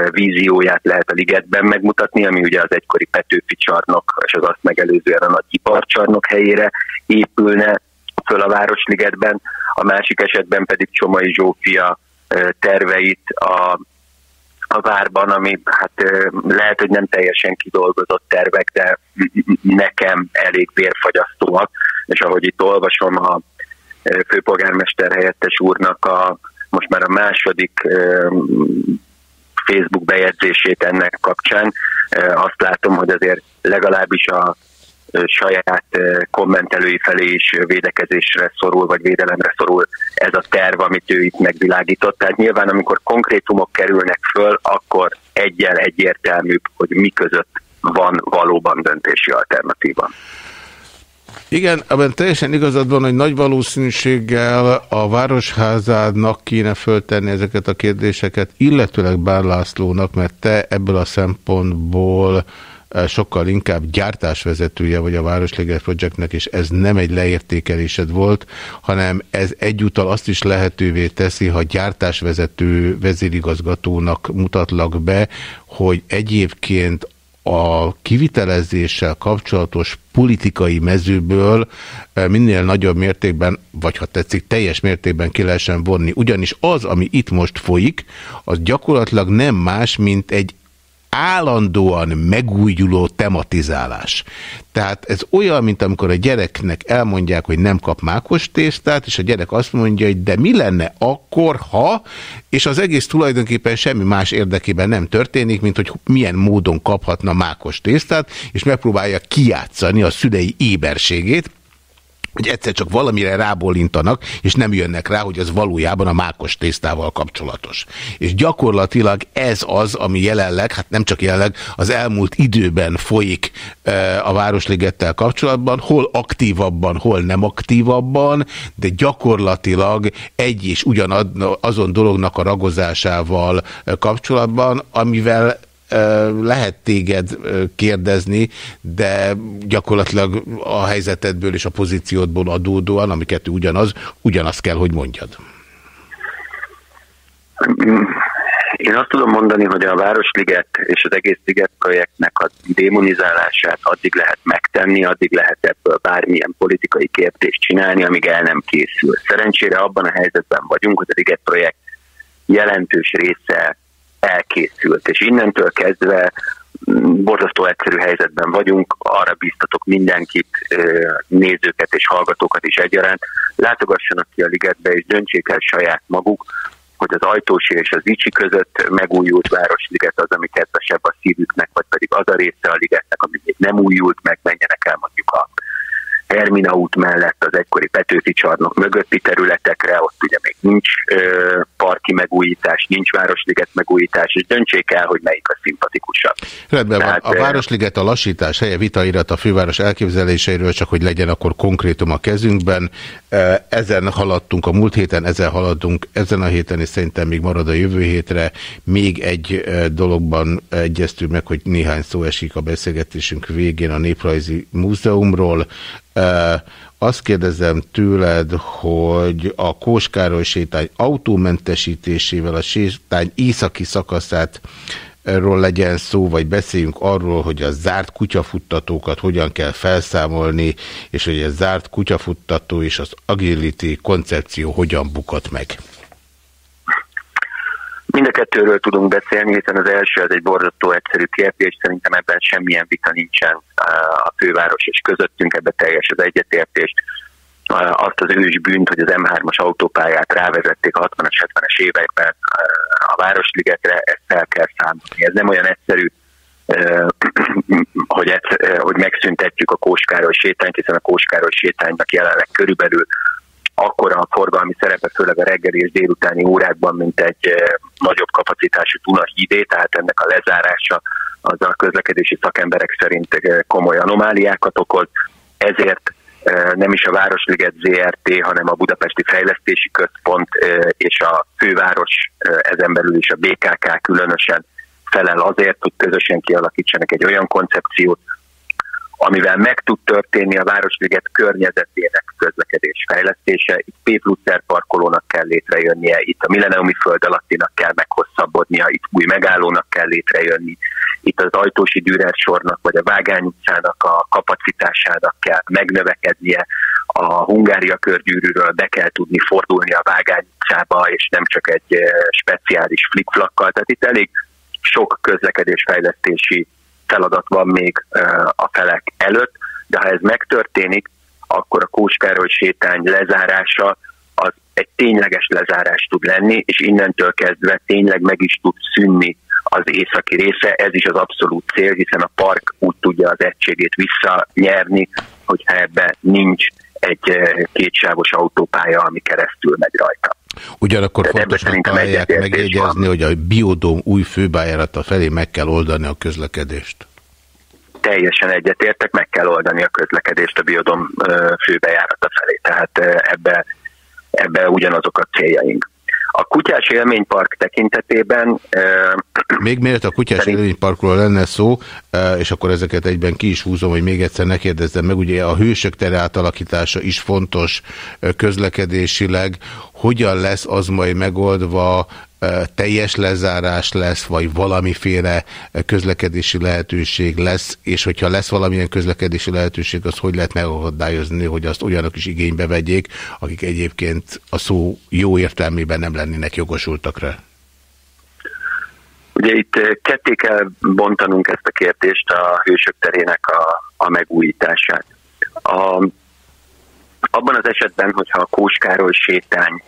vízióját lehet a ligetben megmutatni, ami ugye az egykori Petőfi csarnok és az azt megelőzően a nagy iparcsarnok helyére épülne föl a Városligetben, a másik esetben pedig Csomai Zsófia terveit a a várban, ami hát lehet, hogy nem teljesen kidolgozott tervek, de nekem elég vérfagyasztóak, és ahogy itt olvasom a főpolgármester helyettes úrnak a most már a második Facebook bejegyzését ennek kapcsán, azt látom, hogy azért legalábbis a saját kommentelői felé is védekezésre szorul, vagy védelemre szorul ez a terv, amit ő itt megvilágított. Tehát nyilván, amikor konkrétumok kerülnek föl, akkor egyel egyértelműbb, hogy mi között van valóban döntési alternatíva. Igen, abban teljesen igazad van, hogy nagy valószínűséggel a Városházának kéne föltenni ezeket a kérdéseket, illetőleg Bár Lászlónak, mert te ebből a szempontból sokkal inkább gyártásvezetője vagy a Városliget Projectnek, és ez nem egy leértékelésed volt, hanem ez egyúttal azt is lehetővé teszi, ha gyártásvezető vezérigazgatónak mutatlak be, hogy egyébként a kivitelezéssel kapcsolatos politikai mezőből eh, minél nagyobb mértékben, vagy ha tetszik, teljes mértékben ki lehessen vonni. Ugyanis az, ami itt most folyik, az gyakorlatilag nem más, mint egy állandóan megújuló tematizálás. Tehát ez olyan, mint amikor a gyereknek elmondják, hogy nem kap mákos tésztát, és a gyerek azt mondja, hogy de mi lenne akkor, ha, és az egész tulajdonképpen semmi más érdekében nem történik, mint hogy milyen módon kaphatna mákos tésztát, és megpróbálja kijátszani a szülei éberségét, hogy egyszer csak valamire rábólintanak, és nem jönnek rá, hogy az valójában a mákos tésztával kapcsolatos. És gyakorlatilag ez az, ami jelenleg, hát nem csak jelenleg, az elmúlt időben folyik e, a Városligettel kapcsolatban, hol aktívabban, hol nem aktívabban, de gyakorlatilag egy és ugyanazon dolognak a ragozásával kapcsolatban, amivel lehet téged kérdezni, de gyakorlatilag a helyzetedből és a pozíciódból adódóan, ami kettő ugyanaz, ugyanazt kell, hogy mondjad. Én azt tudom mondani, hogy a Városliget és az egész Liget projektnek a démonizálását addig lehet megtenni, addig lehet ebből bármilyen politikai kérdést csinálni, amíg el nem készül. Szerencsére abban a helyzetben vagyunk, hogy a Liget projekt jelentős része elkészült, és innentől kezdve mm, borzasztó egyszerű helyzetben vagyunk, arra biztatok mindenkit, nézőket és hallgatókat is egyaránt, látogassanak ki a ligetbe és döntsék el saját maguk, hogy az Ajtósi és az Icsi között megújult Városliget az, ami kedvesebb a szívüknek, vagy pedig az a része a ligetnek, ami még nem újult meg, menjenek el mondjuk a Termina út mellett az egykori Petőfi csarnok mögötti területekre, ott ugye még nincs ö, parki megújítás, nincs Városliget megújítás, és döntsék el, hogy melyik a szimpatikusabb. Rendben Tehát, van. A Városliget a lassítás helye vitairat a főváros elképzeléseiről, csak hogy legyen akkor konkrétum a kezünkben. Ezen haladtunk a múlt héten, ezen haladunk ezen a héten, és szerintem még marad a jövő hétre. Még egy dologban egyeztünk meg, hogy néhány szó esik a beszélgetésünk végén a Néprajzi Múzeumról. Azt kérdezem tőled, hogy a Kóskároly sétány autómentesítésével a sétány északi szakaszát ról legyen szó, vagy beszéljünk arról, hogy a zárt kutyafuttatókat hogyan kell felszámolni, és hogy a zárt kutyafuttató és az agility koncepció hogyan bukott meg. Mind a kettőről tudunk beszélni, hiszen az első az egy borzasztó egyszerű kérdés, szerintem ebben semmilyen vita nincsen a főváros és közöttünk, ebben teljes az egyetértés. Azt az ős bűnt, hogy az M3-as autópályát rávezették a 60-as, 70-es években a Városligetre, ezt fel kell számolni. Ez nem olyan egyszerű, hogy, ez, hogy megszüntetjük a Kóskároly sétányt, hiszen a Kóskároly sétánynak jelenleg körülbelül akkora a forgalmi szerepe, főleg a reggeli és délutáni órákban, mint egy eh, nagyobb kapacitású Duna hídé, tehát ennek a lezárása az a közlekedési szakemberek szerint eh, komoly anomáliákat okoz, ezért eh, nem is a Városliget ZRT, hanem a Budapesti Fejlesztési Központ és a főváros, ezen belül is a BKK különösen felel azért, hogy közösen kialakítsanak egy olyan koncepciót, amivel meg tud történni a Városliget környezetének közlekedés fejlesztése. Itt P Luther parkolónak kell létrejönnie, itt a Milleniumi föld alattinak kell meghosszabbodnia, itt új megállónak kell létrejönni, itt az Ajtósi Dürer sornak vagy a Vágány utcának a kapacitásának kell megnövekednie, a Hungária körgyűrűről be kell tudni fordulni a Vágány utcába, és nem csak egy eh, speciális flikflakkal. Tehát itt elég sok közlekedésfejlesztési feladat van még a felek előtt, de ha ez megtörténik, akkor a Kóskároly sétány lezárása az egy tényleges lezárás tud lenni, és innentől kezdve tényleg meg is tud szűnni az északi része. Ez is az abszolút cél, hiszen a park úgy tudja az egységét visszanyerni, hogyha ebbe nincs egy kétsávos autópálya, ami keresztül megy rajta. Ugyanakkor fontosnak találják megjegyezni, hogy a biodóm új főbájárata felé meg kell oldani a közlekedést. Teljesen egyetértek, meg kell oldani a közlekedést a biodom főbejárata felé, tehát ebbe, ebbe ugyanazok a céljaink. A kutyás élménypark tekintetében... Még miért a kutyás szerint... élményparkról lenne szó, és akkor ezeket egyben ki is húzom, hogy még egyszer ne kérdezzem meg, ugye a hősök tere átalakítása is fontos közlekedésileg. Hogyan lesz az majd megoldva teljes lezárás lesz, vagy valamiféle közlekedési lehetőség lesz, és hogyha lesz valamilyen közlekedési lehetőség, az hogy lehet megakadályozni, hogy azt olyanok is igénybe vegyék, akik egyébként a szó jó értelmében nem lennének jogosultak rá? Ugye itt ketté kell bontanunk ezt a kérdést a hősök terének a, a megújítását. A, abban az esetben, hogyha a Kóskároly sétány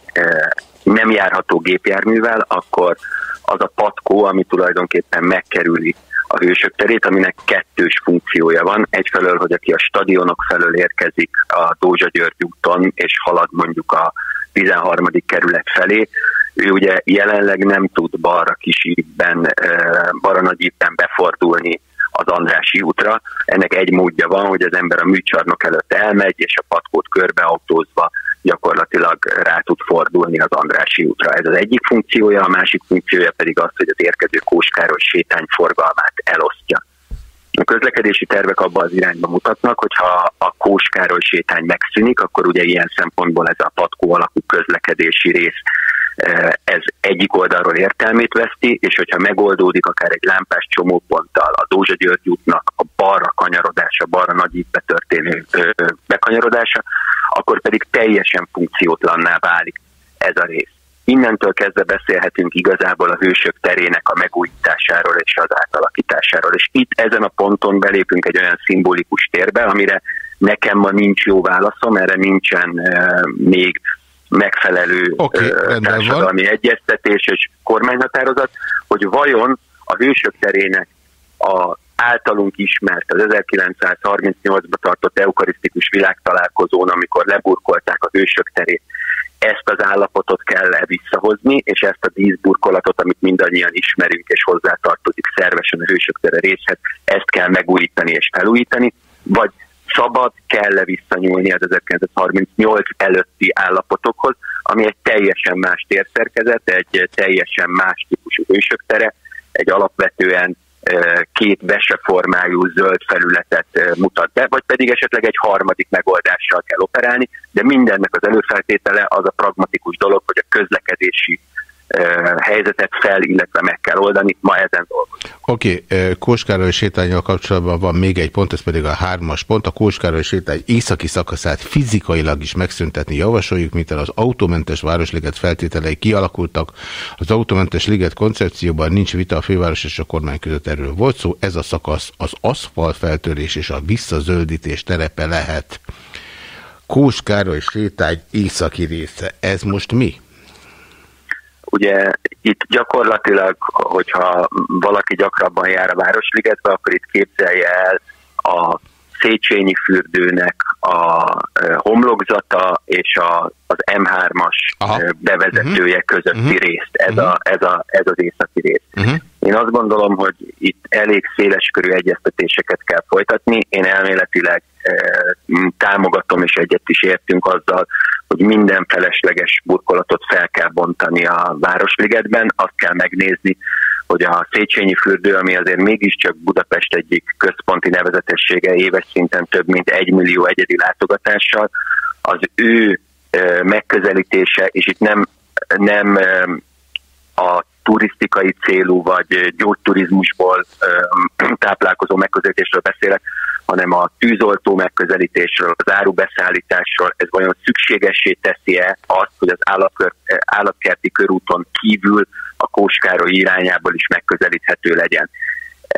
nem járható gépjárművel, akkor az a patkó, ami tulajdonképpen megkerüli a hősök terét, aminek kettős funkciója van. Egyfelől, hogy aki a stadionok felől érkezik a Dózsa György úton, és halad mondjuk a 13. kerület felé, ő ugye jelenleg nem tud balra kisírben, balra nagyívben befordulni az Andrási útra. Ennek egy módja van, hogy az ember a műcsarnok előtt elmegy, és a patkót körbeautózva gyakorlatilag rá tud fordulni az Andrási útra. Ez az egyik funkciója, a másik funkciója pedig az, hogy az érkező Kóskáros sétány forgalmát elosztja. A közlekedési tervek abban az irányba mutatnak, hogy ha a Kóskároly sétány megszűnik, akkor ugye ilyen szempontból ez a patkó alakú közlekedési rész ez egyik oldalról értelmét veszti, és hogyha megoldódik akár egy lámpás csomóponttal a Dózsa György útnak a balra kanyarodása, balra nagy történő bekanyarodása, akkor pedig teljesen funkciótlanná válik ez a rész. Innentől kezdve beszélhetünk igazából a hősök terének a megújításáról és az átalakításáról. És itt ezen a ponton belépünk egy olyan szimbolikus térbe, amire nekem ma nincs jó válaszom, erre nincsen uh, még megfelelő ö, rendben van. társadalmi egyeztetés és kormányhatározat, hogy vajon a hősök terének a általunk ismert az 1938-ban tartott eukarisztikus világtalálkozón, amikor leburkolták a hősök terét, ezt az állapotot kell-e visszahozni, és ezt a díszburkolatot, amit mindannyian ismerünk és hozzátartozik szervesen a hősök tere részhez, ezt kell megújítani és felújítani, vagy szabad, kell-e visszanyúlni az 1938 előtti állapotokhoz, ami egy teljesen más térszerkezet, egy teljesen más típusú hősök tere, egy alapvetően két veseformájú zöld felületet mutat be, vagy pedig esetleg egy harmadik megoldással kell operálni, de mindennek az előfeltétele az a pragmatikus dolog, hogy a közlekedési helyzetet fel, illetve meg kell oldani, ma ezen dolgozunk. Oké, okay, Kóskároly sétányjal kapcsolatban van még egy pont, ez pedig a hármas pont. A Kóskároly sétány északi szakaszát fizikailag is megszüntetni javasoljuk, mint az autómentes Városliget feltételei kialakultak. Az autómentes liget koncepcióban nincs vita a főváros és a kormány között erről volt szó. Ez a szakasz az aszfalt feltörés és a visszazöldítés terepe lehet. Kóskároly sétány északi része. Ez most mi? Ugye itt gyakorlatilag, hogyha valaki gyakrabban jár a Városligetbe, akkor itt képzelje el a Széchenyi fürdőnek a homlokzata és a, az M3-as Aha. bevezetője közötti Mhm. részt. Ez, Mhm. a, ez, a, ez az északi rész. Uh-huh. Én azt gondolom, hogy itt elég széles körű egyeztetéseket kell folytatni. Én elméletileg eh, támogatom és egyet is értünk azzal, hogy minden felesleges burkolatot fel kell bontani a Városligetben. Azt kell megnézni, hogy a Széchenyi fürdő, ami azért mégiscsak Budapest egyik központi nevezetessége éves szinten több mint egy millió egyedi látogatással, az ő eh, megközelítése, és itt nem, nem eh, a turisztikai célú vagy gyógyturizmusból táplálkozó megközelítésről beszélek, hanem a tűzoltó megközelítésről, az árubeszállításról, ez vajon szükségessé teszi-e azt, hogy az állatkör, állatkerti körúton kívül a Kóskároly irányából is megközelíthető legyen.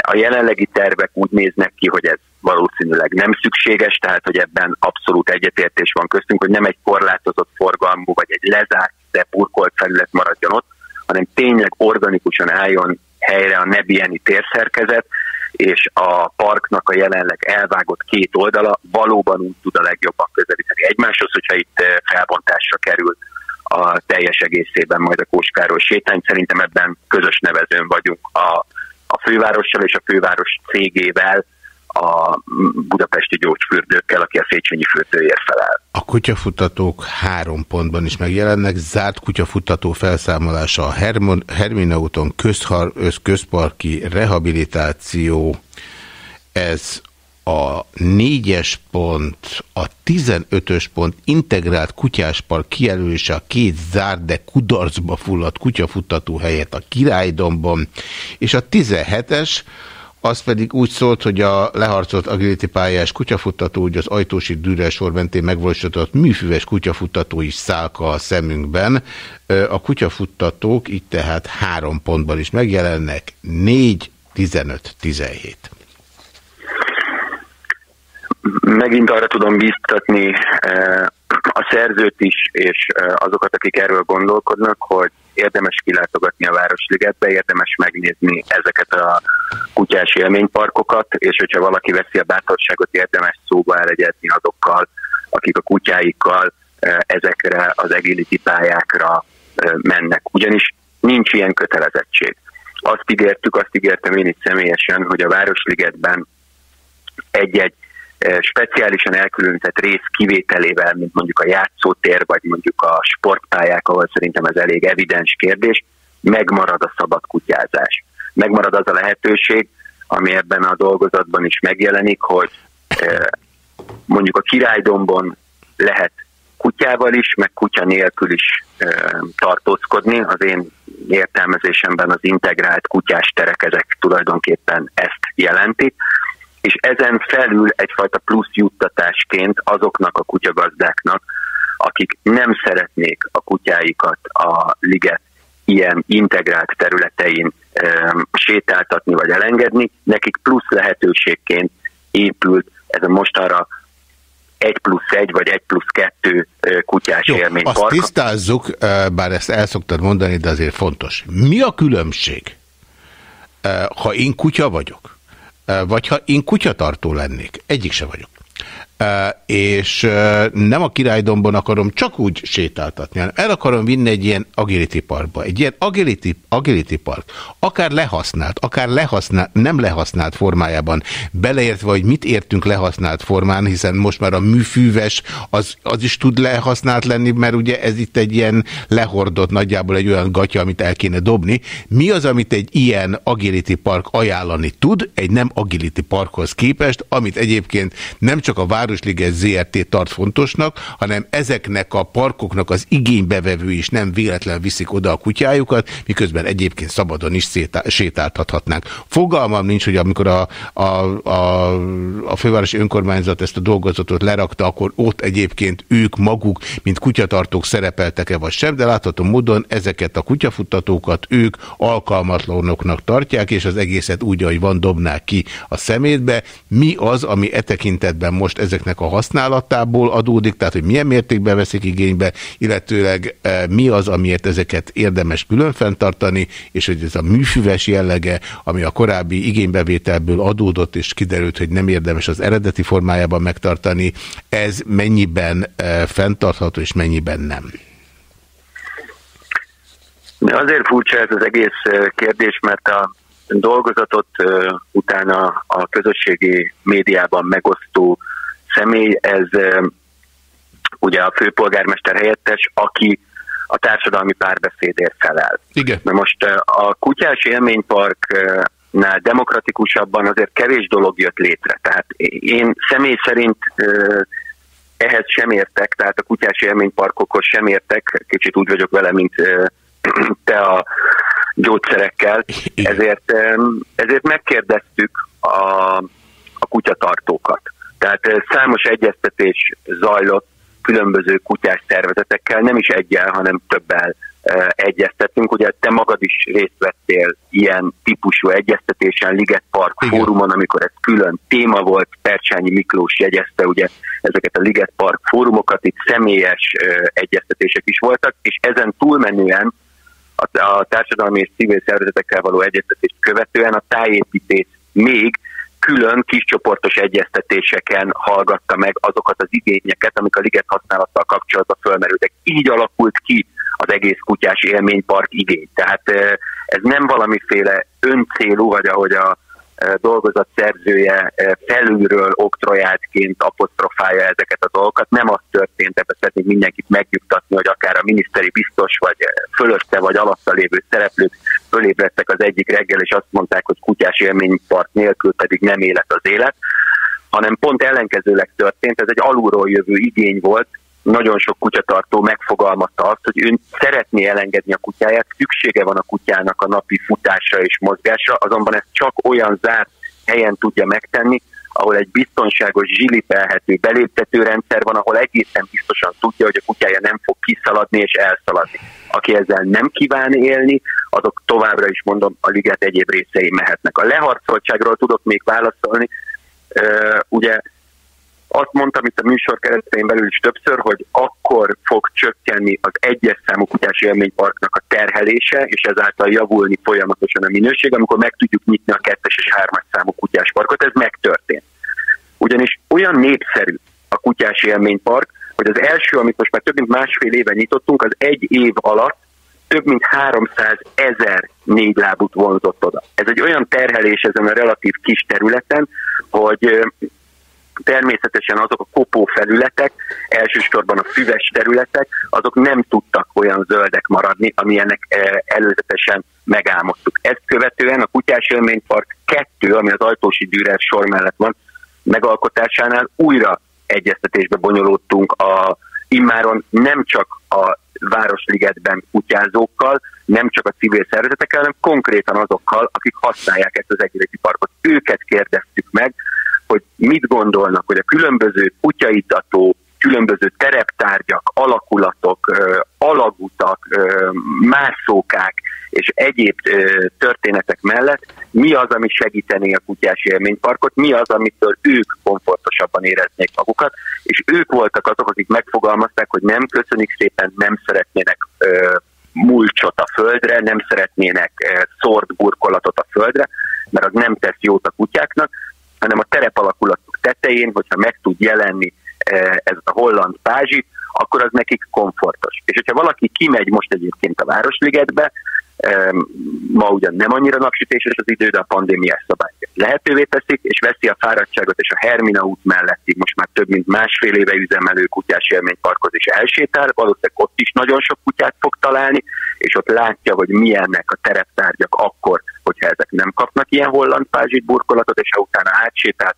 A jelenlegi tervek úgy néznek ki, hogy ez valószínűleg nem szükséges, tehát hogy ebben abszolút egyetértés van köztünk, hogy nem egy korlátozott forgalmú vagy egy lezárt, de burkolt felület maradjon ott, hanem tényleg organikusan álljon helyre a nebieni térszerkezet, és a parknak a jelenleg elvágott két oldala valóban úgy tud a legjobban közelíteni egymáshoz, hogyha itt eh, felbontásra kerül a teljes egészében majd a Kóskároly sétány. Szerintem ebben közös nevezőn vagyunk a, a fővárossal és a főváros cégével, a budapesti gyógyfürdőkkel, aki a Széchenyi fürdőért felel. A kutyafutatók három pontban is megjelennek. Zárt kutyafutató felszámolása a Hermon, Hermina úton közhar, közparki rehabilitáció. Ez a négyes pont, a 15-ös pont integrált kutyáspark kijelölése a két zárt, de kudarcba fulladt kutyafutató helyett a Királydomban, és a 17-es az pedig úgy szólt, hogy a leharcolt agility pályás kutyafuttató, úgy az ajtósi dűrel sor mentén megvalósított műfüves kutyafuttató is szálka a szemünkben. A kutyafuttatók itt tehát három pontban is megjelennek, 4, 15, 17. Megint arra tudom biztatni eh, a szerzőt is, és azokat, akik erről gondolkodnak, hogy érdemes kilátogatni a Városligetbe, érdemes megnézni ezeket a kutyás élményparkokat, és hogyha valaki veszi a bátorságot, érdemes szóba elegyezni azokkal, akik a kutyáikkal eh, ezekre az agility pályákra eh, mennek. Ugyanis nincs ilyen kötelezettség. Azt ígértük, azt ígértem én itt személyesen, hogy a Városligetben egy-egy speciálisan elkülönített rész kivételével, mint mondjuk a játszótér, vagy mondjuk a sportpályák, ahol szerintem ez elég evidens kérdés, megmarad a szabad kutyázás. Megmarad az a lehetőség, ami ebben a dolgozatban is megjelenik, hogy mondjuk a királydombon lehet kutyával is, meg kutya nélkül is tartózkodni. Az én értelmezésemben az integrált kutyás terek ezek tulajdonképpen ezt jelentik. És ezen felül egyfajta plusz juttatásként azoknak a kutyagazdáknak, akik nem szeretnék a kutyáikat a liget ilyen integrált területein e, sétáltatni vagy elengedni, nekik plusz lehetőségként épült ez a mostanra egy plusz egy vagy egy plusz kettő kutyás Jó, élménypark. azt tisztázzuk, bár ezt el szoktad mondani, de azért fontos. Mi a különbség, ha én kutya vagyok, vagy ha én kutyatartó lennék? Egyik se vagyok. És nem a királydombon akarom csak úgy sétáltatni, hanem el akarom vinni egy ilyen agility parkba. Egy ilyen agility, agility park, akár lehasznált, akár lehasznált, nem lehasznált formájában, beleértve, hogy mit értünk lehasznált formán, hiszen most már a műfűves az, az is tud lehasznált lenni, mert ugye ez itt egy ilyen lehordott nagyjából egy olyan gatya, amit el kéne dobni. Mi az, amit egy ilyen agility park ajánlani tud, egy nem agility parkhoz képest, amit egyébként nem csak a Városliget ZRT tart fontosnak, hanem ezeknek a parkoknak az igénybevevő is nem véletlen viszik oda a kutyájukat, miközben egyébként szabadon is sétáltathatnánk. Fogalmam nincs, hogy amikor a, a, a, a fővárosi önkormányzat ezt a dolgozatot lerakta, akkor ott egyébként ők maguk, mint kutyatartók szerepeltek-e vagy sem, de látható módon ezeket a kutyafuttatókat ők alkalmatlanoknak tartják, és az egészet úgy, ahogy van, dobnák ki a szemétbe. Mi az, ami e tekintetben most ezek ezeknek a használatából adódik, tehát hogy milyen mértékben veszik igénybe, illetőleg e, mi az, amiért ezeket érdemes külön fenntartani, és hogy ez a műfüves jellege, ami a korábbi igénybevételből adódott, és kiderült, hogy nem érdemes az eredeti formájában megtartani, ez mennyiben e, fenntartható, és mennyiben nem? Azért furcsa ez az egész e, kérdés, mert a dolgozatot utána a közösségi médiában megosztó személy, ez ugye a főpolgármester helyettes, aki a társadalmi párbeszédért felel. Igen. Na most a kutyás élményparknál demokratikusabban azért kevés dolog jött létre. Tehát én személy szerint ehhez sem értek, tehát a kutyás élményparkokhoz sem értek, kicsit úgy vagyok vele, mint te a gyógyszerekkel, ezért, ezért megkérdeztük a, a kutyatartókat. Tehát számos egyeztetés zajlott különböző kutyás szervezetekkel, nem is egyel, hanem többel egyeztettünk. Ugye te magad is részt vettél ilyen típusú egyeztetésen, Liget Park Igen. fórumon, amikor ez külön téma volt, Percsányi Miklós jegyezte ugye ezeket a Liget Park fórumokat, itt személyes egyeztetések is voltak, és ezen túlmenően a, a társadalmi és civil szervezetekkel való egyeztetést követően a tájépítés még külön kiscsoportos egyeztetéseken hallgatta meg azokat az igényeket, amik a liget használattal kapcsolatban fölmerültek. Így alakult ki az egész kutyás élménypark igény. Tehát ez nem valamiféle öncélú, vagy ahogy a dolgozat szerzője felülről oktrojátként apostrofálja ezeket a dolgokat. Nem az történt, ebben szeretnék mindenkit megnyugtatni, hogy akár a miniszteri biztos, vagy fölötte, vagy alatta lévő szereplők fölébredtek az egyik reggel, és azt mondták, hogy kutyás élménypart nélkül pedig nem élet az élet, hanem pont ellenkezőleg történt, ez egy alulról jövő igény volt, nagyon sok kutyatartó megfogalmazta azt, hogy ő szeretné elengedni a kutyáját, szüksége van a kutyának a napi futásra és mozgásra, azonban ezt csak olyan zárt helyen tudja megtenni, ahol egy biztonságos, zsilipelhető beléptető rendszer van, ahol egészen biztosan tudja, hogy a kutyája nem fog kiszaladni és elszaladni. Aki ezzel nem kíván élni, azok továbbra is mondom, a liget egyéb részei mehetnek. A leharcoltságról tudok még válaszolni. Ugye azt mondtam itt a műsor keretén belül is többször, hogy akkor fog csökkenni az egyes számú kutyás élményparknak a terhelése, és ezáltal javulni folyamatosan a minőség, amikor meg tudjuk nyitni a kettes és hármas számú kutyás parkot. Ez megtörtént. Ugyanis olyan népszerű a kutyás élménypark, hogy az első, amit most már több mint másfél éve nyitottunk, az egy év alatt több mint 300 ezer négy lábút vonzott oda. Ez egy olyan terhelés ezen a relatív kis területen, hogy Természetesen azok a kopó felületek, elsősorban a füves területek, azok nem tudtak olyan zöldek maradni, amilyenek eh, előzetesen megálmodtuk. Ezt követően a Kutyás Élménypark 2, ami az Ajtósi Dürer sor mellett van, megalkotásánál újra egyeztetésbe bonyolódtunk a immáron nem csak a Városligetben kutyázókkal, nem csak a civil szervezetekkel, hanem konkrétan azokkal, akik használják ezt az egészségügyi parkot. Őket kérdeztük meg, hogy mit gondolnak, hogy a különböző kutyaitató, különböző tereptárgyak, alakulatok, alagutak, mászókák és egyéb történetek mellett mi az, ami segítené a kutyás élményparkot, mi az, amitől ők komfortosabban éreznék magukat, és ők voltak azok, akik megfogalmazták, hogy nem köszönik szépen, nem szeretnének mulcsot a földre, nem szeretnének ö, szórt burkolatot a földre, mert az nem tesz jót a kutyáknak, hanem a terepalakulatok tetején, hogyha meg tud jelenni ez a holland pázsi, akkor az nekik komfortos. És hogyha valaki kimegy most egyébként a Városligetbe, ma ugyan nem annyira napsütéses az idő, de a pandémiás szabály lehetővé teszik, és veszi a fáradtságot, és a Hermina út melletti most már több mint másfél éve üzemelő kutyás élményparkhoz is elsétál, valószínűleg ott is nagyon sok kutyát fog találni, és ott látja, hogy milyennek a tereptárgyak akkor, hogyha ezek nem kapnak ilyen holland pázsit burkolatot, és ha utána átsétál,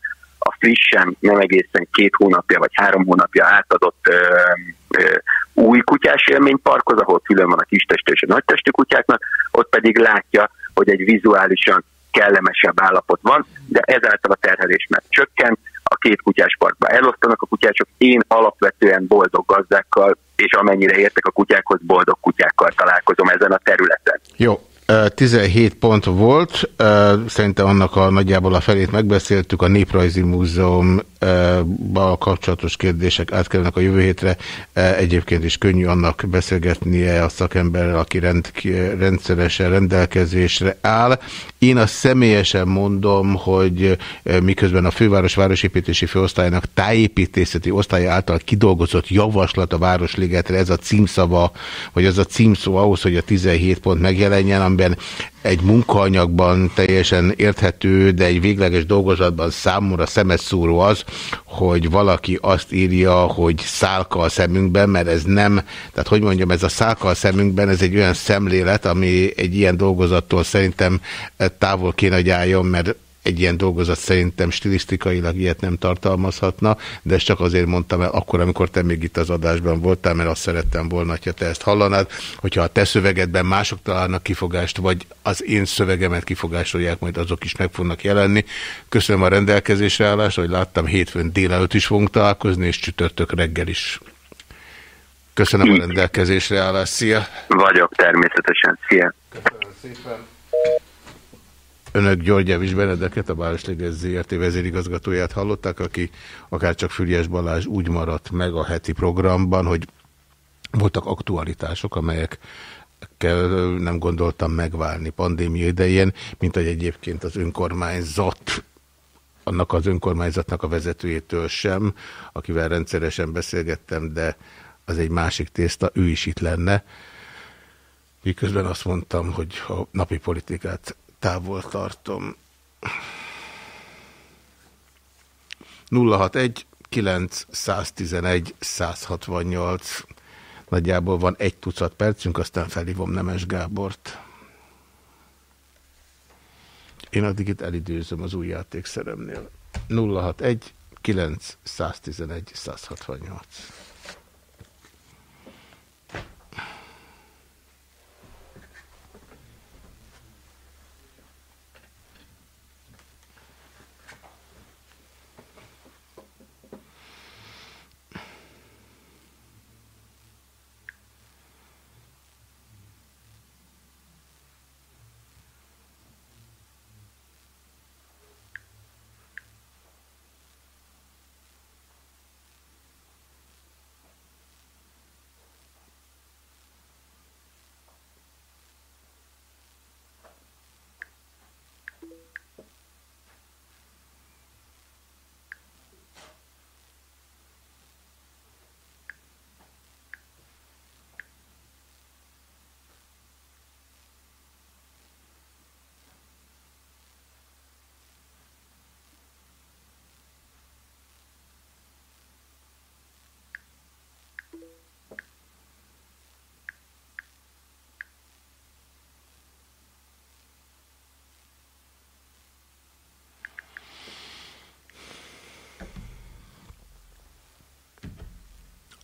a frissen, nem egészen két hónapja vagy három hónapja átadott ö, ö, új kutyás élményparkhoz, ahol külön van a kistestű és a nagytestű kutyáknak, ott pedig látja, hogy egy vizuálisan kellemesebb állapot van, de ezáltal a terhelés meg csökken, a két kutyás parkba elosztanak a kutyások, én alapvetően boldog gazdákkal, és amennyire értek a kutyákhoz, boldog kutyákkal találkozom ezen a területen. Jó, 17 pont volt, szerintem annak a nagyjából a felét megbeszéltük, a Néprajzi Múzeum kapcsolatos kérdések átkerülnek a jövő hétre. Egyébként is könnyű annak beszélgetnie a szakemberrel, aki rend, rendszeresen rendelkezésre áll. Én azt személyesen mondom, hogy miközben a főváros városépítési főosztályának tájépítészeti osztálya által kidolgozott javaslat a Városligetre, ez a címszava, vagy az a címszó ahhoz, hogy a 17 pont megjelenjen, amiben egy munkaanyagban teljesen érthető, de egy végleges dolgozatban számomra szemeszúró az, hogy valaki azt írja, hogy szálka a szemünkben, mert ez nem, tehát hogy mondjam, ez a szálka a szemünkben, ez egy olyan szemlélet, ami egy ilyen dolgozattól szerintem távol kéne, hogy álljon, mert egy ilyen dolgozat szerintem stilisztikailag ilyet nem tartalmazhatna, de ezt csak azért mondtam el akkor, amikor te még itt az adásban voltál, mert azt szerettem volna, ha te ezt hallanád, hogyha a te szövegedben mások találnak kifogást, vagy az én szövegemet kifogásolják, majd azok is meg fognak jelenni. Köszönöm a rendelkezésre állást, hogy láttam hétfőn délelőtt is fogunk találkozni, és csütörtök reggel is. Köszönöm a rendelkezésre állást. Szia! Vagyok természetesen. Szia! Köszönöm szépen! Önök György Javis Benedeket, a Városliges ZRT vezérigazgatóját hallották, aki akárcsak Füriás Balázs úgy maradt meg a heti programban, hogy voltak aktualitások, amelyek nem gondoltam megválni pandémia idején, mint hogy egyébként az önkormányzat annak az önkormányzatnak a vezetőjétől sem, akivel rendszeresen beszélgettem, de az egy másik tészta, ő is itt lenne. Miközben azt mondtam, hogy a napi politikát távol tartom. 061 911 168 Nagyjából van egy tucat percünk, aztán felhívom Nemes Gábort. Én addig itt elidőzöm az új játékszeremnél. 061 911 168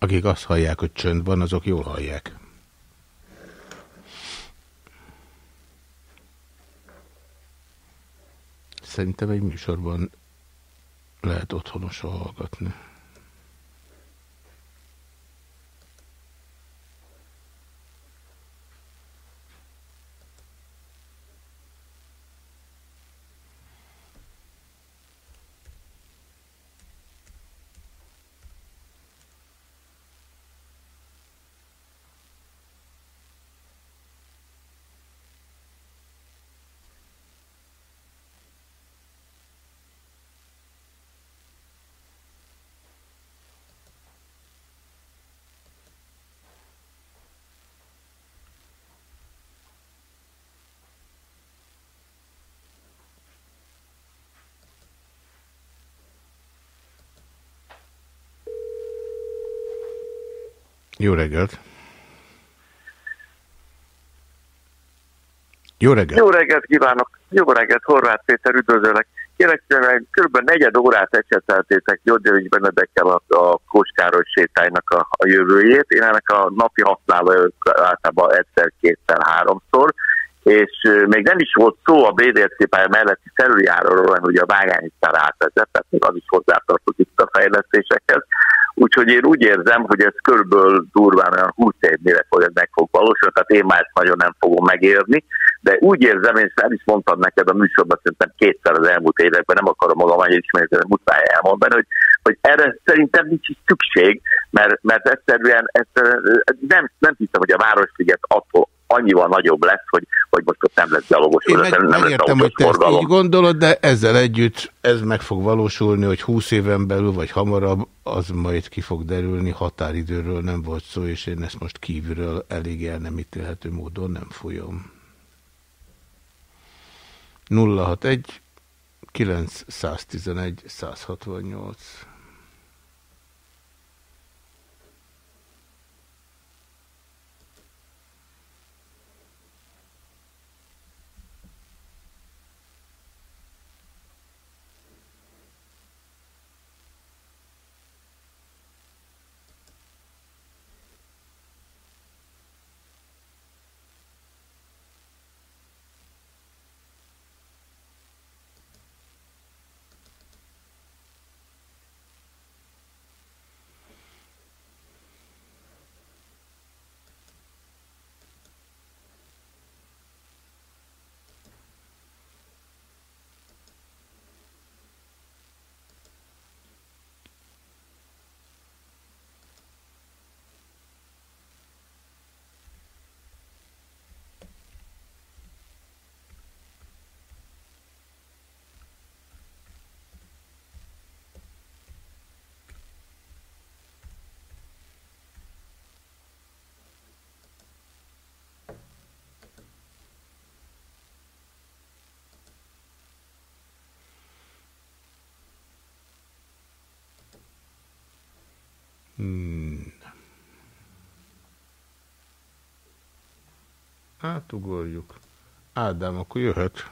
Akik azt hallják, hogy csönd van, azok jól hallják. Szerintem egy műsorban lehet otthonosan hallgatni. Jó reggelt! Jó reggelt! Jó reggelt kívánok! Jó reggelt, Horváth Péter, üdvözöllek! Kérlek, kb. negyed órát ecseteltétek György Benedekkel a, a Kóskároly sétálynak a, a jövőjét. Én ennek a napi használva általában egyszer, kétszer, háromszor, és még nem is volt szó a BDSZ pálya melletti felüljáróról, ugye a Vágány utcára átvezet, tehát még az is hozzátartozik a fejlesztésekhez. Úgyhogy én úgy érzem, hogy ez körülbelül durván olyan 20 évnyire fog, ez meg fog valósulni, tehát én már ezt nagyon nem fogom megérni, de úgy érzem, és el is mondtam neked a műsorban szerintem kétszer az elmúlt években, nem akarom magam de muszáj elmondani, hogy, hogy erre szerintem nincs is szükség, mert, mert egyszerűen ezt, nem, nem hiszem, hogy a Városliget attól annyival nagyobb lesz, hogy, hogy most ott nem lesz gyalogos, Én nem, meg, nem lesz megértem, hogy te ezt autósforgalom. így gondolod, de ezzel együtt ez meg fog valósulni, hogy 20 éven belül, vagy hamarabb, az majd ki fog derülni, határidőről nem volt szó, és én ezt most kívülről elég el nem ítélhető módon nem folyom. 061 911 168 Hmm. Átugorjuk. Ádám, akkor jöhet.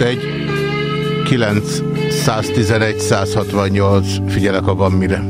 Egy 911 168 figyelek, van mire.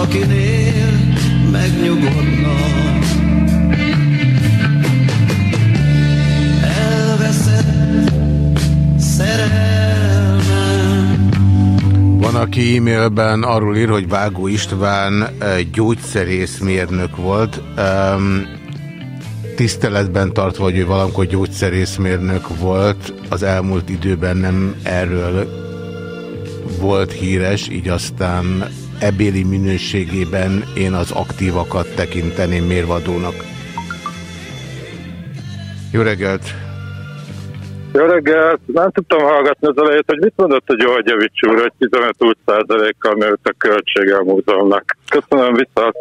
Akinél megnyugodna Van, aki e-mailben arról ír, hogy Vágó István eh, gyógyszerészmérnök volt. Um, tiszteletben tartva, hogy ő valamikor gyógyszerészmérnök volt, az elmúlt időben nem erről volt híres, így aztán ebéli minőségében én az aktívakat tekinteném mérvadónak. Jó reggelt! Jó reggelt! Nem tudtam hallgatni az elejét, hogy mit mondott a Györgyevics úr, hogy 15 kal nőtt a költsége a múzeumnak. Köszönöm, vissza!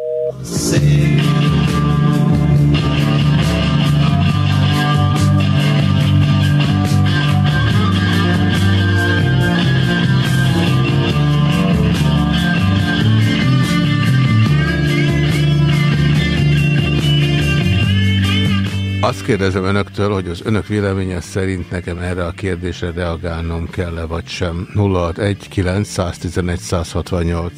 Azt kérdezem önöktől, hogy az önök véleménye szerint nekem erre a kérdésre reagálnom kell-e vagy sem. 061 911 168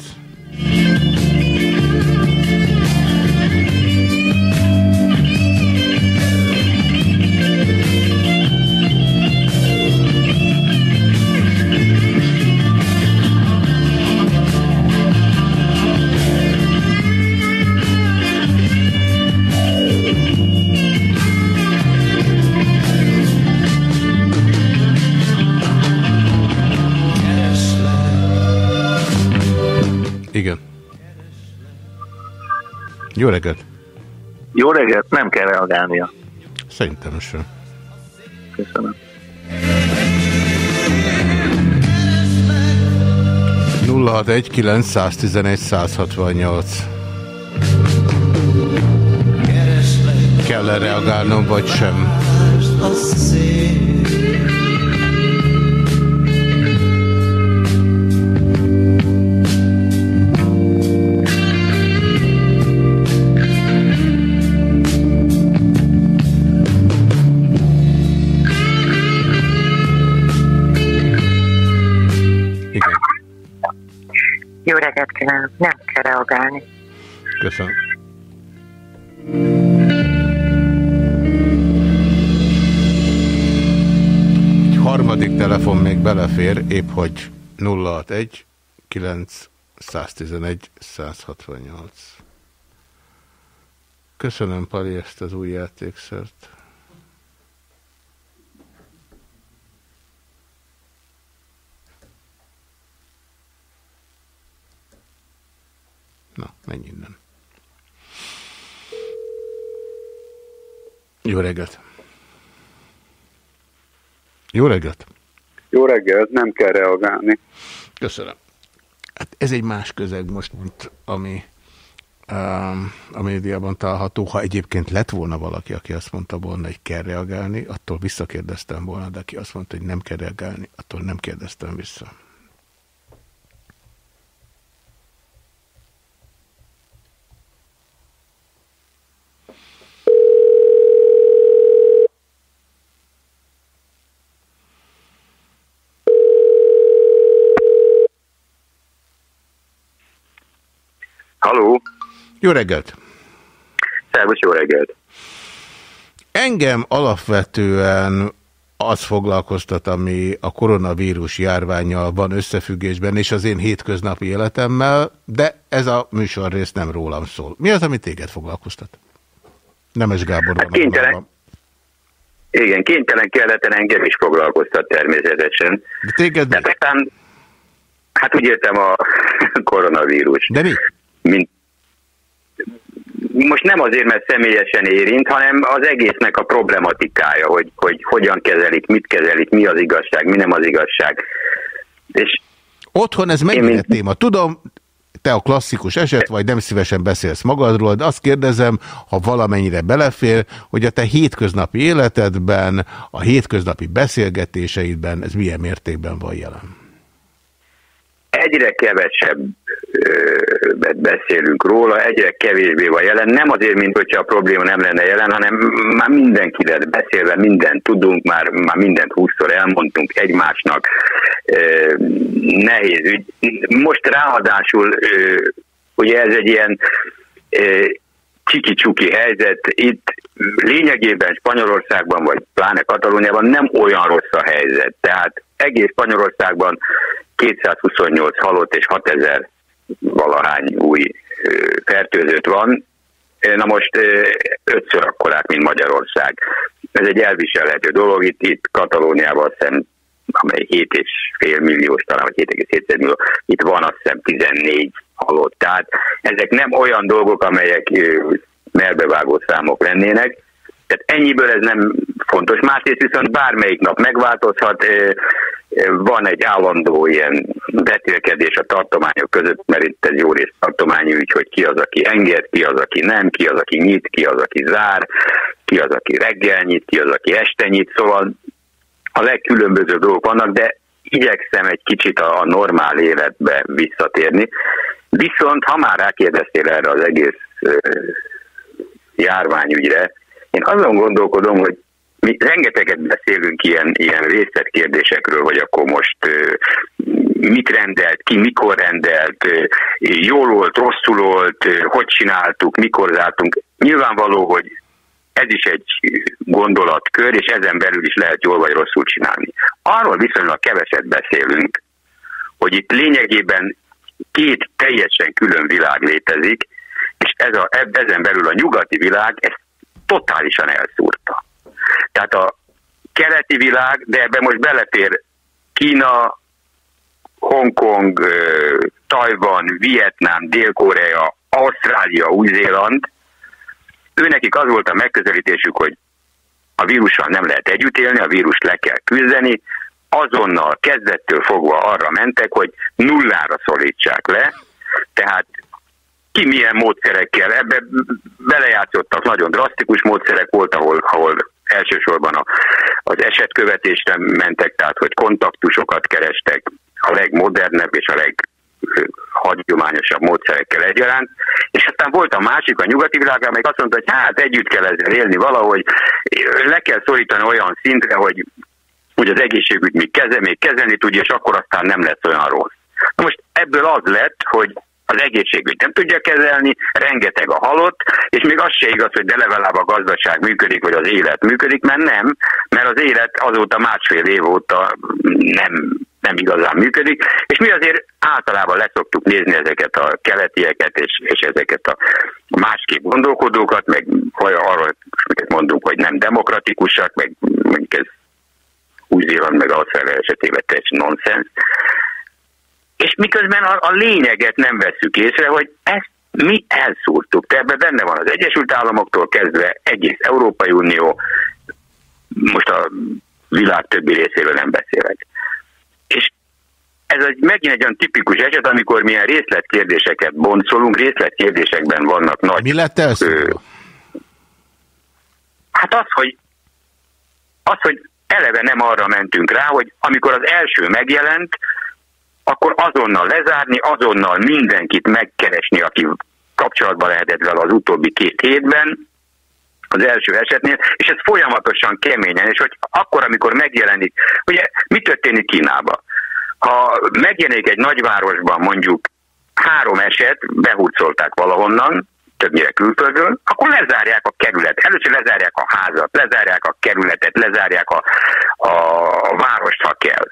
Jó reggelt! Jó reggelt, nem kell reagálnia. Szerintem sem. Köszönöm. 061 911 168 Kell-e reagálnom, vagy sem? Kívánok, nem kell reagálni. Köszönöm. Egy harmadik telefon még belefér, épp hogy 061 9 111 168. Köszönöm, Pali, ezt az új játékszert. Na, menj innen. Jó reggelt! Jó reggelt! Jó reggelt, nem kell reagálni. Köszönöm. Hát ez egy más közeg most, mint ami um, a médiában található. Ha egyébként lett volna valaki, aki azt mondta volna, hogy kell reagálni, attól visszakérdeztem volna, de aki azt mondta, hogy nem kell reagálni, attól nem kérdeztem vissza. Haló, Jó reggelt! szervusz, jó reggelt! Engem alapvetően az foglalkoztat, ami a koronavírus járványal van összefüggésben, és az én hétköznapi életemmel, de ez a műsorrész nem rólam szól. Mi az, ami téged foglalkoztat? Nemes Gábor van. a kénytelen. Igen, kénytelen keleten engem is foglalkoztat természetesen. De téged mi? De aztán, hát úgy értem a koronavírus. De mi? Mint, most nem azért, mert személyesen érint, hanem az egésznek a problematikája, hogy, hogy hogyan kezelik, mit kezelik, mi az igazság, mi nem az igazság. És Otthon ez mennyire téma? Tudom, te a klasszikus eset vagy, nem szívesen beszélsz magadról, de azt kérdezem, ha valamennyire belefér, hogy a te hétköznapi életedben, a hétköznapi beszélgetéseidben ez milyen mértékben van jelen? Egyre kevesebbet beszélünk róla, egyre kevésbé van jelen. Nem azért, mint hogyha a probléma nem lenne jelen, hanem már mindenki beszélve, mindent tudunk, már, már mindent húszszor elmondtunk egymásnak. Nehéz ügy. Most ráadásul, ugye ez egy ilyen csiki-csuki helyzet. Itt lényegében Spanyolországban, vagy pláne Katalóniában nem olyan rossz a helyzet. Tehát egész Spanyolországban 228 halott és 6000 valahány új fertőzött van. Na most ötször akkorák, mint Magyarország. Ez egy elviselhető dolog, itt, itt Katalóniában azt amely 7,5 milliós, talán vagy 7,7 millió, itt van azt hiszem 14 halott. Tehát ezek nem olyan dolgok, amelyek melbevágó számok lennének, tehát ennyiből ez nem fontos. Másrészt viszont bármelyik nap megváltozhat, van egy állandó ilyen betélkedés a tartományok között, mert itt ez jó rész tartományi ügy, hogy ki az, aki enged, ki az, aki nem, ki az, aki nyit, ki az, aki zár, ki az, aki reggel nyit, ki az, aki este nyit, szóval a legkülönbözőbb dolgok vannak, de igyekszem egy kicsit a normál életbe visszatérni. Viszont, ha már rákérdeztél erre az egész járványügyre, én azon gondolkodom, hogy mi rengeteget beszélünk ilyen, ilyen részletkérdésekről, hogy akkor most mit rendelt, ki mikor rendelt, jól volt, rosszul volt, hogy csináltuk, mikor zártunk. Nyilvánvaló, hogy ez is egy gondolatkör, és ezen belül is lehet jól vagy rosszul csinálni. Arról viszonylag keveset beszélünk, hogy itt lényegében két teljesen külön világ létezik, és ez a, ezen belül a nyugati világ ezt totálisan elszúrta. Tehát a keleti világ, de ebbe most belefér Kína, Hongkong, Tajvan, Vietnám, Dél-Korea, Ausztrália, Új-Zéland, őnekik az volt a megközelítésük, hogy a vírussal nem lehet együtt élni, a vírust le kell küzdeni, azonnal kezdettől fogva arra mentek, hogy nullára szólítsák le, tehát ki milyen módszerekkel, ebbe belejátszottak, nagyon drasztikus módszerek volt, ahol, ahol elsősorban a, az esetkövetésre mentek, tehát hogy kontaktusokat kerestek, a legmodernebb és a leghagyományosabb módszerekkel egyaránt, és aztán volt a másik, a nyugati világ, amely azt mondta, hogy hát együtt kell ezzel élni valahogy, le kell szorítani olyan szintre, hogy, hogy az egészségügy még, keze, még kezelni tudja, és akkor aztán nem lesz olyan rossz. Na most ebből az lett, hogy az egészségügy nem tudja kezelni, rengeteg a halott, és még az se igaz, hogy de legalább a gazdaság működik, vagy az élet működik, mert nem, mert az élet azóta másfél év óta nem, nem igazán működik, és mi azért általában leszoktuk nézni ezeket a keletieket, és, és ezeket a másképp gondolkodókat, meg arról mondunk, hogy nem demokratikusak, meg mondjuk ez Új-Zéland meg Ausztrália esetében teljesen nonsens, és miközben a, a lényeget nem veszük észre, hogy ezt mi elszúrtuk. Te ebben benne van az Egyesült Államoktól kezdve, egész Európai Unió, most a világ többi részéről nem beszélek. És ez egy, megint egy olyan tipikus eset, amikor milyen részletkérdéseket boncolunk, részletkérdésekben vannak nagy... Mi lett elszúrva? Hát az, hogy az, hogy eleve nem arra mentünk rá, hogy amikor az első megjelent, akkor azonnal lezárni, azonnal mindenkit megkeresni, aki kapcsolatban lehetett vele az utóbbi két hétben, az első esetnél, és ez folyamatosan keményen, és hogy akkor, amikor megjelenik, ugye mi történik Kínában? Ha megjelenik egy nagyvárosban mondjuk három eset, behúzolták valahonnan, többnyire külföldről, akkor lezárják a kerület. Először lezárják a házat, lezárják a kerületet, lezárják a, a várost, ha kell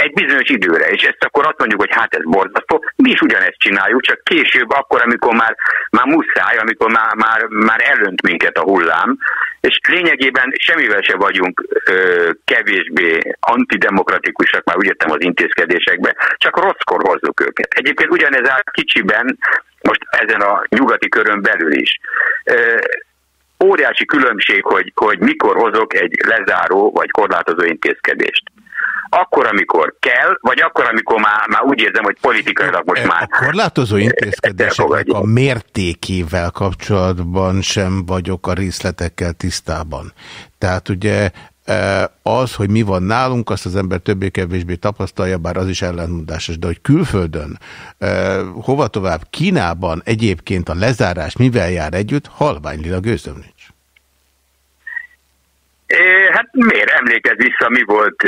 egy bizonyos időre, és ezt akkor azt mondjuk, hogy hát ez borzasztó, mi is ugyanezt csináljuk, csak később, akkor, amikor már, már muszáj, amikor már, már, már elönt minket a hullám, és lényegében semmivel se vagyunk ö, kevésbé antidemokratikusak, már úgy értem az intézkedésekbe, csak rosszkor hozzuk őket. Egyébként ugyanez áll kicsiben, most ezen a nyugati körön belül is. Ö, óriási különbség, hogy, hogy mikor hozok egy lezáró vagy korlátozó intézkedést akkor, amikor kell, vagy akkor, amikor már, már úgy érzem, hogy politikailag most már... A korlátozó intézkedéseknek a mértékével kapcsolatban sem vagyok a részletekkel tisztában. Tehát ugye e, az, hogy mi van nálunk, azt az ember többé-kevésbé tapasztalja, bár az is ellentmondásos, de hogy külföldön, hova tovább, Kínában egyébként a lezárás mivel jár együtt, halványlilag gőzöm nincs. Hát miért emlékez vissza, mi volt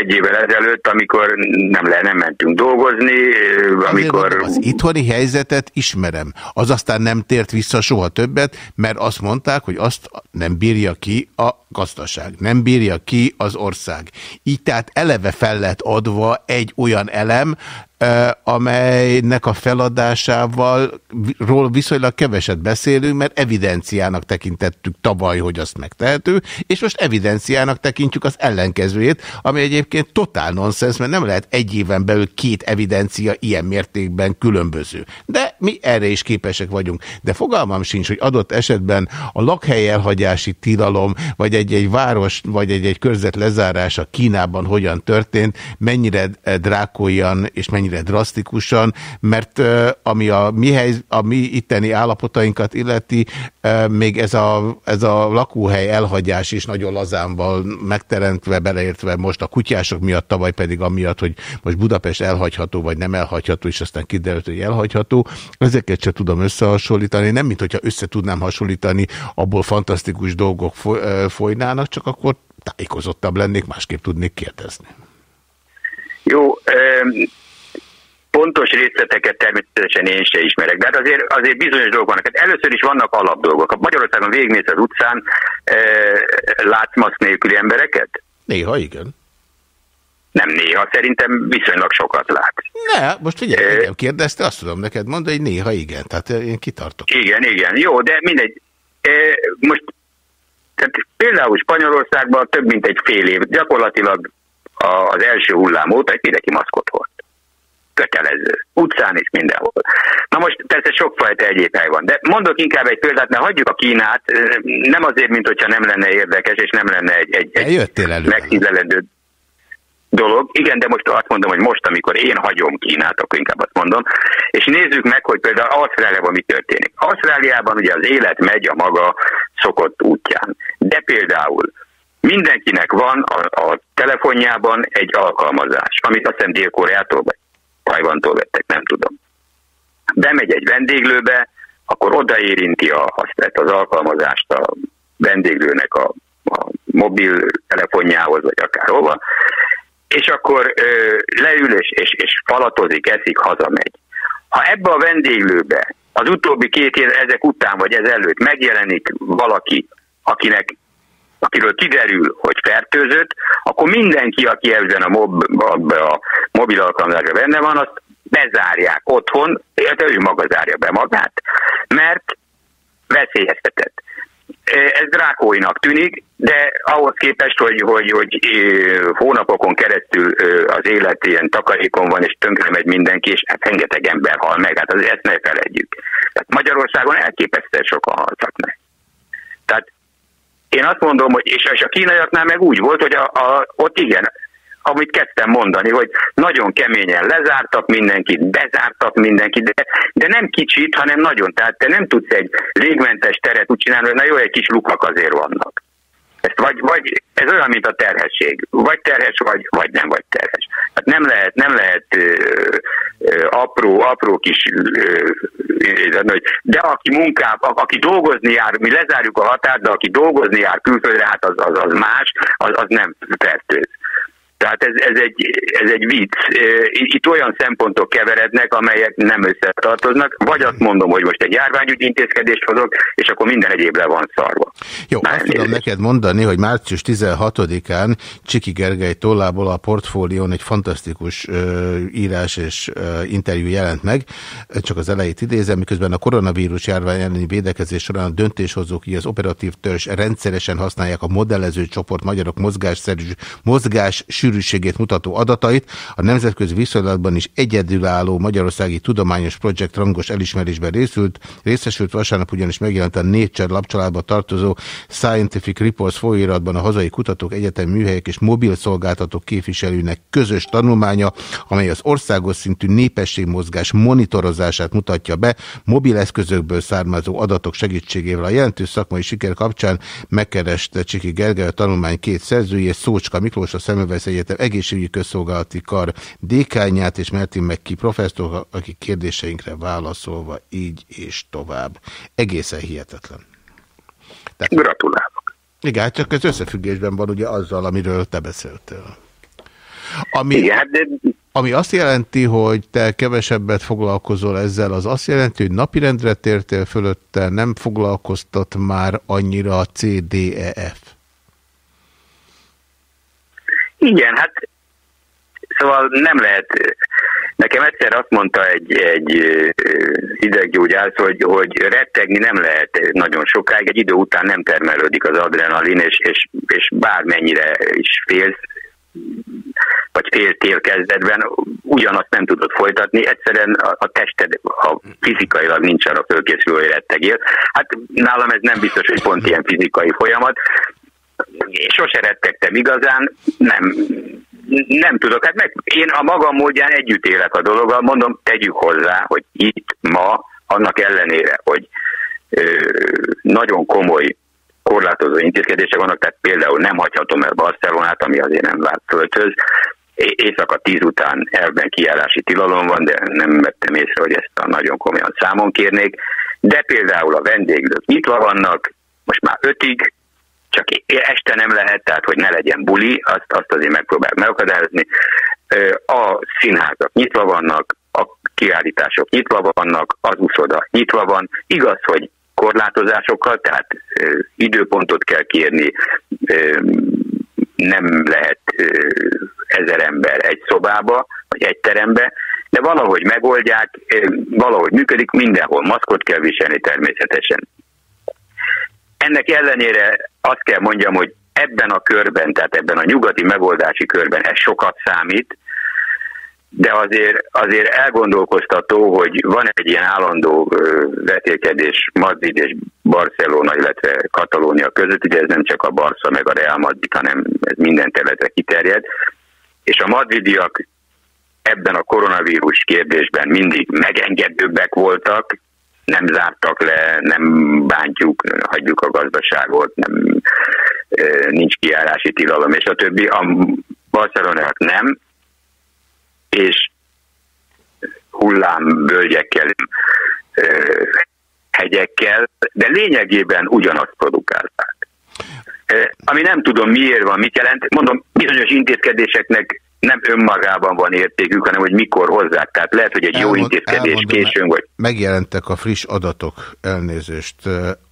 egy évvel ezelőtt, amikor nem, le, nem mentünk dolgozni, amikor... Mondom, az itthoni helyzetet ismerem. Az aztán nem tért vissza soha többet, mert azt mondták, hogy azt nem bírja ki a gazdaság, nem bírja ki az ország. Így tehát eleve fel lett adva egy olyan elem, amelynek a feladásával ról viszonylag keveset beszélünk, mert evidenciának tekintettük tavaly, hogy azt megtehető, és most evidenciának tekintjük az ellenkezőjét, ami egyébként totál nonsens, mert nem lehet egy éven belül két evidencia ilyen mértékben különböző. De mi erre is képesek vagyunk. De fogalmam sincs, hogy adott esetben a lakhely elhagyási tilalom, vagy egy-egy város, vagy egy-egy körzet lezárása Kínában hogyan történt, mennyire drákóian és mennyire drasztikusan, mert ami a mi, hely, a mi itteni állapotainkat illeti, még ez a, ez a lakóhely elhagyás is nagyon lazánval megteremtve, beleértve most a kutyások miatt, tavaly pedig amiatt, hogy most Budapest elhagyható, vagy nem elhagyható, és aztán kiderült, hogy elhagyható. Ezeket se tudom összehasonlítani. Nem, mint hogyha össze tudnám hasonlítani, abból fantasztikus dolgok folynának, csak akkor tájékozottabb lennék, másképp tudnék kérdezni. Jó, Pontos részleteket természetesen én se ismerek, de hát azért, azért bizonyos dolgok vannak. Hát először is vannak alapdolgok. Magyarországon végigmész az utcán, e, látsz maszk nélküli embereket? Néha igen. Nem néha, szerintem viszonylag sokat lát. Ne, most figyelj, engem kérdezte, azt tudom neked mondani, hogy néha igen, tehát én kitartok. Igen, igen, jó, de mindegy. E, most tehát például Spanyolországban több mint egy fél év, gyakorlatilag az első hullám óta egy mindenki maszkot hord kötelező. Utcán is mindenhol. Na most persze sokfajta egyéb hely van, de mondok inkább egy példát, mert hagyjuk a Kínát, nem azért, mint hogyha nem lenne érdekes, és nem lenne egy, egy, egy megtizelendő dolog. Igen, de most azt mondom, hogy most, amikor én hagyom Kínát, akkor inkább azt mondom, és nézzük meg, hogy például Ausztráliában mi történik. Ausztráliában ugye az élet megy a maga szokott útján. De például mindenkinek van a, a telefonjában egy alkalmazás, amit azt hiszem Dél-Koreától vagy Tajvantól vettek, nem tudom. Bemegy egy vendéglőbe, akkor odaérinti a, azt, az alkalmazást a vendéglőnek a, a mobil vagy akárhova, és akkor ö, leül és, és, és falatozik, eszik, hazamegy. Ha ebbe a vendéglőbe az utóbbi két év ezek után vagy ez előtt megjelenik valaki, akinek akiről kiderül, hogy fertőzött, akkor mindenki, aki ebben a, mob, a mobil alkalmazásban benne van, azt bezárják otthon, illetve ő maga zárja be magát, mert veszélyeztetett. Ez drákóinak tűnik, de ahhoz képest, hogy, hogy, hogy hónapokon keresztül az élet ilyen takarékon van, és tönkre megy mindenki, és hát rengeteg ember hal meg, hát azért ezt ne felejtjük. Tehát Magyarországon elképesztően sokan haltak meg. Tehát én azt mondom, hogy és, és a kínaiaknál meg úgy volt, hogy a, a, ott igen, amit kezdtem mondani, hogy nagyon keményen lezártak mindenkit, bezártak mindenkit, de, de nem kicsit, hanem nagyon. Tehát te nem tudsz egy légmentes teret úgy csinálni, hogy na jó, egy kis lukak azért vannak. Ezt vagy, vagy, ez olyan, mint a terhesség. Vagy terhes vagy, vagy nem vagy terhes. Hát nem lehet, nem lehet ö, ö, apró, apró kis ö, de aki munkább, aki dolgozni jár, mi lezárjuk a határt, de aki dolgozni jár külföldre, hát az, az, az más, az, az nem fertőz. Tehát ez, ez, egy, ez egy vicc. Itt olyan szempontok keverednek, amelyek nem összetartoznak. Vagy azt mondom, hogy most egy járványügyi intézkedést hozok, és akkor minden egyéb le van szarva. Jó, Már azt nézzük. tudom neked mondani, hogy március 16-án Csiki Gergely tollából a portfólión egy fantasztikus uh, írás és uh, interjú jelent meg, csak az elejét idézem, miközben a koronavírus járvány elleni védekezés során a döntéshozók, így az operatív törzs rendszeresen használják a modellező csoport magyarok mozgásszerű mozgás sűrűségét mutató adatait, a nemzetközi viszonylatban is egyedülálló Magyarországi Tudományos Projekt rangos elismerésben részült, részesült vasárnap ugyanis megjelent a Nature lapcsaládba tartozó Scientific Reports folyóiratban a hazai kutatók, egyetem műhelyek és mobil szolgáltatók képviselőnek közös tanulmánya, amely az országos szintű népességmozgás monitorozását mutatja be, mobil eszközökből származó adatok segítségével. A jelentős szakmai siker kapcsán megkereste Csiki Gergely a tanulmány két szerzője, Szócska Miklós a Szemövesz Egyetem egészségügyi közszolgálati kar dékányát és Mertin Mekki professzor, aki kérdéseinkre válaszolva így és tovább. Egészen hihetetlen. Tehát... Gratulálok. Igen, csak ez összefüggésben van ugye azzal, amiről te beszéltél. Ami, Igen, de... ami azt jelenti, hogy te kevesebbet foglalkozol ezzel, az azt jelenti, hogy napirendre tértél fölötte, nem foglalkoztat már annyira a CDEF. Igen, hát szóval nem lehet, nekem egyszer azt mondta egy, egy ideggyógyász, hogy, hogy rettegni nem lehet nagyon sokáig, egy idő után nem termelődik az adrenalin, és, és, és bármennyire is félsz, vagy féltél kezdetben, ugyanazt nem tudod folytatni, egyszerűen a, a tested a fizikailag nincs arra fölkészülő, hogy rettegél. Hát nálam ez nem biztos, hogy pont ilyen fizikai folyamat. Sose rettegtem igazán, nem, nem tudok. Hát meg én a magam módján együtt élek a dologgal, mondom, tegyük hozzá, hogy itt ma, annak ellenére, hogy ö, nagyon komoly korlátozó intézkedések vannak, tehát például nem hagyhatom el Barcelonát, ami azért nem vált földhöz. Éjszaka tíz után elben kijárási tilalom van, de nem vettem észre, hogy ezt a nagyon komolyan számon kérnék. De például a vendéglők nyitva vannak, most már ötig, csak este nem lehet, tehát hogy ne legyen buli, azt, azt azért megpróbál megakadályozni. A színházak nyitva vannak, a kiállítások nyitva vannak, az úszoda nyitva van. Igaz, hogy korlátozásokkal, tehát időpontot kell kérni, nem lehet ezer ember egy szobába, vagy egy terembe, de valahogy megoldják, valahogy működik, mindenhol maszkot kell viselni természetesen. Ennek ellenére azt kell mondjam, hogy ebben a körben, tehát ebben a nyugati megoldási körben ez sokat számít, de azért, azért elgondolkoztató, hogy van egy ilyen állandó vetélkedés Madrid és Barcelona, illetve Katalónia között, ugye ez nem csak a Barca meg a Real Madrid, hanem ez minden területre kiterjed, és a madridiak ebben a koronavírus kérdésben mindig megengedőbbek voltak, nem zártak le, nem bántjuk, hagyjuk a gazdaságot, nem, nincs kiárási tilalom, és a többi. A Barcelonák nem, és hullámvölgyekkel, hegyekkel, de lényegében ugyanazt produkálták. Ami nem tudom miért van, mit jelent, mondom, bizonyos intézkedéseknek nem önmagában van értékük, hanem hogy mikor hozzák. Tehát lehet, hogy egy Elmond, jó intézkedés elmondom, későn, vagy... Megjelentek a friss adatok, elnézést.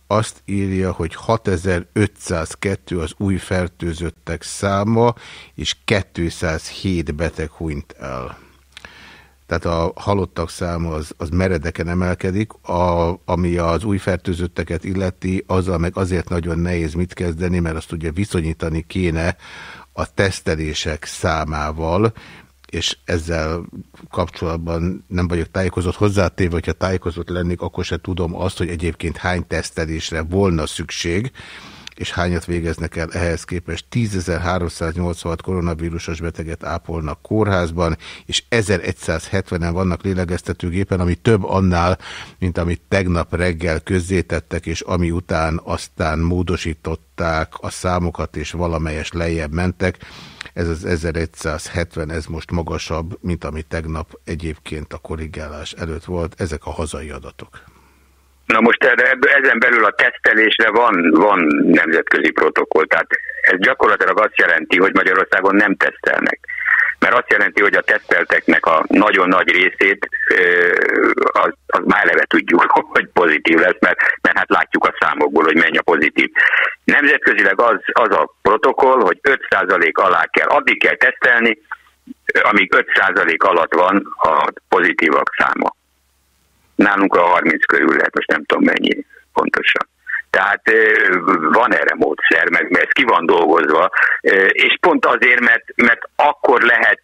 Azt írja, hogy 6502 az új fertőzöttek száma, és 207 beteg hunyt el. Tehát a halottak száma az, az meredeken emelkedik, a, ami az új fertőzötteket illeti, azzal meg azért nagyon nehéz mit kezdeni, mert azt ugye viszonyítani kéne a tesztelések számával, és ezzel kapcsolatban nem vagyok tájékozott hozzátéve, hogyha tájékozott lennék, akkor se tudom azt, hogy egyébként hány tesztelésre volna szükség, és hányat végeznek el ehhez képest. 10.386 koronavírusos beteget ápolnak kórházban, és 1170-en vannak lélegeztetőgépen, ami több annál, mint amit tegnap reggel közzétettek, és ami után aztán módosították a számokat, és valamelyes lejjebb mentek. Ez az 1170, ez most magasabb, mint ami tegnap egyébként a korrigálás előtt volt. Ezek a hazai adatok. Na most erre, ezen belül a tesztelésre van, van nemzetközi protokoll, tehát ez gyakorlatilag azt jelenti, hogy Magyarországon nem tesztelnek. Mert azt jelenti, hogy a tesztelteknek a nagyon nagy részét az, az már eleve tudjuk, hogy pozitív lesz, mert, mert hát látjuk a számokból, hogy mennyi a pozitív. Nemzetközileg az, az a protokoll, hogy 5% alá kell, addig kell tesztelni, amíg 5% alatt van a pozitívak száma. Nálunk a 30 körül lehet, most nem tudom mennyi pontosan. Tehát van erre módszer, meg ez ki van dolgozva, és pont azért, mert, mert akkor lehet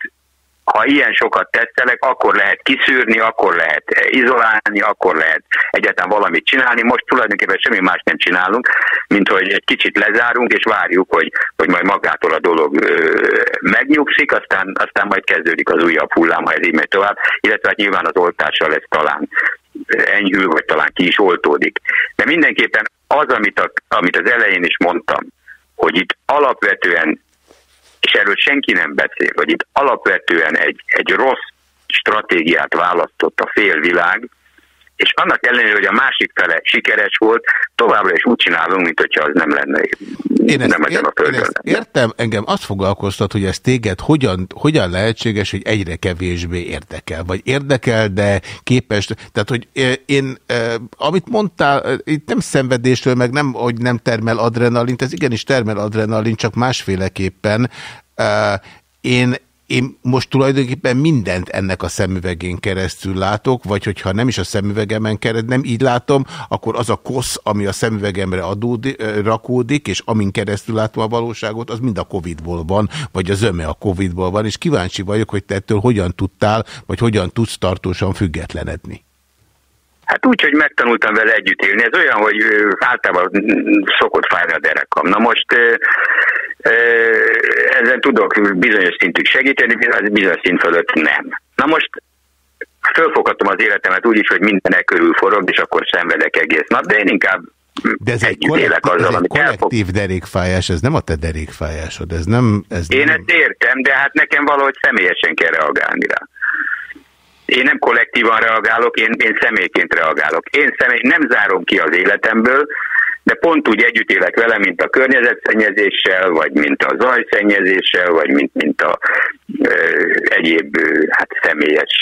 ha ilyen sokat tesztelek, akkor lehet kiszűrni, akkor lehet izolálni, akkor lehet egyáltalán valamit csinálni. Most tulajdonképpen semmi más nem csinálunk, mint hogy egy kicsit lezárunk, és várjuk, hogy, hogy majd magától a dolog ö, megnyugszik, aztán, aztán majd kezdődik az újabb hullám, ha ez így megy tovább, illetve hát nyilván az oltással lesz talán enyhül, vagy talán ki is oltódik. De mindenképpen az, amit, a, amit az elején is mondtam, hogy itt alapvetően és erről senki nem beszél, hogy itt alapvetően egy, egy rossz stratégiát választott a félvilág, és annak ellenére, hogy a másik fele sikeres volt, továbbra is úgy csinálunk, mint hogyha az nem lenne Én ezt, nem ezen a ér, én földön. ezt értem, engem azt foglalkoztat, hogy ez téged hogyan, hogyan lehetséges, hogy egyre kevésbé érdekel. Vagy érdekel, de képes. Tehát, hogy eh, én, eh, amit mondtál, eh, itt nem szenvedésről, meg nem, hogy nem termel adrenalint, ez igenis termel adrenalin, csak másféleképpen. Én, én most tulajdonképpen mindent ennek a szemüvegén keresztül látok, vagy hogyha nem is a szemüvegemen keresztül, nem így látom, akkor az a kosz, ami a szemüvegemre adódi, ö, rakódik, és amin keresztül látom a valóságot, az mind a Covid-ból van, vagy a zöme a Covid-ból van, és kíváncsi vagyok, hogy te ettől hogyan tudtál, vagy hogyan tudsz tartósan függetlenedni. Hát úgy, hogy megtanultam vele együtt élni. Ez olyan, hogy általában szokott fájni a derekam. Na most ezen tudok bizonyos szintű segíteni, bizonyos szint fölött nem. Na most fölfoghatom az életemet úgy is, hogy minden körül forog, és akkor szenvedek egész nap, de én inkább De ez egy kollektív, ez azzal, egy amit elfog. kollektív derékfájás, ez nem a te derékfájásod, ez nem... Ez Én nem... ezt értem, de hát nekem valahogy személyesen kell reagálni rá. Én nem kollektívan reagálok, én, én személyként reagálok. Én személy, nem zárom ki az életemből, de pont úgy együtt élek vele, mint a környezetszennyezéssel, vagy mint a zajszennyezéssel, vagy mint, mint a ö, egyéb ö, hát személyes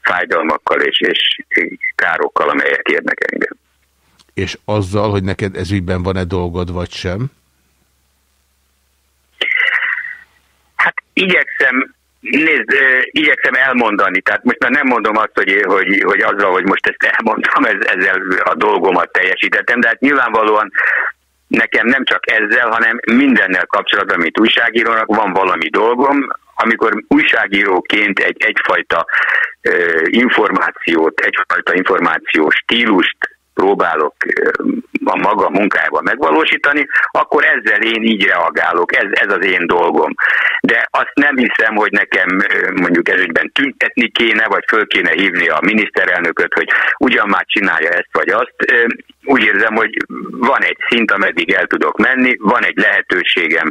fájdalmakkal és, és károkkal, amelyek érnek engem. És azzal, hogy neked ezügyben van-e dolgod, vagy sem? Hát igyekszem, nézd, igyekszem elmondani, tehát most már nem mondom azt, hogy, hogy, hogy azzal, hogy most ezt elmondtam, ez, ezzel a dolgomat teljesítettem, de hát nyilvánvalóan nekem nem csak ezzel, hanem mindennel kapcsolatban, mint újságírónak van valami dolgom, amikor újságíróként egy, egyfajta információt, egyfajta információs stílust próbálok a maga munkájában megvalósítani, akkor ezzel én így reagálok, ez, ez az én dolgom. De azt nem hiszem, hogy nekem mondjuk ezügyben tüntetni kéne, vagy föl kéne hívni a miniszterelnököt, hogy ugyan már csinálja ezt vagy azt. Úgy érzem, hogy van egy szint, ameddig el tudok menni, van egy lehetőségem,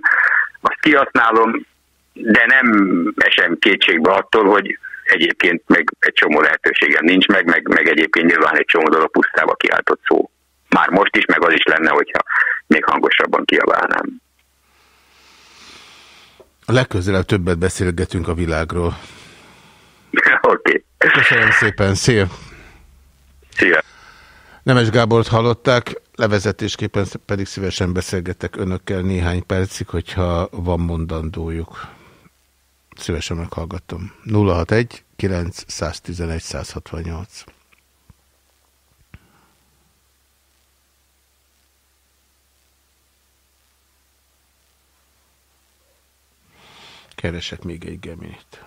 azt kihasználom, de nem esem kétségbe attól, hogy egyébként meg egy csomó lehetőségem nincs meg, meg, meg egyébként nyilván egy csomó dolog pusztába kiáltott szó. Már most is, meg az is lenne, hogyha még hangosabban kiabálnám. A legközelebb többet beszélgetünk a világról. Oké. Okay. Köszönöm szépen, szia! Szia! Nemes Gábort hallották, levezetésképpen pedig szívesen beszélgetek önökkel néhány percig, hogyha van mondandójuk. Szívesen meghallgatom. 061 911 168 Keresek még egy geminit.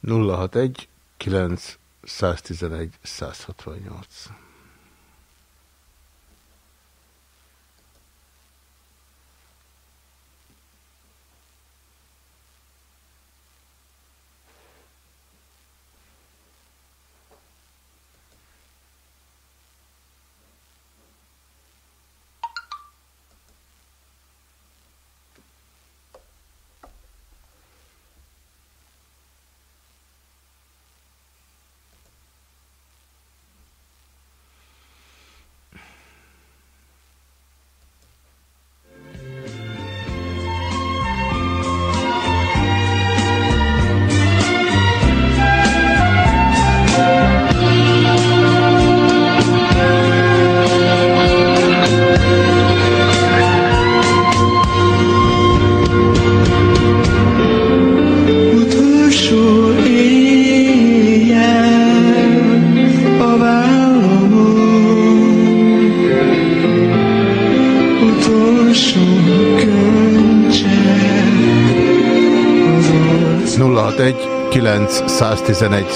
nulla hat egy kilenc 111 168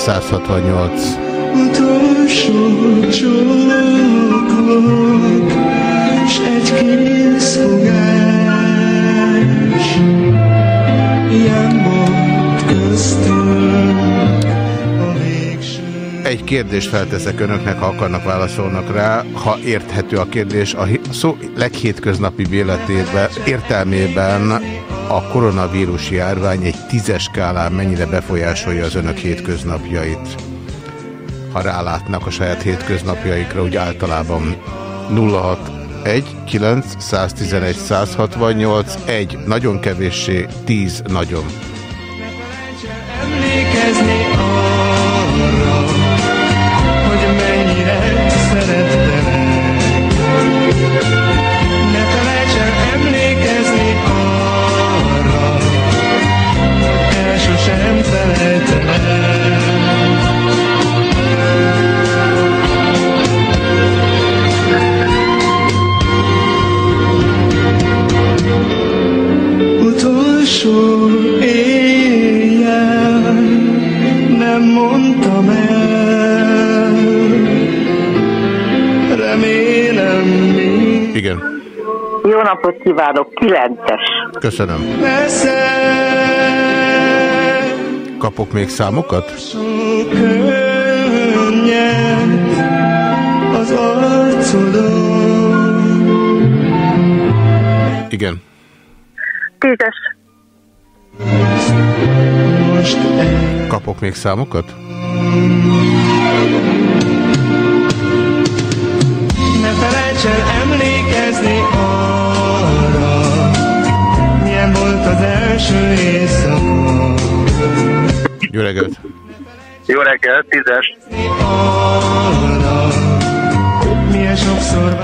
168 Utolsó csóklok S egy készfogás Ilyen egy kérdést felteszek önöknek, ha akarnak válaszolnak rá, ha érthető a kérdés. A szó leghétköznapi életében, értelmében a koronavírus járvány egy tízes skálán mennyire befolyásolja az önök hétköznapjait? Ha rálátnak a saját hétköznapjaikra, úgy általában 061 9 111 168 1 nagyon kevéssé 10 nagyon. Emlékezni napot kívánok, kilences. Köszönöm. Kapok még számokat? Igen. Tízes. Kapok még számokat? Első éjszaka. Jó reggelt! Jó reggel, tízes.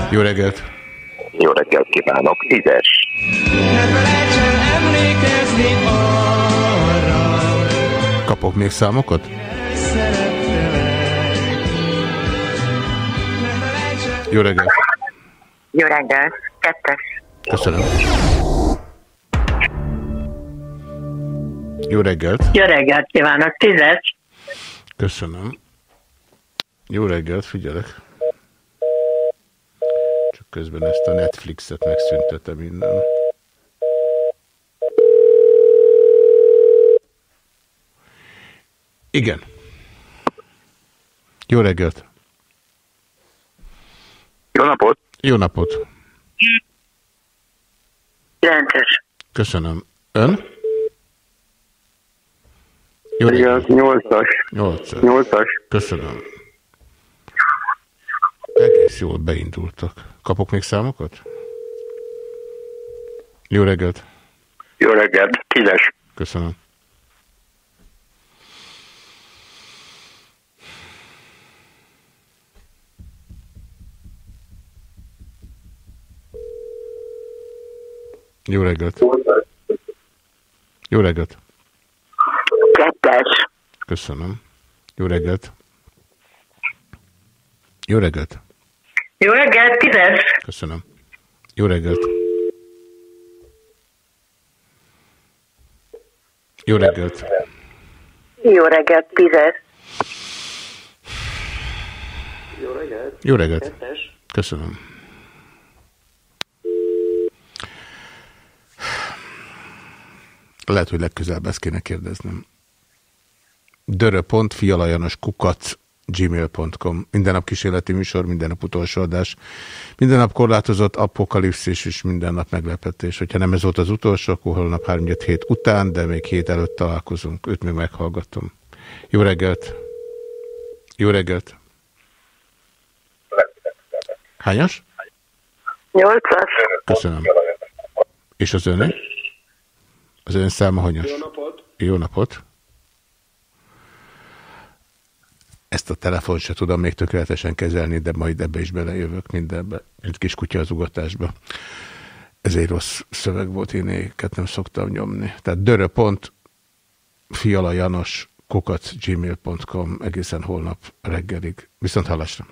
Jó reggelt! Jó reggelt kívánok, tízes. ne felejts el emlékezni arra, Kapok még számokat? Jó reggelt! Jó reggel. Kettes. Köszönöm. Jó reggelt! Jó reggelt kívánok, tízes. Köszönöm. Jó reggelt, figyelek. Csak közben ezt a Netflixet megszüntetem minden. Igen. Jó reggelt. Jó napot. Jó napot. Kilences. Köszönöm. Ön? Jó reggelt. Nyolcas. Nyolcas. Nyolcas. Köszönöm. Egész jól beindultak. Kapok még számokat? Jó reggelt. Jó reggelt, tízes. Köszönöm. Jó reggelt. Jó reggelt. Kettes. Köszönöm. Jó reggelt. Jó reggelt. Jó reggelt, tízes. Köszönöm. Jó reggelt. Jó reggelt. Jó reggelt, tízes. Jó reggelt. Köszönöm. Lehet, hogy legközelebb ezt kéne kérdeznem. Dörö.fialajanos kukac gmail.com. Minden nap kísérleti műsor, minden nap utolsó adás. Minden nap korlátozott apokalipszis és minden nap meglepetés. Hogyha nem ez volt az utolsó, akkor holnap 3 hét után, de még hét előtt találkozunk. Őt még meghallgatom. Jó reggelt! Jó reggelt! Hányas? Nyolcas. Köszönöm. És az öné? Az ön száma hanyas? Jó napot! Jó napot! Ezt a telefon se tudom még tökéletesen kezelni, de majd ebbe is belejövök mindenbe, mint kis kutya az ugatásba. Ez egy rossz szöveg volt, én éket nem szoktam nyomni. Tehát dörö.pont fialajanos kukac gmail.com egészen holnap reggelig. Viszont hallásra!